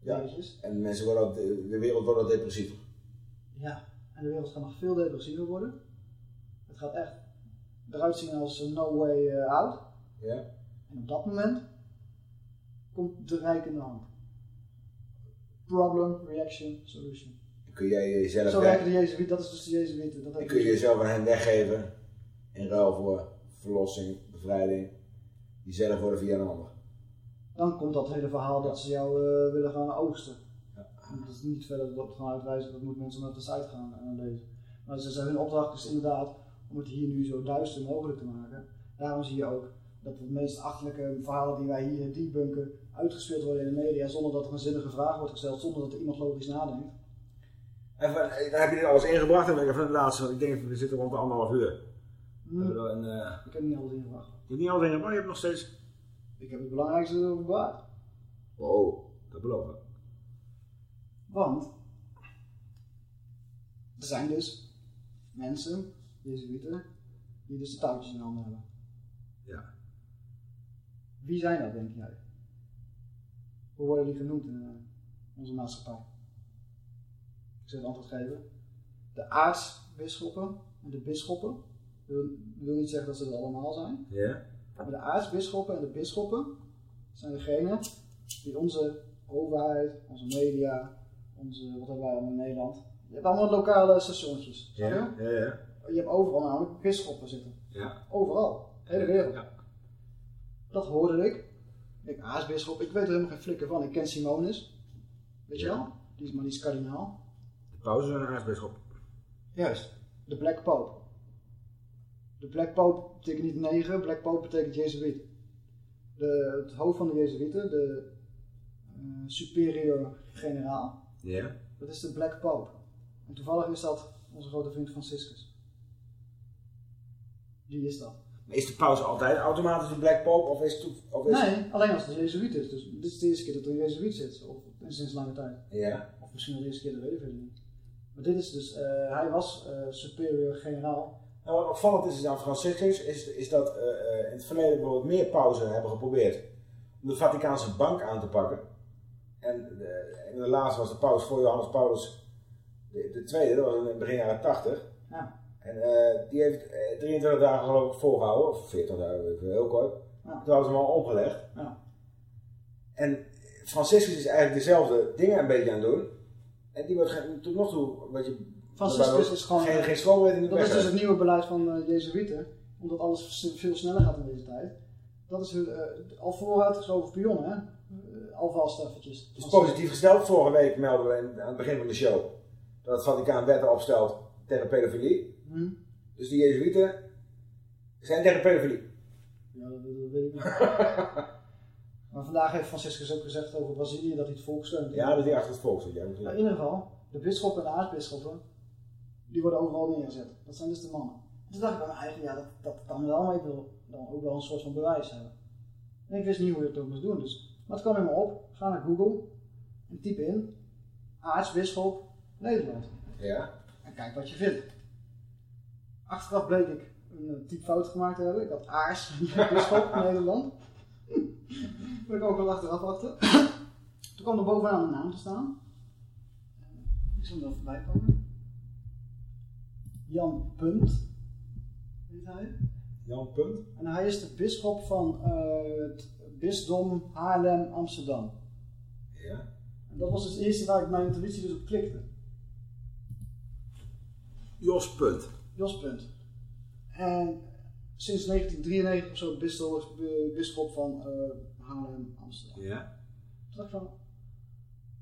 Ja. En mensen worden ook, de, de wereld wordt ook depressiever. Ja, en de wereld gaat nog veel depressiever worden. Het gaat echt eruit zien als no way eh, out. Ja. En op dat moment komt de rijk in de hand. Problem, reaction, solution. Dan kun jij jezelf Zo weg, werken de Jezuïeten, dat is dus de Jezuïeten. Dat heeft kun je jezelf aan hen weggeven in ruil voor verlossing, bevrijding, die zelf worden via een ander. Dan komt dat hele verhaal dat ze jou eh, willen gaan oogsten. En Dat is niet verder op gaan uitwijzen, dat moet mensen naar de site gaan en lezen. Maar ze zijn hun opdracht is inderdaad om het hier nu zo duister mogelijk te maken. Daarom zie je ook dat de meest achterlijke verhalen die wij hier debunken uitgespeeld worden in de media zonder dat er een zinnige vraag wordt gesteld, zonder dat er iemand logisch nadenkt. En eh, dan heb je dit alles ingebracht en ik het laatste, want ik denk we zitten rond de anderhalf uur. Hebben een, eh, Ik heb niet alles ingebracht. je hebt niet alles ingebracht, je hebt nog steeds... Ik heb het belangrijkste erover bewaard. Wow, dat beloof ik. Want er zijn dus mensen, Jezuïeten, die dus de touwtjes in handen hebben. Ja. Wie zijn dat, denk jij? Hoe worden die genoemd in eh, onze maatschappij? Ik zal het antwoord geven. De aartsbisschoppen en de bisschoppen. Wil, wil niet zeggen dat ze er allemaal zijn. Ja. Maar de aartsbisschoppen en de bisschoppen zijn degene die onze overheid, onze media, onze, wat hebben wij allemaal in Nederland? Je hebt allemaal lokale stationtjes. je? Ja, ja, ja. Je hebt overal namelijk bisschoppen zitten. Ja. Overal. De hele wereld. Dat hoorde ik. Ik, aartsbisschop, ik weet er helemaal geen flikker van. Ik ken Simonis. Weet je wel? Die is, maar die is kardinaal. De paus is een aartsbisschop. Juist. De Black Pope. De Black Pope betekent niet negen, Black Pope betekent Jezuïet. De, het hoofd van de Jezuïeten, de eh, superior generaal, Ja. dat is de Black Pope. En toevallig is dat onze grote vriend Franciscus. Die is dat. Maar is de paus altijd automatisch een black pope of is het... Of is Nee, alleen als het een Jezuïet is. Dus dit is de eerste keer dat er een Jezuïet zit. Of sinds lange tijd. Ja. Of misschien de eerste keer, dat weet ik niet. Maar dit is dus, eh, hij was eh, superior generaal. Nou, wat opvallend is aan Franciscus, is, is dat eh, eh, in het verleden bijvoorbeeld meer pauzen hebben geprobeerd om de Vaticaanse bank aan te pakken. En de, en de laatste was de paus voor Johannes Paulus de, de tweede, dat was in het begin jaren 80. Ja. En eh, die heeft eh, 23 dagen geloof ik volgehouden, of 40 dagen, heel kort. Ja. Toen hadden ze hem al omgelegd. Ja. En Franciscus is eigenlijk dezelfde dingen een beetje aan het doen. En die wordt tot nog toe, weet je, Franciscus is gewoon... geen, geen schoonheid in de Dat is dus het nieuwe beleid van eh Jezuïeten. Omdat alles veel sneller gaat in deze tijd. Dat is hun, eh, al vooruitgeschoven pion, hè. Uh, alvast eventjes. Het is positief gesteld. Vorige week melden we in- aan het begin van de show dat het Vaticaan wetten opstelt tegen pedofilie. Hm. Dus die Jezuïeten Zijn tegen pedofilie? Ja, dat, dat weet ik niet. maar vandaag heeft Franciscus ook gezegd over Brazilië dat hij het volk steunt. Ja, dat hij achter het volk zit. Ja, in ieder geval, de bisschop en de aartsbisschoppen, die worden overal neergezet. Dat zijn dus de mannen. En toen dacht ik bij mijn eigen, ja, dat, dat kan wel, maar ik wil dan ook wel een soort van bewijs hebben. En ik wist niet hoe je het ook moest doen, dus. Maar het kwam in me op, ga naar Google en typ in aartsbisschop Nederland. Ja. En kijk wat je vindt. Achteraf bleek ik een eh, typfout gemaakt te hebben. Ik had aars bisschop Nederland. Daar ik ook wel achteraf achter. Toen kwam er bovenaan een naam te staan. Ik zal hem er voorbij komen. Jan Punt. Weet hij? Jan Punt? En hij is de bisschop van eh, het bisdom Haarlem-Amsterdam. Ja. En dat was dus het eerste waar ik mijn intuïtie dus op klikte. Jos Punt. Jos Punt. En sinds 1993 of zo bisschop, bisschop van eh Haarlem-Amsterdam. Ja. Toen dacht ik van,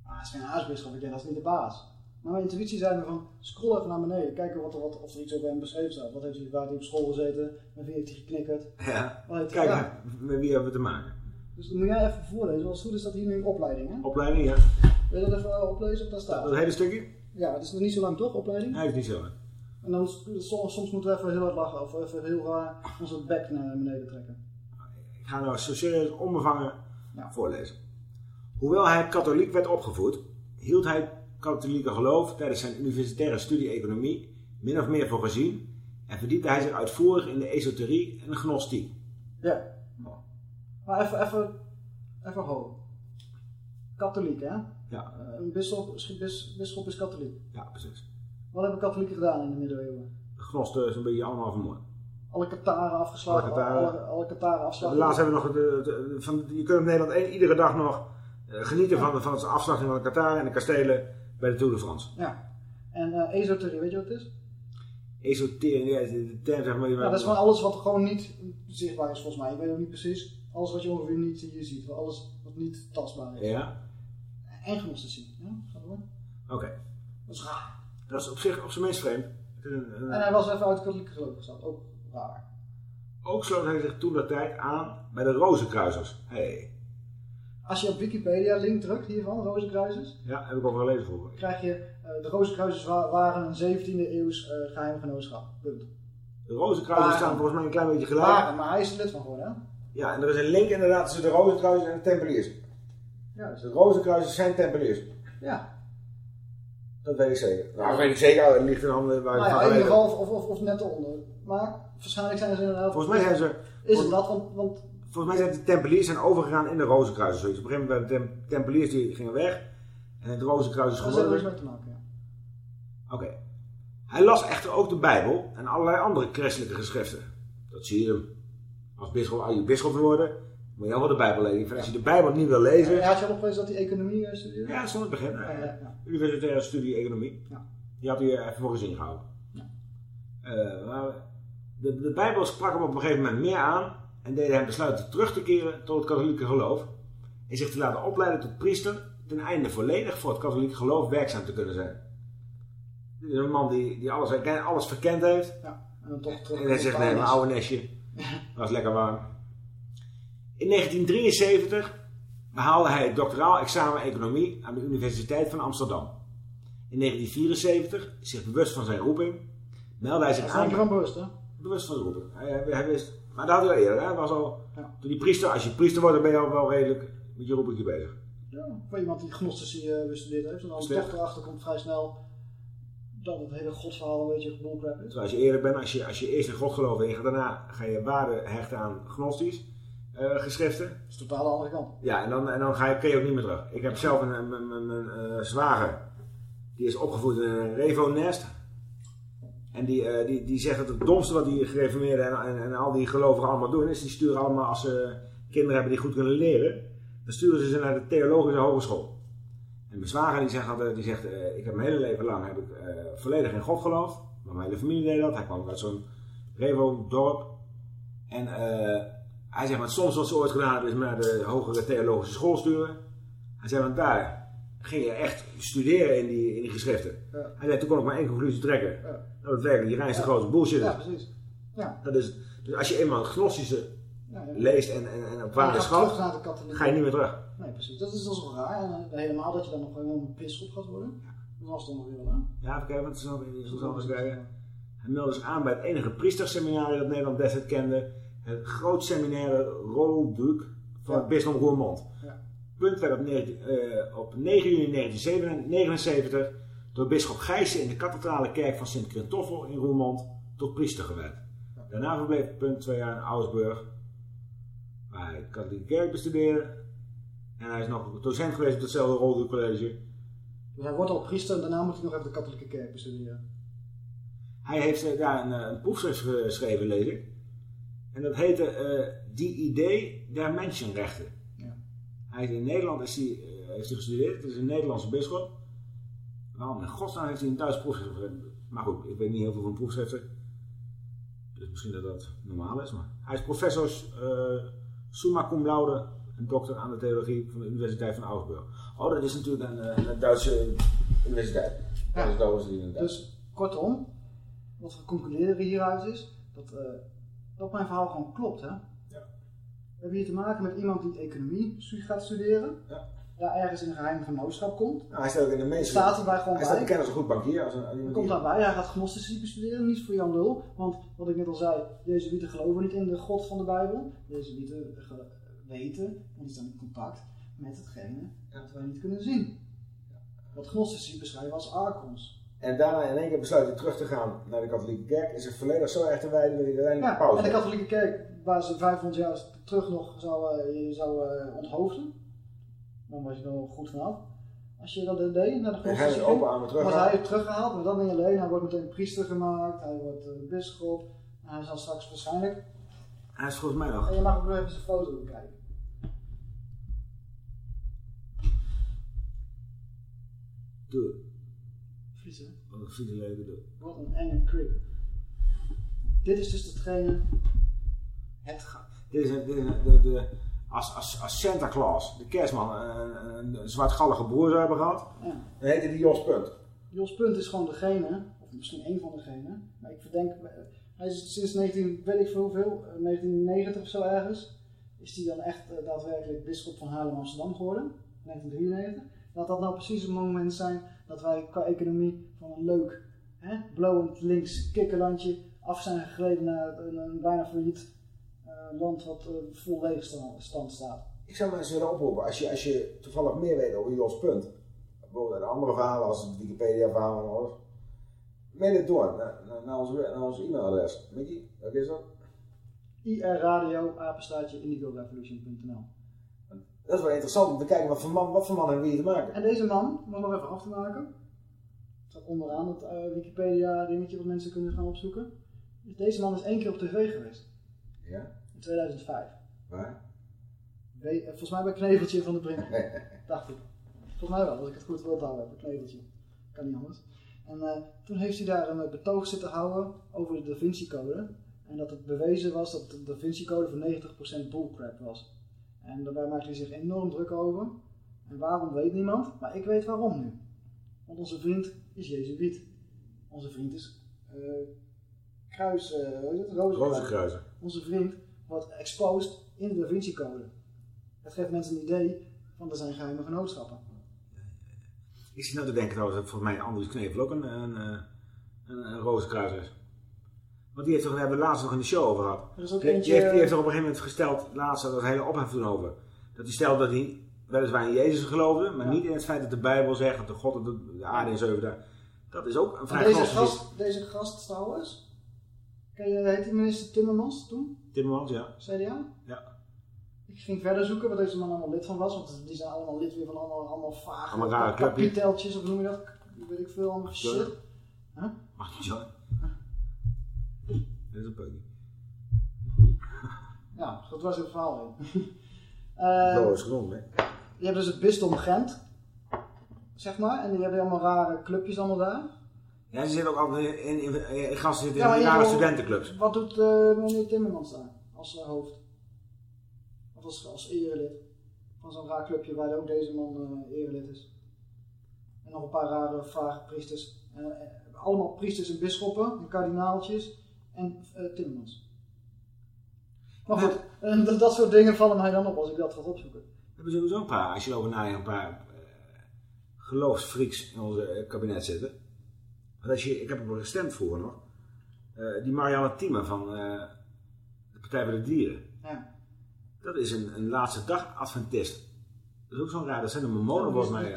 ah, het is geen aartsbisschop, ik denk dat is niet de baas. Maar mijn intuïtie zei me van, scroll even naar beneden, kijken wat er, wat, of er iets over hem beschreven staat. Wat heeft hij, waar heeft hij op school gezeten, met wie heeft hij geknikkerd. Ja. Kijk, met wie hebben we te maken? Dus dan moet jij even voorlezen, want het goed is dat hier nu een opleiding, hè? Opleiding, ja. Wil je dat even oplezen of daar staat? Dat hele stukje? Ja, het is nog niet zo lang toch, opleiding? Hij is niet zo. En dan soms, soms moeten we even heel hard lachen of even heel raar onze bek naar beneden trekken. Ik ga nou zo serieus onbevangen voorlezen. Hoewel hij katholiek werd opgevoed, hield hij het katholieke geloof tijdens zijn universitaire studie economie min of meer voor gezien en verdiepte hij zich uitvoerig in de esoterie en de gnostiek. Ja. Maar even, even, even hoog. Katholiek, hè? Ja. Eh, Een bisschop, is- bis- bisschop is katholiek. Ja, precies. Wat hebben katholieken gedaan in de middeleeuwen? De gnosten is een beetje allemaal vermoord. Alle kataren afgeslagen, Alle kataren. alle, alle kataren afgeslagen. Laatst hebben we nog, de, de- van, je kunt in Nederland één- iedere dag nog eh, genieten van, van de afslachting van de Qatar en de kastelen bij de Tour de France. Ja. En eh, esoterie, weet je wat het is? Esoterisch, ja, de, de term zeg maar. Ja, dat is gewoon alles wat gewoon niet zichtbaar is volgens mij. Ik weet ook niet precies. Alles wat je ongeveer niet hier ziet. Alles wat niet tastbaar is. Ja, En gnostici. Ja, ga door. oké. Dat is raar. Dat is op zich op zijn minst vreemd. En hij was even uit katholieke geloof gestapt. Ook raar. Ook sloot hij zich toen de tijd aan bij de Rozenkruisers. Hey. Als je op Wikipedia link drukt hiervan, Rozenkruisers, Ja, heb ik over gelezen vroeger. krijg je eh, de Rozenkruisers wa- waren een 17e eeuws eh geheim genootschap. Punt. De Rozenkruisers staan volgens mij een klein beetje gelijk. Waren, maar hij is er lid van geworden, hè? Ja, en er is een link inderdaad tussen de Rozenkruisers en de Tempeliers. Juist. De Rozenkruisers zijn Tempeliers. Ja. Dat weet ik zeker. Nou, dat weet ik zeker. Het ligt in handen waar ik Nou ja, in ieder geval, of, of, of net eronder. Maar waarschijnlijk zijn ze inderdaad... Volgens mij zijn ze... Is het dat, want... want Volgens mij zijn de Tempeliers zijn overgegaan in de Rozenkruisers. Zoiets. Op een gegeven moment waren de Tem- Tempeliers die gingen weg. En de Rozenkruisers geworden. mee te maken, ja. Oké. Hij las echter ook de Bijbel en allerlei andere christelijke geschriften. Dat zie je hem. Als bisschop, als je bisschop wil worden, moet je wel de Bijbel lezen. Als je de Bijbel niet wil lezen... Ja, had je al opgewezen dat hij economie eh, studeerde? Ja, stond het begin. Ja, ja, ja. Universitaire studie economie. Ja. Die had hij eh, even voor gezien gehouden. Eh, maar de, de Bijbel sprak hem op een gegeven moment meer aan en deed hem besluiten terug te keren tot het katholieke geloof en zich te laten opleiden tot priester ten einde volledig voor het katholieke geloof werkzaam te kunnen zijn. Dit is een man die, die alles, herken- alles verkend heeft. Ja, en dan toch terug En hij zegt, nee, mijn oude nestje. was lekker warm. In 1973 behaalde hij het doctoraal examen economie aan de Universiteit van Amsterdam. In 1974, zich bewust van zijn roeping, meldde hij zich aan. een bewust, hè? Bewust van de roeping. Hij, hij, hij wist, maar dat had hij al eerder. Hè? Was al, Ja. toen die priester, als je priester wordt, dan ben je al wel redelijk met je roepingje bezig. Ja, voor iemand die gnostici eh bestudeerd heeft. En dan toch erachter komt vrij snel dat het hele godsverhaal een beetje bullcrap is. Terwijl als je eerlijk bent, als je, als je eerst in God gelooft en je gaat daarna ga je waarde hechten aan gnostisch eh, geschriften. Dat is totaal de andere kant. Ja, en dan, en dan ga je, kun je ook niet meer terug. Ik heb zelf een, een, een, een, eh, zwager, die is opgevoed in een Revo-nest. En die, eh, die, die zegt dat het domste wat die gereformeerden en, en, en al die gelovigen allemaal doen, is die sturen allemaal als ze kinderen hebben die goed kunnen leren, dan sturen ze ze naar de theologische hogeschool. En mijn zwager die zegt, die zegt eh, ik heb mijn hele leven lang heb ik, eh, volledig in God geloofd. Maar mijn hele familie deed dat. Hij kwam uit zo'n Revo-dorp. En hij zegt, maar soms wat ze ooit gedaan hebben is naar de hogere theologische school sturen. Hij zei, want daar ging je echt studeren in die, in die geschriften. Ja. Hij zei, toen kon ik maar één conclusie trekken. Ja. Dat het werkelijk die reinste grootste bullshit is. Ja, precies. Ja. Dat is, Dus als je eenmaal het gnostische leest en, en, en op En waarde schat, de ga je niet meer terug. Nee, precies. Dat is, dat is wel raar. En eh, helemaal dat je dan nog gewoon een bisschop gaat worden. Dat was dan nog weer wel aan. Ja, even kijken, want het is zo'n eens kijken. Hij meldde zich aan bij het enige priesterseminarie dat Nederland destijds kende. Het groot seminaire Rolduc van het bisdom Roermond. Ja. Punt werd op, 19, eh, op 9 juni 1979 door bisschop Gijssen in de kathedrale kerk van Sint Christoffel in Roermond tot priester gewijd. Daarna verbleef Punt twee jaar in Augsburg, waar hij de katholieke kerk bestudeerde. En hij is nog docent geweest op hetzelfde Rolduc College. Dus hij wordt al priester en daarna moet hij nog even de katholieke kerk bestuderen. Hij heeft eh, daar een, eh, een proefschrift geschreven, lees ik. En dat heette Die idee der mensenrechten. Hij is in Nederland is hij, eh, heeft hij gestudeerd. Het is een Nederlandse bisschop. Waarom in godsnaam heeft hij een Duits proefschrift? Maar goed, ik weet niet heel veel van proefschriften. Dus misschien dat dat normaal is. Maar hij is professor eh summa cum laude en dokter aan de theologie van de Universiteit van Augsburg. Oh, dat is natuurlijk een, eh, een Duitse universiteit. Ja. Dus dat was die inderdaad. Dus kortom, wat we concluderen hieruit is dat, dat mijn verhaal gewoon klopt. Hè? We hebben hier te maken met iemand die economie gaat studeren. Daar ergens in een geheim genootschap komt. Nou, hij staat ook in de meeste. Staat erbij gewoon Hij staat bij. bekend als een goed bankier. Als een, als Hij iemand komt daarbij, hij gaat gnosticisme bestuderen, niet voor Jan Lul. Want wat ik net al zei, Jezuïeten geloven niet in de God van de Bijbel. Jezuïeten ge- weten, want die staan in contact met hetgene dat wij niet kunnen zien. Wat gnostici beschrijven als archons. En daarna in één keer besluit hij terug te gaan naar de katholieke kerk. Is zich volledig zo erg te wijden dat hij uiteindelijk Ja, pauze en de katholieke kerk, waar ze 500 jaar terug nog zou, eh, je zou eh, onthoofden, dan was je er wel goed vanaf. Als je dat deed, naar de open ging, wordt teruggehaald. hij teruggehaald, maar dat niet alleen. Hij wordt meteen priester gemaakt, hij wordt uh, bisschop. En hij zal straks waarschijnlijk... Hij is volgens mij nog. En je mag ook nog even zijn foto bekijken. Doe het. Vies, hè? Wat een vieze leven doe. Wat een enge creep. Dit is dus datgene... Het gaat. Dit is, dit de, de, als, als, als Santa Claus, de kerstman, een, een, een zwartgallige broer zou hebben gehad, Ja. dan heette die Jos Punt. Jos Punt is gewoon degene, of misschien één van degene, maar ik verdenk, hij is sinds 19, weet ik veel hoeveel, eh, 1990 of zo ergens, is hij dan echt eh, daadwerkelijk bisschop van Haarlem Amsterdam geworden, 1993. Laat dat nou precies het moment zijn dat wij qua economie van een leuk, hè, blowend links kikkerlandje af zijn gegleden naar een, een bijna failliet eh, land wat eh, vol leegstand stand staat. Ik zou mensen willen oproepen, als je, als je toevallig meer weet over Jos Punt, bijvoorbeeld uit andere verhalen als het Wikipedia-verhaal en alles, mail het door naar, naar, naar onze, naar e-mailadres. Mickey, wat is dat? IR-radio, apenstaartje, indigorevolution.nl Dat is wel interessant om te kijken wat voor man, wat voor man hebben we hier te maken. En deze man, om nog even af te maken, staat onderaan het eh, Wikipedia dingetje wat mensen kunnen gaan opzoeken. Dus deze man is één keer op tv geweest, Ja? In 2005. Waar? Eh, volgens mij bij Kneveltje van de Brink. Dacht ik. Volgens mij wel, als ik het goed wil houden heb, Kneveltje. Kan niet anders. En eh, toen heeft hij daar een eh, betoog zitten houden over de Da Vinci Code. En dat het bewezen was dat de Da Vinci Code voor 90% bullcrap was. En daarbij maakte hij zich enorm druk over. En waarom weet niemand, maar ik weet waarom nu. Want onze vriend is Jezuïet. Onze vriend is kruis, eh hoe heet het? Rozenkruiser. Onze vriend wordt exposed in de Da Vinci Code. Het geeft mensen een idee van er zijn geheime genootschappen. Ik zit nou te denken trouwens dat volgens mij Andries Knevel ook een, een, eh, een, een rozenkruis is. Want die heeft toch, daar hebben we laatst nog in de show over gehad. Eentje- die heeft, die heeft er op een gegeven moment gesteld, laatst had een hele ophef toen over. Dat hij stelde dat hij weliswaar in Jezus geloofde, maar niet in het feit dat de Bijbel zegt dat de God de, de aarde in zeven dagen. Dat is ook een En vrij deze, gast, deze gast trouwens, ken je, heet die minister Timmermans toen? Timmermans, ja. CDA? Ja. Ik ging verder zoeken wat deze man allemaal lid van was, want die zijn allemaal lid weer van allemaal, allemaal vage Allemaal rare clubjes. kapiteltjes, of noem je dat? Weet ik veel, allemaal shit. Huh? Mag niet John. Dat is een peukie. Ja, dat was het verhaal in. Eh, Zo is grond, hè. Je hebt dus het bisdom Gent, zeg maar, en die hebben allemaal rare clubjes allemaal daar. Ja, ze zitten ook altijd in, in, in, in gasten zitten Ja, in rare studentenclubs. Wat doet eh, meneer Timmermans daar als eh, hoofd? Of als, als erelid van zo'n raar clubje waar ook deze man eh erelid is. En nog een paar rare vage priesters. En, allemaal priesters en bisschoppen en kardinaaltjes en Timmermans. Maar goed, en dat, dat soort dingen vallen mij dan op als ik dat ga opzoeken. We hebben sowieso een paar, als je erover nadenkt, een paar geloofsfreaks in onze kabinet zitten. Want als je, ik heb ervoor gestemd vroeger nog. Eh, die Marianne Thieme van eh, de Partij voor de Dieren. Ja. Dat is een, een laatste dag adventist. Dat is ook zo'n raar, dat zijn de mormonen volgens mij.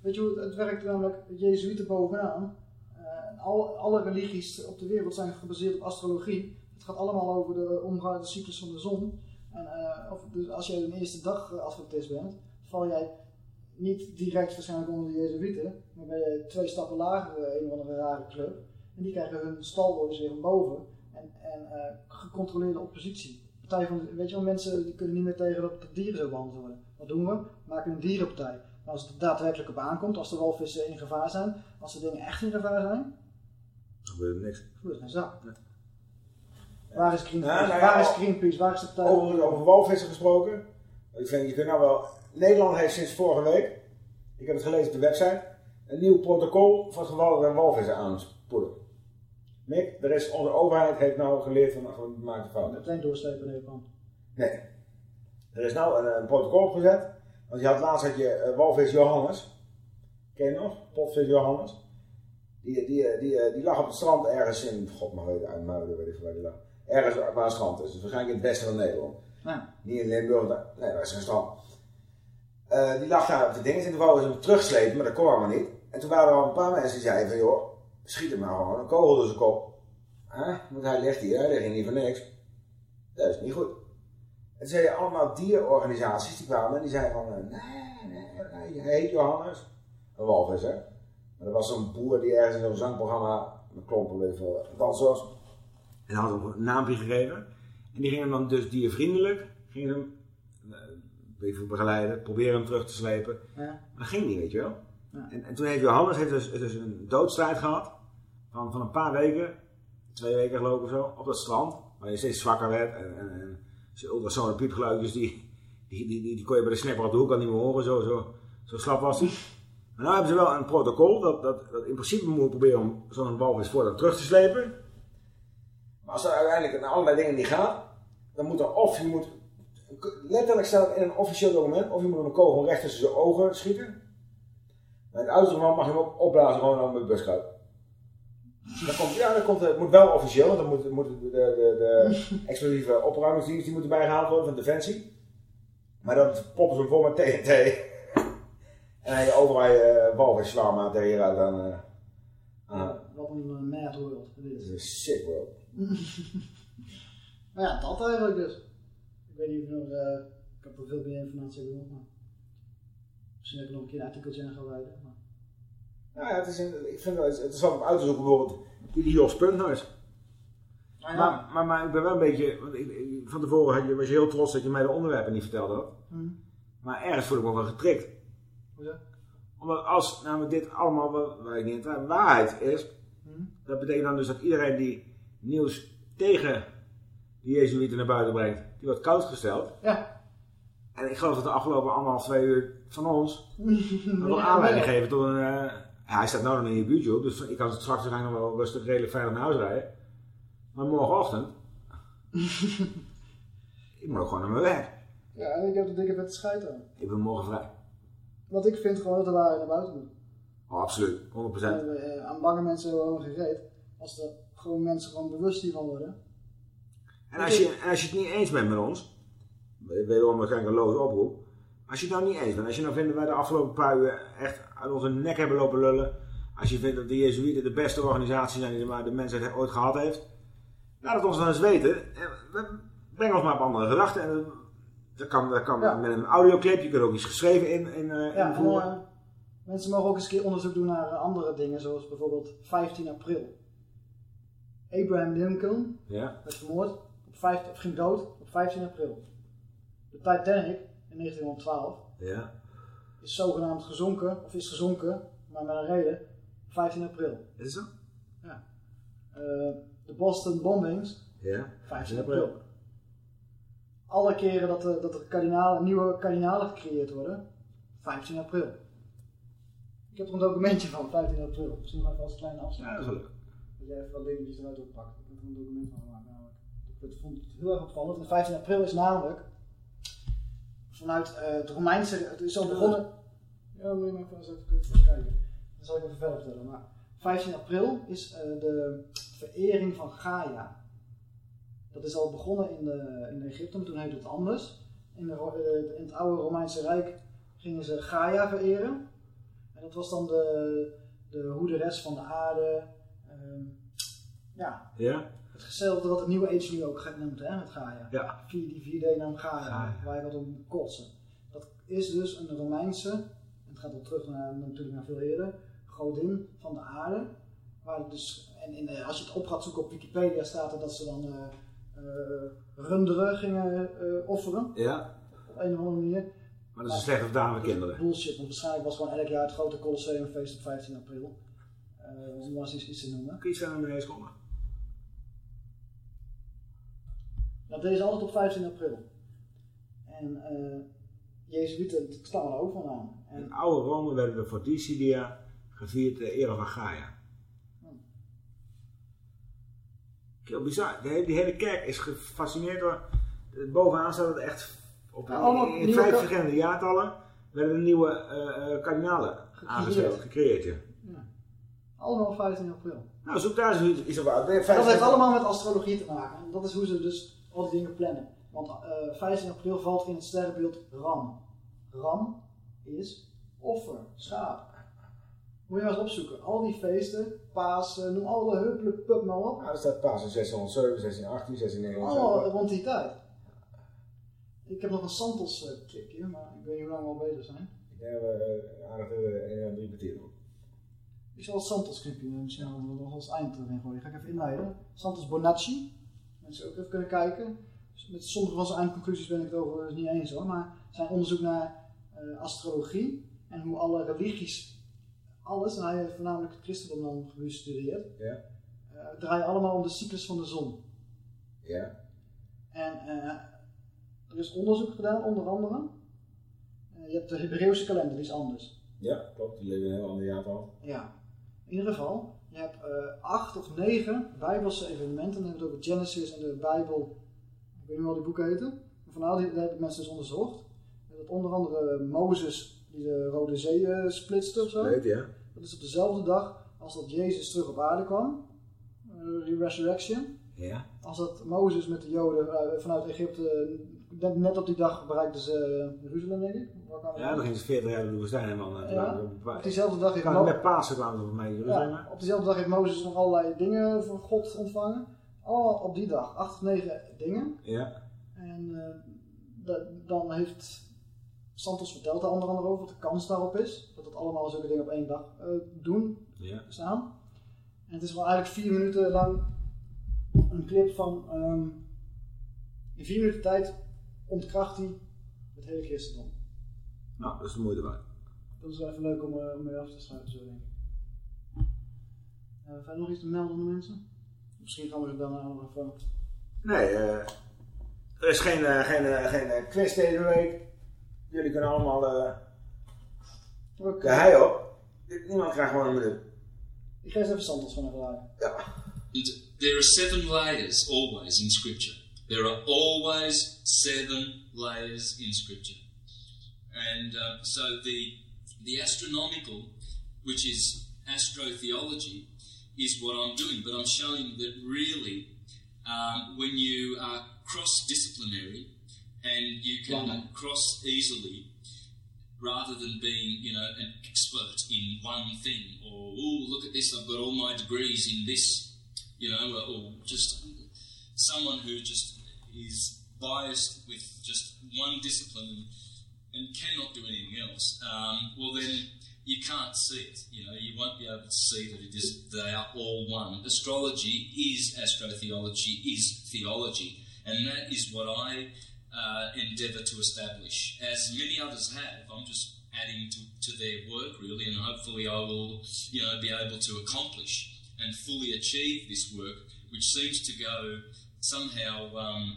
Weet je hoe het werkt namelijk? Jezuïeten bovenaan. Eh, al, alle religies op de wereld zijn gebaseerd op astrologie. Het gaat allemaal over de omgang, de cyclus van de zon. En of, dus als jij een eerste dag adventist bent, val jij niet direct waarschijnlijk onder de Jezuïeten, maar ben je twee stappen lager eh, een of andere rare club. En die krijgen hun stalwoorders weer van boven. En, en eh, gecontroleerde oppositie. Partij van, weet je wel, mensen die kunnen niet meer tegen dat de dieren zo behandeld worden. Wat doen we? We maken een dierenpartij. Maar als het er daadwerkelijk op aankomt, als de walvissen in gevaar zijn, als de dingen echt in gevaar zijn, Dan gebeurt er niks. gebeurt er geen zak. Waar is Greenpeace? Ja, nou ja, Waar is Greenpeace? Waar is de partij? Over, over walvissen gesproken. Ik vind, je kunt nou wel... Nederland heeft sinds vorige week, ik heb het gelezen op de website, een nieuw protocol voor het geval dat walvissen aanspoelen. Mick, er is, onze overheid heeft nou geleerd van, van gemaakte fouten. Meteen doorslepen in Japan. Nee. Er is nou een, een protocol opgezet. Want je had laatst had je eh, walvis Johannes. Ken je nog? Potvis Johannes. Die, die, die, die, die lag op het strand ergens in, god mag weten, uit Muiden, weet ik waar die lag. Ergens waar een strand is. Dus waarschijnlijk in het westen van Nederland. Ja. Niet in Limburg, nee, daar is geen strand. Eh, die lag daar op de dingen en toen wouden ze hem terugslepen, maar dat kon allemaal niet. En toen waren er al een paar mensen die zeiden van, joh, schiet hem maar gewoon, een kogel door zijn kop. Huh? Want hij ligt hier, hij ligt hier niet voor niks. Dat is niet goed. En toen zeiden allemaal dierorganisaties die kwamen en die zeiden van, eh, nee, nee, nee, heet Johannes. Een walvis, hè. Maar er was zo'n boer die ergens in zo'n zangprogramma, met klompen, weet veel, dansers. En had hem een naampje gegeven. En die gingen dan dus diervriendelijk, gingen hem, eh, veel, begeleiden, proberen hem terug te slepen. Ja. Maar dat ging niet, weet je wel. Ja. En, en toen heeft Johannes heeft dus, dus een doodstrijd gehad. Van, van een paar weken, twee weken geloof ik of zo, op dat strand. Waar je steeds zwakker werd. En, en, en ultrasone piepgeluidjes, die, die, die, die, kon je bij de snapper op de hoek al niet meer horen. Zo, zo, zo slap was hij. Maar nu hebben ze wel een protocol dat, dat, dat in principe moet proberen om zo'n walvis voordat terug te slepen. Maar als er uiteindelijk naar allerlei dingen niet gaat, dan moet er of je moet, letterlijk staat het in een officieel document, of je moet een kogel recht tussen zijn ogen schieten. En het uiterste mag je hem ook opblazen gewoon met buskruid. Dan komt, ja, dan komt, het moet wel officieel, want dan moet, moet de, de, de explosieve opruimingsdienst die moeten bijgehaald worden van Defensie. Maar dan poppen ze hem vol met TNT. en je overal je uh, walvis zwaar tegen hieruit aan. Uh, aan. Wat een uh, mad world. dit is een sick world. Maar ja, dat eigenlijk dus. Ik weet niet of nog, eh, ik heb er veel meer informatie over nog, maar misschien dat ik nog een keer een artikeltje aan ga wijden. Maar... Nou ja, het is, een, ik vind het interessant om uit te zoeken bijvoorbeeld wie Jos Punt nou is. Ah, ja. Maar, maar, maar ik ben wel een beetje, want ik, ik- van tevoren had je, was je heel trots dat je mij de onderwerpen niet vertelde had. Hm. Maar ergens voel ik me wel getrikt. Hoezo? Omdat als namelijk dit allemaal, waar ik niet waarheid is, Hm. dat betekent dan dus dat iedereen die nieuws tegen de Jezuïeten naar buiten brengt, die wordt koud gesteld. Ja. En ik geloof dat de afgelopen anderhalf, twee uur van ons nog aanleiding geven tot een... eh, hij staat nou nog in je YouTube, dus ik kan straks waarschijnlijk nog wel rustig redelijk veilig naar huis rijden. Maar morgenochtend, ik moet ook gewoon naar mijn werk. Ja, en ik heb de dikke vette scheid aan. Ik ben morgen vrij. Want ik vind gewoon dat de waarheid naar buiten moet. Oh, absoluut, 100%. En, eh, aan bange mensen gewoon gereed. Als er gewoon mensen gewoon bewust hiervan worden. En als, je, als je het niet eens bent met ons, wederom een loze oproep. Als je het nou niet eens bent, als je nou vindt dat wij de afgelopen paar uur echt uit onze nek hebben lopen lullen. Als je vindt dat de Jezuïeten de beste organisatie zijn die de, mensheid ooit gehad heeft. Laat het ons dan eens weten. En we- Breng ons maar op andere gedachten. En dat- kan, dat kan Ja. met een audioclip, je kunt ook iets geschreven in, in, eh, Ja, en, invoeren. eh, mensen mogen ook eens een keer onderzoek doen naar eh, andere dingen. Zoals bijvoorbeeld 15 april. Abraham Lincoln Ja. werd vermoord. Op 15, of ging dood op 15 april. De Titanic in 1912 Ja. is zogenaamd gezonken, of is gezonken, maar met een reden, op 15 april. Is het zo? Ja. Eh, de Boston bombings, Ja. 15 april. Alle keren dat, er- dat er kardinalen, nieuwe kardinalen gecreëerd worden, 15 april. Ik heb er een documentje van, 15 april. Misschien nog even als kleine afsluiting. Ja, dat leuk. Dat jij even wat dingetjes eruit oppakt. Ik heb er een document van gemaakt namelijk. ik vond het heel erg opvallend. En 15 april is namelijk vanuit eh, het Romeinse, het is al begonnen. Ja, moet je maar even, kijken. Dat zal ik even verder vertellen. Maar 15 april is eh, de verering van Gaia. Dat is al begonnen in, de, in Egypte, maar toen heette het anders. In, de, eh, in het oude Romeinse Rijk gingen ze Gaia vereren. En dat was dan de, de hoederes van de aarde. Ja, Ja? hetzelfde wat het nieuwe Age nu ook gaat noemen, hè, met Gaia. Ja. Die 4D-naam Gaia, Gaia. waar je wat om kotsen. Dat is dus een Romeinse, en het gaat al terug naar, natuurlijk naar veel eerder, godin van de aarde. Waar dus, en in, de- als je het op gaat zoeken op Wikipedia staat er dat ze dan eh eh, runderen gingen eh, offeren. Ja. Op een of andere manier. Maar dat is een slechte met kinderen. Bullshit, want waarschijnlijk was gewoon elk jaar het grote Colosseumfeest op 15 april. Eh om maar eens iets, iets te noemen. Kun je iets aan beneden scrollen? Dat deden ze altijd op 15 april. En eh Jezuïeten staan er ook vandaan. En In oude Rome werden de Forticidia gevierd de ere van Gaia. Heel bizar. De hele, die hele kerk is gefascineerd door... Bovenaan staat het echt... Op, in vijf verschillende jaartallen werden er nieuwe eh, kardinalen aangesteld, gecreëerd. Ja. allemaal op 15 april. Nou, zoek daar eens iets op uit. Dat heeft allemaal met astrologie te maken. En dat is hoe ze dus al die dingen plannen. Want eh 15 april valt in het sterrenbeeld Ram. Ram is offer, schaap. Moet je maar eens opzoeken. Al die feesten, Pasen, noem alle huppelen, pup maar op. Nou, er staat pas in 1607, 1618, 1629. Allemaal rond die tijd. Ik heb nog een Santos eh, clipje, maar ik weet niet hoe lang we al bezig zijn. Ik denk dat we eh, aardig uh, een en drie. Ik zal het Santos clipje misschien nog als eind erin gooien. Ga ik even inleiden. Santos Bonacci. Mensen ook even kunnen kijken. Dus met sommige van zijn eindconclusies ben ik het overigens niet eens hoor. Maar zijn onderzoek naar eh, astrologie en hoe alle religies, alles, en hij heeft voornamelijk het christendom dan bestudeerd, Ja. eh, draaien allemaal om de cyclus van de zon. Ja. En eh, er is onderzoek gedaan, onder andere. Eh, je hebt de Hebreeuwse kalender, die is anders. Ja, klopt. Die leven een heel ander jaartal. Ja. In ieder geval, je hebt eh, acht of negen bijbelse evenementen. Dan hebben we het over Genesis en de Bijbel. Ik weet niet hoe al die boeken heten. Maar van al die dat hebben mensen dus onderzocht. En dat onder andere Mozes die de Rode Zee eh, splitste of zo. Ja. Dat is op dezelfde dag als dat Jezus terug op aarde kwam. Eh, die resurrection. Ja. Als dat Mozes met de Joden eh, vanuit Egypte, eh, net- net op die dag bereikten ze eh, Jeruzalem, denk ik. Ja, dan gingen ze 40 jaar door de woestijn en dan... Ja, op diezelfde dag heeft Mo- Mo- Met Pasen kwamen ze mij Jeruzalem. Ja, op diezelfde dag heeft Mozes nog allerlei dingen van God ontvangen. Allemaal op die dag, acht of negen dingen. Ja. En eh, da- dan heeft Santos verteld daar onder andere over wat de kans daarop is. Dat het allemaal zulke dingen op één dag eh, doen, Ja. staan. En het is wel eigenlijk vier minuten lang een clip van... ehm, in vier minuten tijd ontkracht hij het hele christendom. Nou, dat is de moeite waard. Dat is wel even leuk om, eh, om mee af te sluiten, zo denk ik. Uh, nog iets te melden aan de mensen? Misschien gaan we er daarna nog even... Nee, eh, er is geen, eh, geen, eh, geen quiz deze week. Jullie kunnen allemaal eh de hei op. Niemand krijgt gewoon een minuut. Ik ga eens even Santos van even laten. And there are seven layers always in Scripture. There are always seven layers in Scripture. And uh, so the, the astronomical, which is astrotheology, is what I'm doing. But I'm showing that really, um, when you are cross disciplinary and you can cross easily, rather than being, you know, an expert in one thing, or oh, look at this, I've got all my degrees in this, you know, or, or just someone who just is biased with just one discipline and cannot do anything else. Um, well, then you can't see it. You know, you won't be able to see that it is they are all one. Astrology is astrotheology, is theology, and that is what I uh, endeavour to establish. As many others have, I'm just adding to, to their work really, and hopefully I will, you know, be able to accomplish and fully achieve this work, which seems to go somehow um,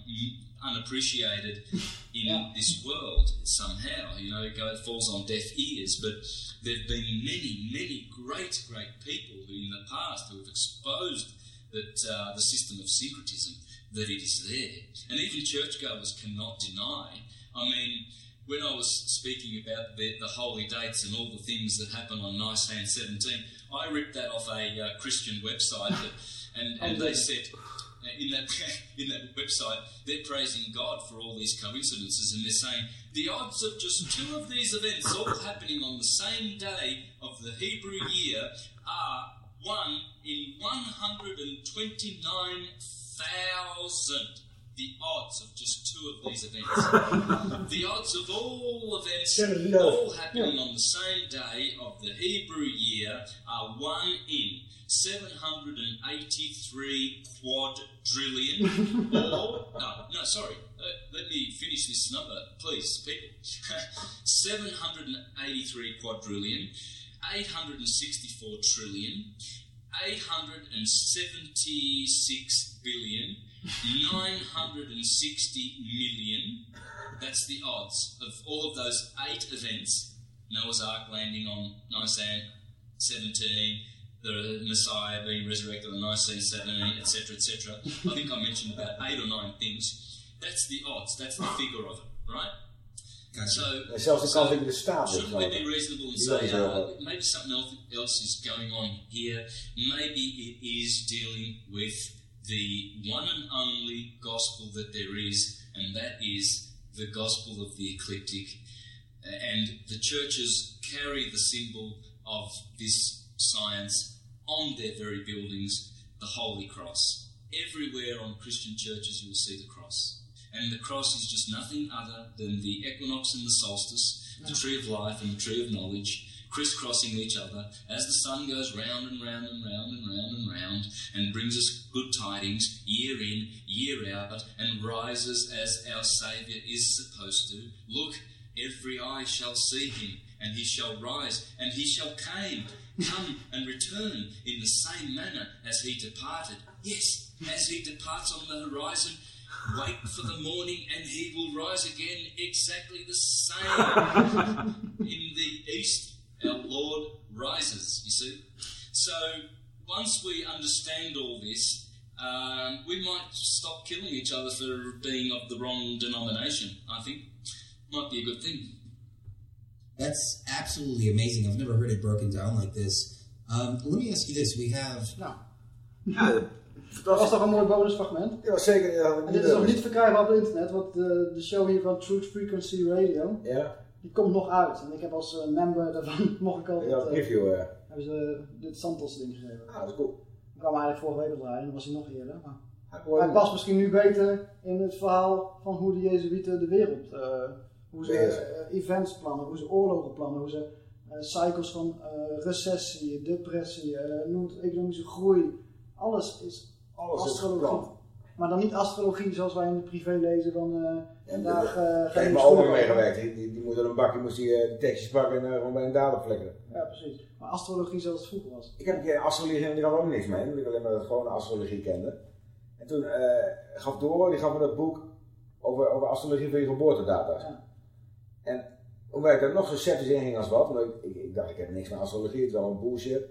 unappreciated in this world somehow. You know, it falls on deaf ears. But there've been many, many great, great people who in the past who have exposed that uh, the system of secretism that it is there. And even churchgoers cannot deny. I mean, when I was speaking about the, the holy dates and all the things that happen on Nisan 17, I ripped that off a uh, Christian website, that, and, and they said in that in that website they're praising God for all these coincidences, and they're saying the odds of just two of these events all happening on the same day of the Hebrew year are one in 129,000. The odds of just two of these events. the odds of all events all happening on the same day of the Hebrew year are one in 783 quadrillion. or, no, no, sorry. Uh, let me finish this number, please, people. 783 quadrillion, 864 trillion, 876 billion, 960 million. That's the odds of all of those eight events. Noah's Ark landing on Nisan 17, the Messiah being resurrected on Nisan 17, etc., etc. I think I mentioned about eight or nine things. That's the odds. That's the figure of it, right? So, En zelfs de so kans dat je de shouldn't we be reasonable and Die say uh, maybe something else, else is going on here? Maybe it is dealing with the one and only gospel that there is, and that is the gospel of the eclectic. Uh, and the churches carry the symbol of this science on their very buildings, the Holy Cross. Everywhere on Christian churches, you will see the cross. And the cross is just nothing other than the equinox and the solstice, the tree of life and the tree of knowledge, crisscrossing each other as the sun goes round and round and round and round and round and brings us good tidings year in, year out, and rises as our Saviour is supposed to. Look, every eye shall see him, and he shall rise, and he shall came, come and return in the same manner as he departed. Yes, as he departs on the horizon, wait for the morning, and he will rise again exactly the same. in the east, our Lord rises, you see. So, once we understand all this, um, we might stop killing each other for being of the wrong denomination, I think. Might be a good thing. That's absolutely amazing. I've never heard it broken down like this. Um, let me ask you this: We have Nou, Ja, dat was toch een mooi bonusfragment? Ja, zeker. Ja, En dit is nog niet verkrijgbaar op internet, want de, de show hier van Truth Frequency Radio, Ja. Die komt nog uit. En ik heb als eh, member daarvan, mocht ik al Ja, eh, review, eh. hebben ze dit Santos ding gegeven. Ah, dat is cool. Ik kwam eigenlijk vorige week draaien, en dan was hij nog eerder. Maar gewoon- hij past misschien nu beter in het verhaal van hoe de Jezuïeten de wereld, eh, hoe ze eh, events plannen, hoe ze oorlogen plannen, hoe ze eh, cycles van eh, recessie, depressie, eh, noem het economische groei. Alles is Alles astrologie. maar dan niet astrologie zoals wij in de privé lezen van eh vandaag eh, Daar ga je mijn oma kopen. meegewerkt. Die, die, die moest aan een bakje moest die, eh, die tekstjes pakken en eh, gewoon bij een dader flikkeren. Ja, precies. Maar astrologie zoals het vroeger was. Ik heb een keer astrologie en die had ook niks mee, omdat ik alleen maar gewoon astrologie kende. En toen eh, gaf Doro, die gaf me dat boek over, over astrologie voor je geboortedata. En hoewel ik er nog zo sceptisch in ging als wat, omdat ik, ik, ik dacht ik heb niks met astrologie, het is allemaal bullshit.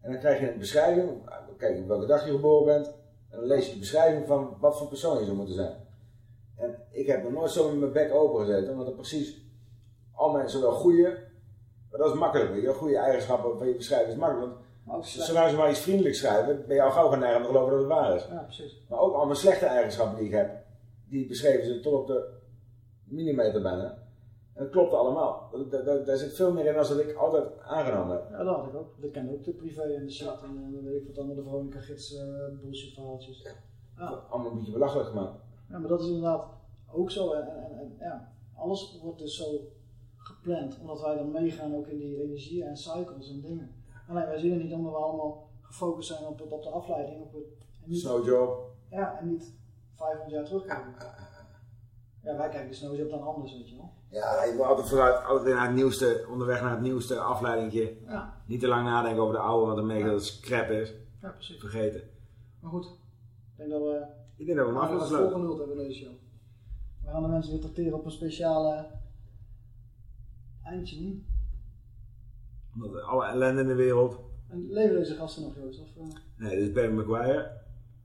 En dan krijg je een beschrijving, kijk op welke dag je geboren bent, en dan lees je de beschrijving van wat voor persoon je zou moeten zijn. En ik heb nog nooit zo met mijn bek open gezeten, omdat er precies al mijn zowel goede, maar dat is makkelijk, je, wel, goede eigenschappen van je beschrijven is makkelijk. Want zolang ze maar iets vriendelijks schrijven, ben je al gauw geneigd om te geloven dat het waar is. Ja, precies. Maar ook al mijn slechte eigenschappen die ik heb, die beschreven ze tot op de millimeter bijna. En dat klopt allemaal. Daar, zit veel meer in dan dat ik altijd aangenomen heb. Ja, dat had ik ook. Ik kende ook de privé en de chat en eh, weet ik wat allemaal de Veronica gids eh, bullshit verhaaltjes. Ja. Allemaal een beetje belachelijk gemaakt. Ja, maar dat is inderdaad ook zo. En, en, en ja, alles wordt dus zo gepland, omdat wij dan meegaan ook in die energieën en cycles en dingen. Alleen wij zien het niet omdat we allemaal gefocust zijn op, het- op de afleiding. Op het, en niet, Snowjob. Ja, en niet 500 jaar terugkijken. Ja, wij kijken de snowjob dan anders, weet je wel. Ja, ik ben altijd vooruit, altijd weer naar het nieuwste, onderweg naar het nieuwste afleidingje. Ja. Niet te lang nadenken over de oude, want dan merk je dat het crap is. Ja, precies. Vergeten. Maar goed, ik denk dat we... Ik denk dat we hem af moeten sluiten. volgeluld hebben in deze show. We gaan de mensen weer tracteren op een speciale eindje. Omdat alle ellende in de wereld. En leven deze gasten nog, Joost? Of, eh, Nee, dit is Barry Maguire.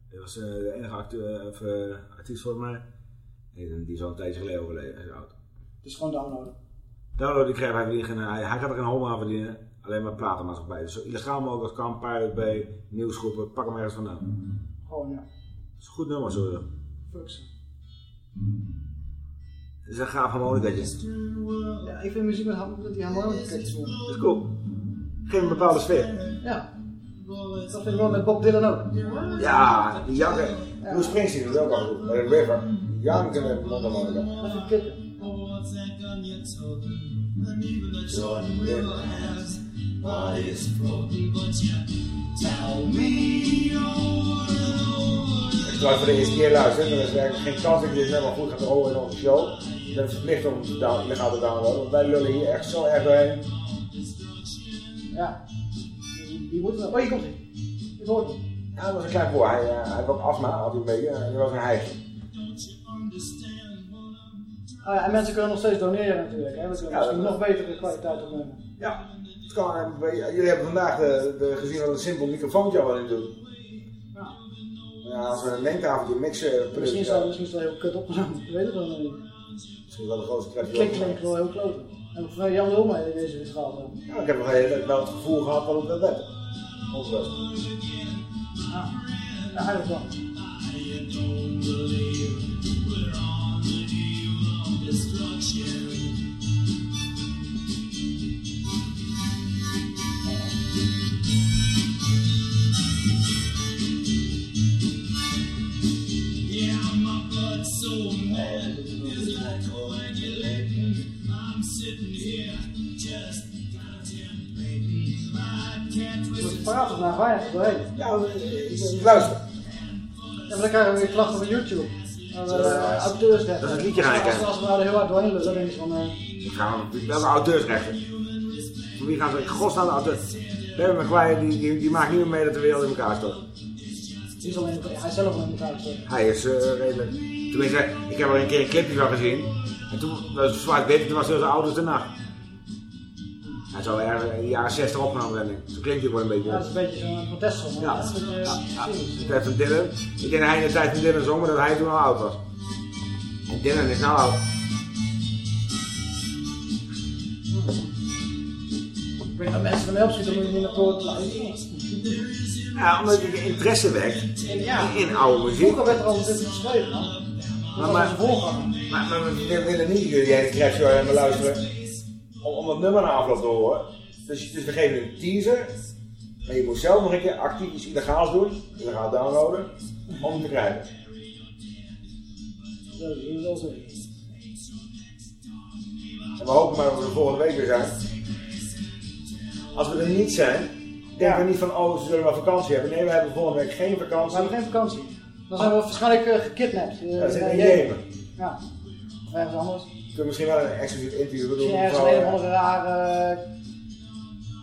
Dat was eh, de enige acteur, of, eh, artiest volgens mij. En die is al een tijdje geleden overleden. Hij is oud. is gewoon downloaden. Download die krijgt hij, verdient geen- hij, hij gaat er geen hol aan verdienen. Alleen maar platenmaatschappij. Dus zo illegaal mogelijk als kan, Pirate Bay, nieuwsgroepen, pak hem ergens vandaan. Gewoon, ja. Dat is een goed nummer, zo. Fuck ze. Het is een gaaf harmonicaatje. Ja, ik vind muziek met, ham- met die. Dat is cool. Geef een bepaalde sfeer. Ja. Dat vind ik wel met Bob Dylan ook. Ja, die janken. Bruce Springsteen doet ook al goed. De River. Janken met mondharmonica. Jordan River has bodies floating, but you tell me over and over. Ik ga voor de eerste keer luisteren. Er is eigenlijk geen kans dat je dit nummer goed gaat horen in onze show. Ik ben verplicht om het down- te downloaden. Want wij lullen hier echt zo erg doorheen. Ja. Die, moet er... Oh, hier komt hij. Ik hoor hem. Ja, dat was een klein boer. Hij, eh, hij had astma, had hij een beetje. Hij was een hijgje. Ah, ja, en mensen kunnen nog steeds doneren natuurlijk. Hè? We kunnen Ja, misschien nog betere kwaliteit opnemen. Ja. Het kan, eh, jullie hebben vandaag de, de, gezien wat een simpel microfoontje al in doen. Ja. We een mengtafeltje mixen. Misschien is dat, misschien is dat heel kut opgenomen. Ik weet het wel niet. Misschien wel de grootste. Het klinkt klinkt wel heel kloten. En mij Jan Wilma in deze weer gehad. hebben. Ja, ik heb nog wel het gevoel gehad wat het wel werd. Onbewust. Ja, ja eigenlijk wel. We praten naar weinig doorheen. Ja, ik luister. Ja, maar dan krijgen we weer klachten van YouTube. Uh, Zo, uh, auteursrechten. dat is het liedje Als we- gaan kijken. Als we nou er heel hard doorheen dan denk je van... eh, Ik ga welke auteursrechten? Voor wie gaan ze in godsnaam de auteurs? Barry Maguire die, die, die maakt niet meer mee dat de wereld in elkaar stort. die is al in, hij is zelf al in elkaar gestoken. Hij is eh, redelijk. Tenminste, ik heb er een keer een clipje van gezien. En toen was het zwart-wit, toen was hij zo oud als de nacht. Hij zou ergens in de jaren 60 opgenomen ik. Zo klinkt hij wel een beetje. Ja, dat is een beetje zo'n protestsong. Ja. Dat een beetje, Ja, de tijd van Dylan. Ik denk dat hij in de tijd van Dylan zong, maar dat hij toen al oud was. En Dylan is nou oud. Ik weet dat mensen ermee opschieten, dan moet je niet naar koord luisteren. Ja, omdat je interesse wekt Ja. in oude muziek. Vroeger werd er al dit geschreven, man. Maar, maar, voorganger. maar, maar we willen niet jullie hele crash show helemaal luisteren om, om het nummer na afloop te horen. Dus, dus we geven een teaser. Maar je moet zelf nog een keer actief iets illegaals doen, illegaal downloaden, om het te krijgen. Dat is wel zo. En we hopen maar dat we er volgende week weer zijn. Als we er niet zijn, denk er niet van, oh, ze zullen wel vakantie hebben. Nee, we hebben volgende week geen We vakantie. hebben geen vakantie. Dan zijn we waarschijnlijk eh, gekidnapt. eh, Dat zit in Jemen. Ja. Ergens anders. We kunnen misschien wel een exclusief interview doen. Misschien ergens een of rare... eh,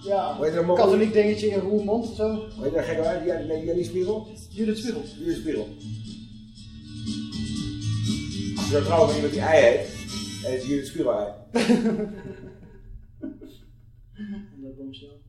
ja, dat, katholiek dingetje in Roermond of zo. Hoe heet dat gek uit? Jelly Jelly Spiegel? Judith Spiegel. Judith Spiegel. Als je zou trouwen met iemand die ei heet, het Judith Spiegel ei. Dat bombshell.